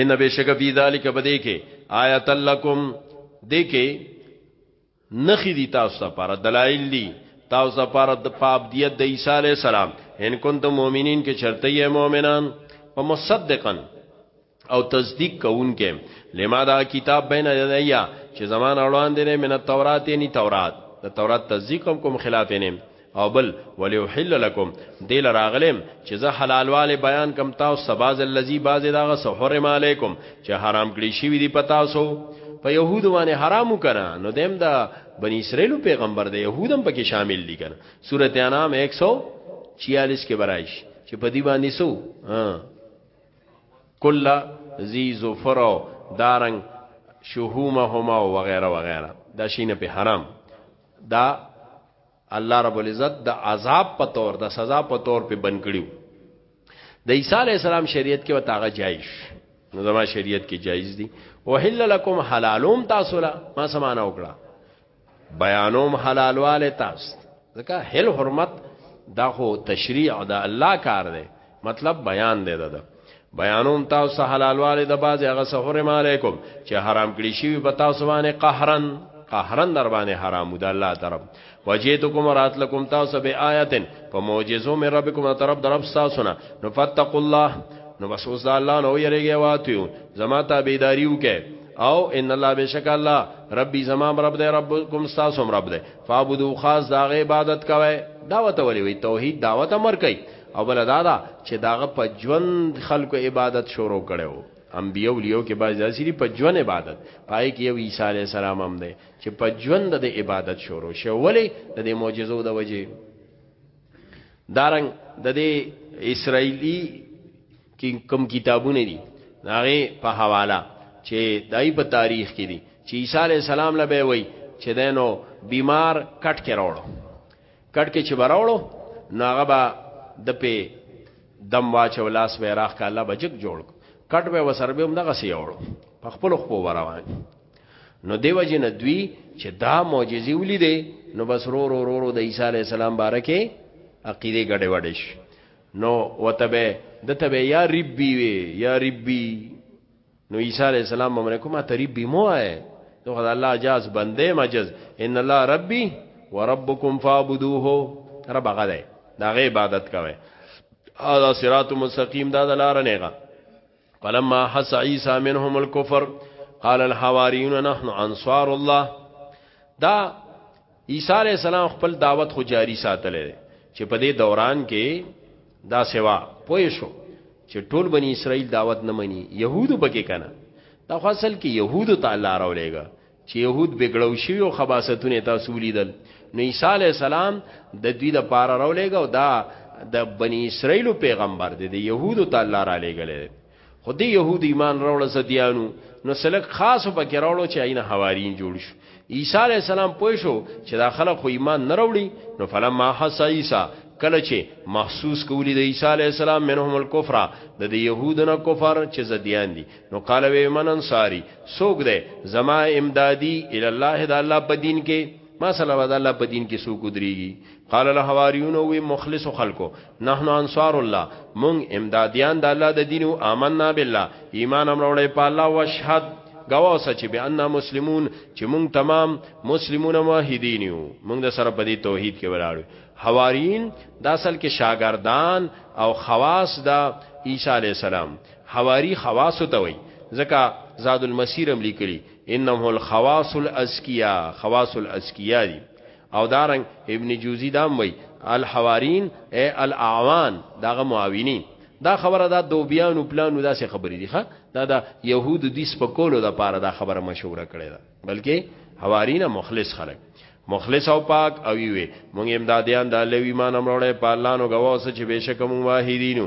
ان بشک فی ذلک بدی کې آیت لکم دې کې نخی دی تاسو لپاره دلایل دی تاسو لپاره د پاپ دیت د عیسی علی السلام ان کنتم مؤمنین کې شرطی مؤمنان په مصدقن او تصدیق کوونکې لما دا کتاب بین یدیا چې زمان اړوان دي من التورات ني تورات د تورات تصدیق کوم خلاف نه او بل وليحل لكم دل راغلم چې زه حلالواله بیان کم تاسو سباز الذي باز داغه سحرم علیکم چې حرام کړی شي وی په تاسو په يهود باندې حرام کنا نو دیم دا بنی اسرائیل پیغمبر دی يهودم پکې شامل دي کنه سوره انعام 146 کې برایش چې په دی باندې سو کله ذی ظفر دارنګ شهومهما وغیرہ وغیرہ دا شینه په حرام دا الله رب العزت د عذاب په تور د سزا په تور په بن کړیو د عیسی علی السلام شریعت کې وتاغه جایز نو زما شریعت کې جایز دي وحل لكم حلالوم تاسو لا ما سمانه وکړه بیانوم حلالواله تاسو ځکه هل حرمت دا خو تشریع دا الله کار دی مطلب بیان دی ده بیانوم تاسو حلالواله د باز هغه سحر علیکم چې حرام کړی شی په تاسو باندې قهرن قهرن در باندې حرام د الله طرف وجیتکم راتلکم تاسو به آیاتن په معجزو مې ربکم طرف درب تاسو نه نو فتقوا الله نو بس اوس الله نو یریږي واتیو زما ته بيداریو کې او ان الله بشک الله ربي زمام رب دی ربکم تاسو رب دی فعبدو خاص دا عبادت کوي دعوت ولي وي توحید دعوت امر کوي او بل دا دا چې داغه په ژوند خلکو عبادت شروع کړو انبیو لیو کې باز داسری په ژوند عبادت پای کې یو عیسی علی السلام هم دی چې په ژوند د عبادت شروع شو ولې د معجزو د وجې دارنګ د دې اسرایلی کې کوم کتابونه دي هغه په حواله چې دای په تاریخ کې دي چې عیسی علی السلام لبه وای چې دینو بیمار کټ کې راوړو کټ کې چې براوړو نو هغه به د په دم واچو لاس به راخ کاله بجک جوړ کټ به وسر به هم دغه سی وړو په خپل خپل روان نو دیو جن دوی چې دا معجزې ولیدې نو بس رو رو رو رو د عیسی علی السلام بارکه عقیده ګډه وډش نو وتبه دته یا ربی وی یا ربی نو عیسی علی السلام باندې کومه تریب به مو آئے نو خدای الله اجاز بندې مجز ان الله ربي وربکم فعبدوه رب هغه دی دا غي عبادت کوي هذا صراط مستقيم دا لار نه غا فلما حس عيسى منهم الكفر قال الحواريون نحن انصار الله دا عیسی علی السلام خپل دعوت خو جاری ساتلی دی چې په دې دوران کې دا سوا پوه شو چې ټول بنی اسرائیل دعوت نه مني يهودو بګه کنه دا اصل کې يهودو تعالی راولېګا چې يهود بګړو شي او خباستونه تاسو لیدل نو عیسی علی السلام د دوی د پاره راولېګا او دا د بنی اسرائیل پیغمبر دی د يهودو تعالی را لېګل خو دی يهود ایمان راوړل زديانو نو سلک خاص په کې راوړو چې عین حوارین جوړ شو عیسی علی السلام پوه شو چې دا خلک خو ایمان نه راوړي نو فلما حس عیسی کله چې محسوس کولی د عیسی علی السلام منهم الکفر د د يهودنا کفر چې زديان دي نو قال وی من انصاری سوګ ده زما امدادي ال الله د الله په دین کې ما سره د الله په دین کې سوګ دريږي قال الحواریون وی مخلص خلکو نحن انصار الله مون امدادیان د الله د دین او آمنا بالله ایمان امروړې په الله واشهد گوا سچ به ان مسلمون چې مون تمام مسلمون موحدین یو مون د سره په دې توحید کې ولاړو حواریین د اصل کې شاګردان او خواص د عیسی علی السلام حواری خواص ته وي ځکه زاد المسیرم لیکلی انهم الخواص الاسکیا خواص الاسکیا دي او دارنګ ابن جوزی دام وی الحوارین ای الاعوان داغه معاونین دا خبره دا دوبیانو پلانو داسې خبرې دي ښا دا د يهودو د سپکولو د پاره دا خبره مشوره کړې ده بلکې حوارین مخلص خلک مخلص او پاک او وی مونږ امدادیان د لوی مان امروړې په الله نو غواوسه چې بشک مونږ واحدینو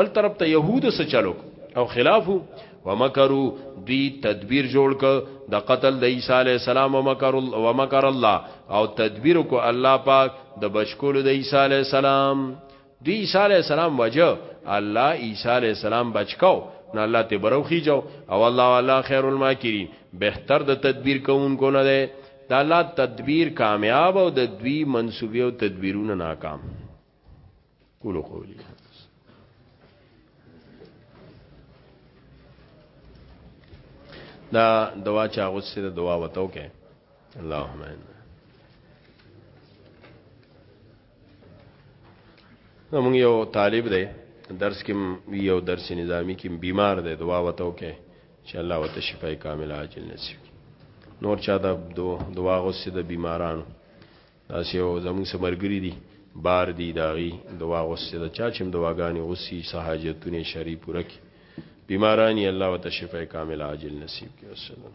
بل طرف ته يهودو سره چلو او خلافو ومکرو دی تدبیر جوړ ک د قتل د عیسی علی السلام ومکر الله ومکر الله او تدبیر کو الله پاک د بچکول د عیسی علی السلام دی عیسی علی السلام وجه الله عیسی علی السلام بچکاو نه الله ته بروخی جو او الله والا خیر الماکرین بهتر د تدبیر کوونکو نه ده د الله تدبیر کامیاب او د دوی منسوبي او تدبیرونه ناکام قولوا قولي هذا دا دوا چا غوسه دا دوا وتاو کې اللهم ان موږ یو طالب دی درس کې یو درس نظامی کې بیمار دی دوا وتاو کې چې الله وت شفای کامل عاجل نصیب نور چا دا دوا غوسه د بیمارانو داسې یو زموږ څه ملګري دي بار دي د هغې دعا غوستې ده چا چې هم دعاګانې غوستي څه حاجتونه یې شرعي پوره کړي بیماران یې الله ورته شفای کامله عاجل نصیب کړي وسلم